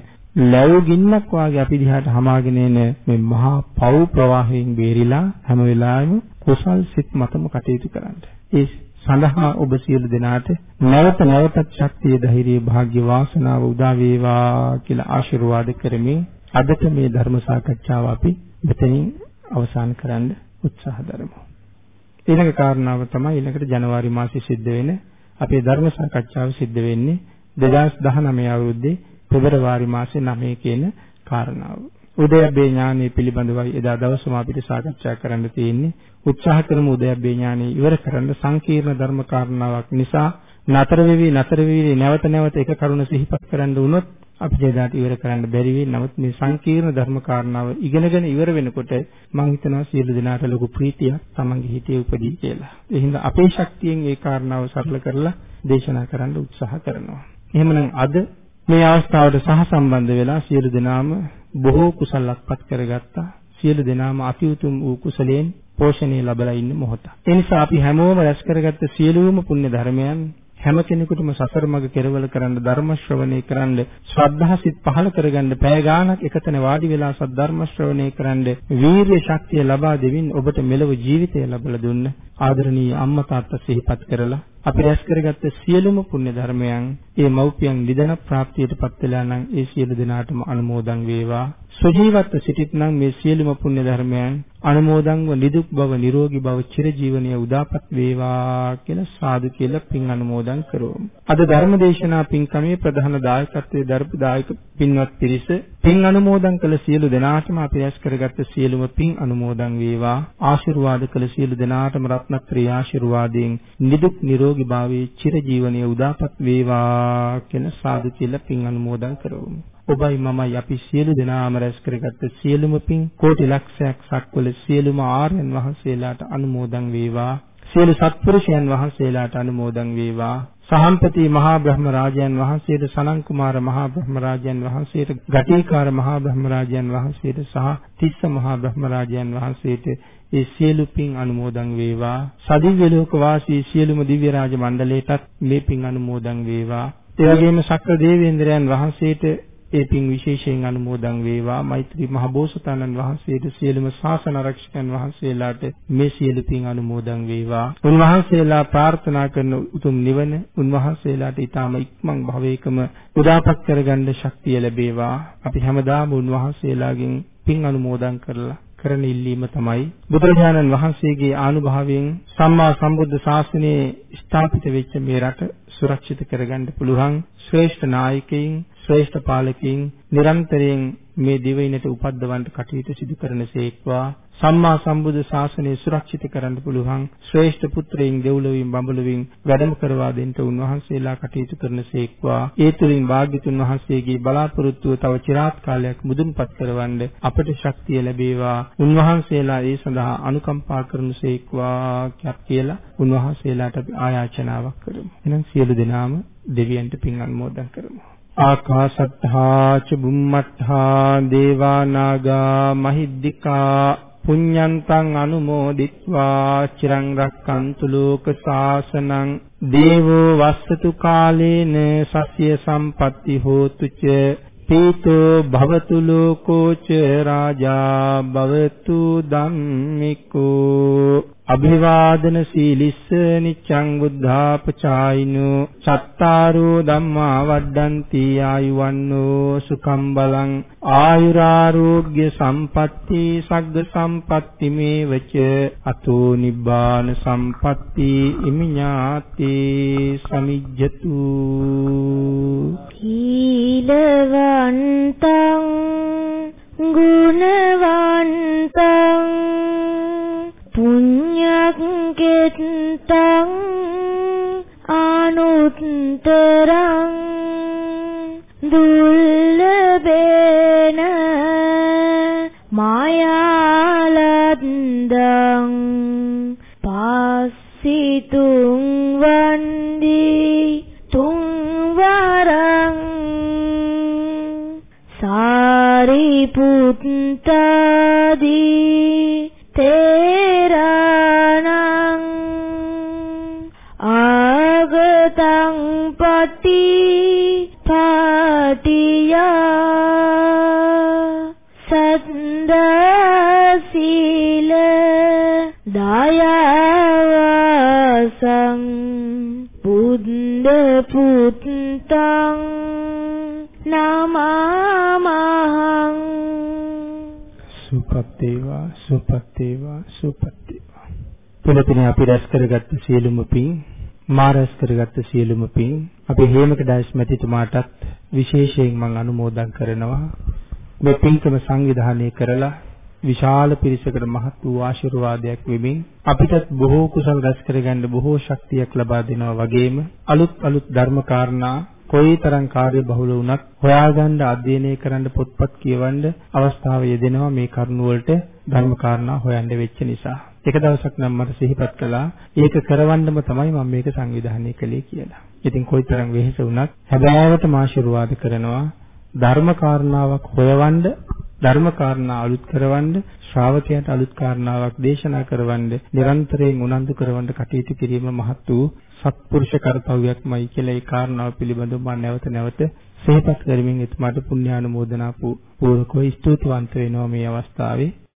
ලැබු ගින්නක් වාගේ අපි දිහාට හමාගෙන එන මේ මහා පව් ප්‍රවාහයෙන් බේරිලා හැම වෙලාවෙම කුසල් සිත් මතම කටයුතු කරන්න. ඒ සඳහා ඔබ සියලු දෙනාට නැවත නැවතත් ශක්තිය ධෛර්යය වාග්ය වාසනාව උදා වේවා කියලා ආශිර්වාද කරමින් අදට මේ ධර්ම සාකච්ඡාව අපි මෙතනින් අවසන් කරන්න උත්සාහ දරමු. ඊළඟ කාරණාව තමයි ඊළඟට ජනවාරි මාසයේ සිද්ධ වෙන අපේ ධර්ම සාකච්ඡාව සිද්ධ වෙන්නේ 2019 අවුරුද්දේ පෙබරවාරි මාසේ 9 කියන කාරණාව. උදයබ්බේ ඥානෙ පිළිබඳවයි එදා දවසම අපිට සාකච්ඡා කරන්න තියෙන්නේ. උත්සාහ කරමු උදයබ්බේ ඥානෙ ඉවර කරන්න සංකීර්ණ ධර්ම කාරණාවක් නිසා නතර වෙවි නතර වෙවි නැවත නැවත එක කරුණ සිහිපත් කරන්න වුණොත් අපිට එදාට ඉවර කරන්න බැරි වෙයි. නමුත් මේ සංකීර්ණ ධර්ම කාරණාව ඉගෙනගෙන ඉවර වෙනකොට මම හිතනවා සියලු දෙනාට ලොකු ප්‍රීතියක් තමන්ගේ හිතේ උපදී කියලා. ඒ හින්දා අපේ ශක්තියෙන් ඒ කාරණාව සරල කරලා දේශනා කරන්න උත්සාහ කරනවා. එහෙමනම් අද මේ අවස්ථාවට සහසම්බන්ධ වෙලා සියලු දෙනාම බොහෝ කුසල අත්පත් කරගත්තා. සියලු දෙනාම අති උතුම් වූ කුසලයෙන් පෝෂණය ලැබලා ඉන්න මොහොත. ඒ නිසා අපි හැමෝම රැස් කරගත්ත සියලුම පුණ්‍ය ධර්මයන් හැම කෙනෙකුටම සසර මඟ කෙරවල කරන්න ධර්ම ශ්‍රවණය කරන්න ශ්‍රද්ධා සිත් පහළ කරගන්න පැය ගාණක් එකතන වාඩි වෙලා සත් ධර්ම ශ්‍රවණය කරන්න වීරිය ශක්තිය ලබා දෙමින් ඔබට මෙලව ජීවිතය ලැබලා දුන්න ආදරණීය අම්මා තාත්තා සිහිපත් කරලා අපි රැස් කරගත්ත සියලුම පුණ්‍ය ධර්මයන් ඒ මව්පියන් නිදන ප්‍රාප්තියටපත් වෙලා නම් ඒ සියලු දෙනාටම අනුමෝදන් වේවා සජීවත්ව සිටින්නම් මේ සියලුම පුණ්‍ය ධර්මයන් අනුමෝදන්ව නිදුක් බව නිරෝගී බව චිරජීවනයේ උදාපත් වේවා කියලා සාදු කියලා පින් අනුමෝදන් කරමු. අද ධර්මදේශනා පින්කමේ ප්‍රධාන දායකත්වයේ දරපු දායක පින්වත් පිරිස පින් අනුමෝදන් කළ සියලු දෙනාටම අපි රැස් කරගත්ත සියලුම පින් අනුමෝදන් වේවා. ආශිර්වාද කළ සියලු දෙනාටම රත්නත්‍රි ආශිර්වාදයෙන් නිදුක් නිරෝගී භාවයේ චිරජීවනයේ උදාපත් වේවා කියලා සාදු කියලා පින් අනුමෝදන් කරමු. ඔබයි මමයි අපි සියලු දෙනාම රැස් කරගත්ත සියලුම පින් කෝටි ලක්ෂයක් සක්වල සියලුම ආර්යයන් වහන්සේලාට අනුමෝදන් වේවා සියලු සත්පුරුෂයන් වහන්සේලාට අනුමෝදන් වේවා සහම්පති මහා බ්‍රහ්ම රාජයන් වහන්සේට සනන් කුමාර මහා බ්‍රහ්ම රාජයන් වහන්සේට ගටිකාර මහා බ්‍රහ්ම රාජයන් වහන්සේට සහ තිස්ස මහා බ්‍රහ්ම රාජයන් වහන්සේට ඒ සියලු පින් අනුමෝදන් වේවා. සදිව්‍ය ලෝක වාසී සියලුම දිව්‍ය රාජ මණ්ඩලයටත් මේ පින් අනුමෝදන් වේවා. ඒ වගේම සක්‍ර දේවේන්ද්‍රයන් වහන්සේට ඒ පින් විශේෂයෙන් අනුමෝදන් වේවා. මෛත්‍රී මහ බෝසතාණන් වහන්සේට සියලුම ශාසන ආරක්ෂකයන් වහන්සේලාට මේ සියලු පින් අනුමෝදන් වේවා. උන්වහන්සේලා ප්‍රාර්ථනා කරන උතුම් නිවන උන්වහන්සේලාට ඊටාම ඉක්මන් භවයකම උදාපත් කරගන්න ශක්තිය ලැබේවා. අපි හැමදාම උන්වහන්සේලාගෙන් පින් අනුමෝදන් කරලා කරන ඉල්ලීම තමයි බුදුරජාණන් වහන්සේගේ ආනුභාවයෙන් සම්මා සම්බුද්ධ ශාසනයේ ස්ථාපිත වෙච්ච මේ රට සුරක්ෂිත කරගන්න පුළුවන් ශ්‍රේෂ්ඨ නායකයින් ශ්‍රේෂ්ඨ පාලකයින් නිරන්තරයෙන් මේ දිවයිනට උපද්දවන්න කටයුතු සිදු කරනසේක්වා සම්මා සම්බුදු ශාසනය සුරක්ෂිත කරන්න පුළුවන්. ශ්‍රේෂ්ඨ පුත්‍රයන් දෙව්ලොවින් බඹලොවින් වැඩම කරවා දෙන්න උන්වහන්සේලා කටයුතු කරනසේක්වා ඒ තුලින් වාග්යතුන් වහන්සේගේ බලාපොරොත්තුව තව চিරාත් කාලයක් මුදුන්පත් කරවන්න අපට ශක්තිය ලැබේවා. උන්වහන්සේලා ඒ සඳහා අනුකම්පා කරනසේක්වා කියලා උන්වහන්සේලාට අපි ආයාචනාවක් කරමු. එහෙනම් සියලු දෙනාම දෙවියන්ට පින් අනුමෝදන් කරමු. ආකාශත්තා ච බුම්මත්තා දේවා නාග මහිද්దికා පුඤ්ඤන්තං අනුමෝදිත්වා චිරං රක්칸තු ලෝක සාසනං දේවෝ වස්සතු කාලේන සස්්‍ය සම්පatti හෝතු ච පීතෝ භවතු ලෝකෝ ච රාජා භවතු ධම්මිකෝ අභිවාදන සීලිස්ස නිච්ඡං බුද්ධාපචායිනෝ චත්තාරෝ ධම්මා වඩ්ඩಂತಿ ආයුවන්නෝ සුඛම් බලං ආයුරාෝග්‍ය සම්පatti සග්ග සම්පatti මේවච අතෝ නිබ්බාන සම්පatti ඉමිඤාති සමිජ්ජතු කීලවන්තං ගුණවන්තං පුඤ්ඤක්කෙත්තං අනුත්තරං දුල්ලබේන මායාලද්දං පාසිතුං වන්දි තුං වරං සාරිපුත්තාදී තේරණං ආගතං පටි පාටියා සද්දසීල දයාවසං බුද්ධ පුත්තං නමමහං සුපත් වේවා සුපත් වේවා සුපත් වේවා පුලතිනේ අපි රැස් කරගත්ත සියලුම පින් මා රැස් කරගත්ත සියලුම පින් අපි හේමක ඩයස් මැතිතුමාටත් විශේෂයෙන් මම අනුමෝදන් කරනවා මේ පින්කම සංවිධානය කරලා විශාල පිරිසකට මහත් වූ ආශිර්වාදයක් වෙමින් අපිටත් බොහෝ කුසල් රැස් කරගන්න බොහෝ ශක්තියක් ලබා දෙනවා වගේම අලුත් අලුත් ධර්ම කාරණා කොයිතරම් කාර්ය බහුල වුණත් හොයාගන්න අධ්‍යයනය කරන්න පොත්පත් කියවන්න අවස්ථාව යෙදෙනවා මේ කරුණ වලට ධර්ම කාරණා හොයන්න වෙච්ච නිසා. එක දවසක් නම් මට සිහිපත් කළා ඒක කරවන්නම තමයි මම මේක සංවිධානය කළේ කියලා. ඉතින් කොයිතරම් වෙහෙස වුණත් හැබෑවට මාශිර්වාද කරනවා ධර්ම කාරණාවක් හොයවන්න ධර්ම කාරණා අලුත් කරවන්න ශ්‍රාවකයන්ට අලුත් කාරණාවක් දේශනා කරවන්න නිරන්තරයෙන් උනන්දු කරවන්න කටයුතු කිරීම මහත් වූ සත්පුරුෂ කර්තව්‍යක්මයි කියලා ඒ කාරණාව පිළිබඳව මම නැවත නැවත සිහිපත් කරමින් එතුමාට පුණ්‍යානුමෝදනා පූර්වකව ස්තුතිවන්ත වෙනවා මේ අවස්ථාවේ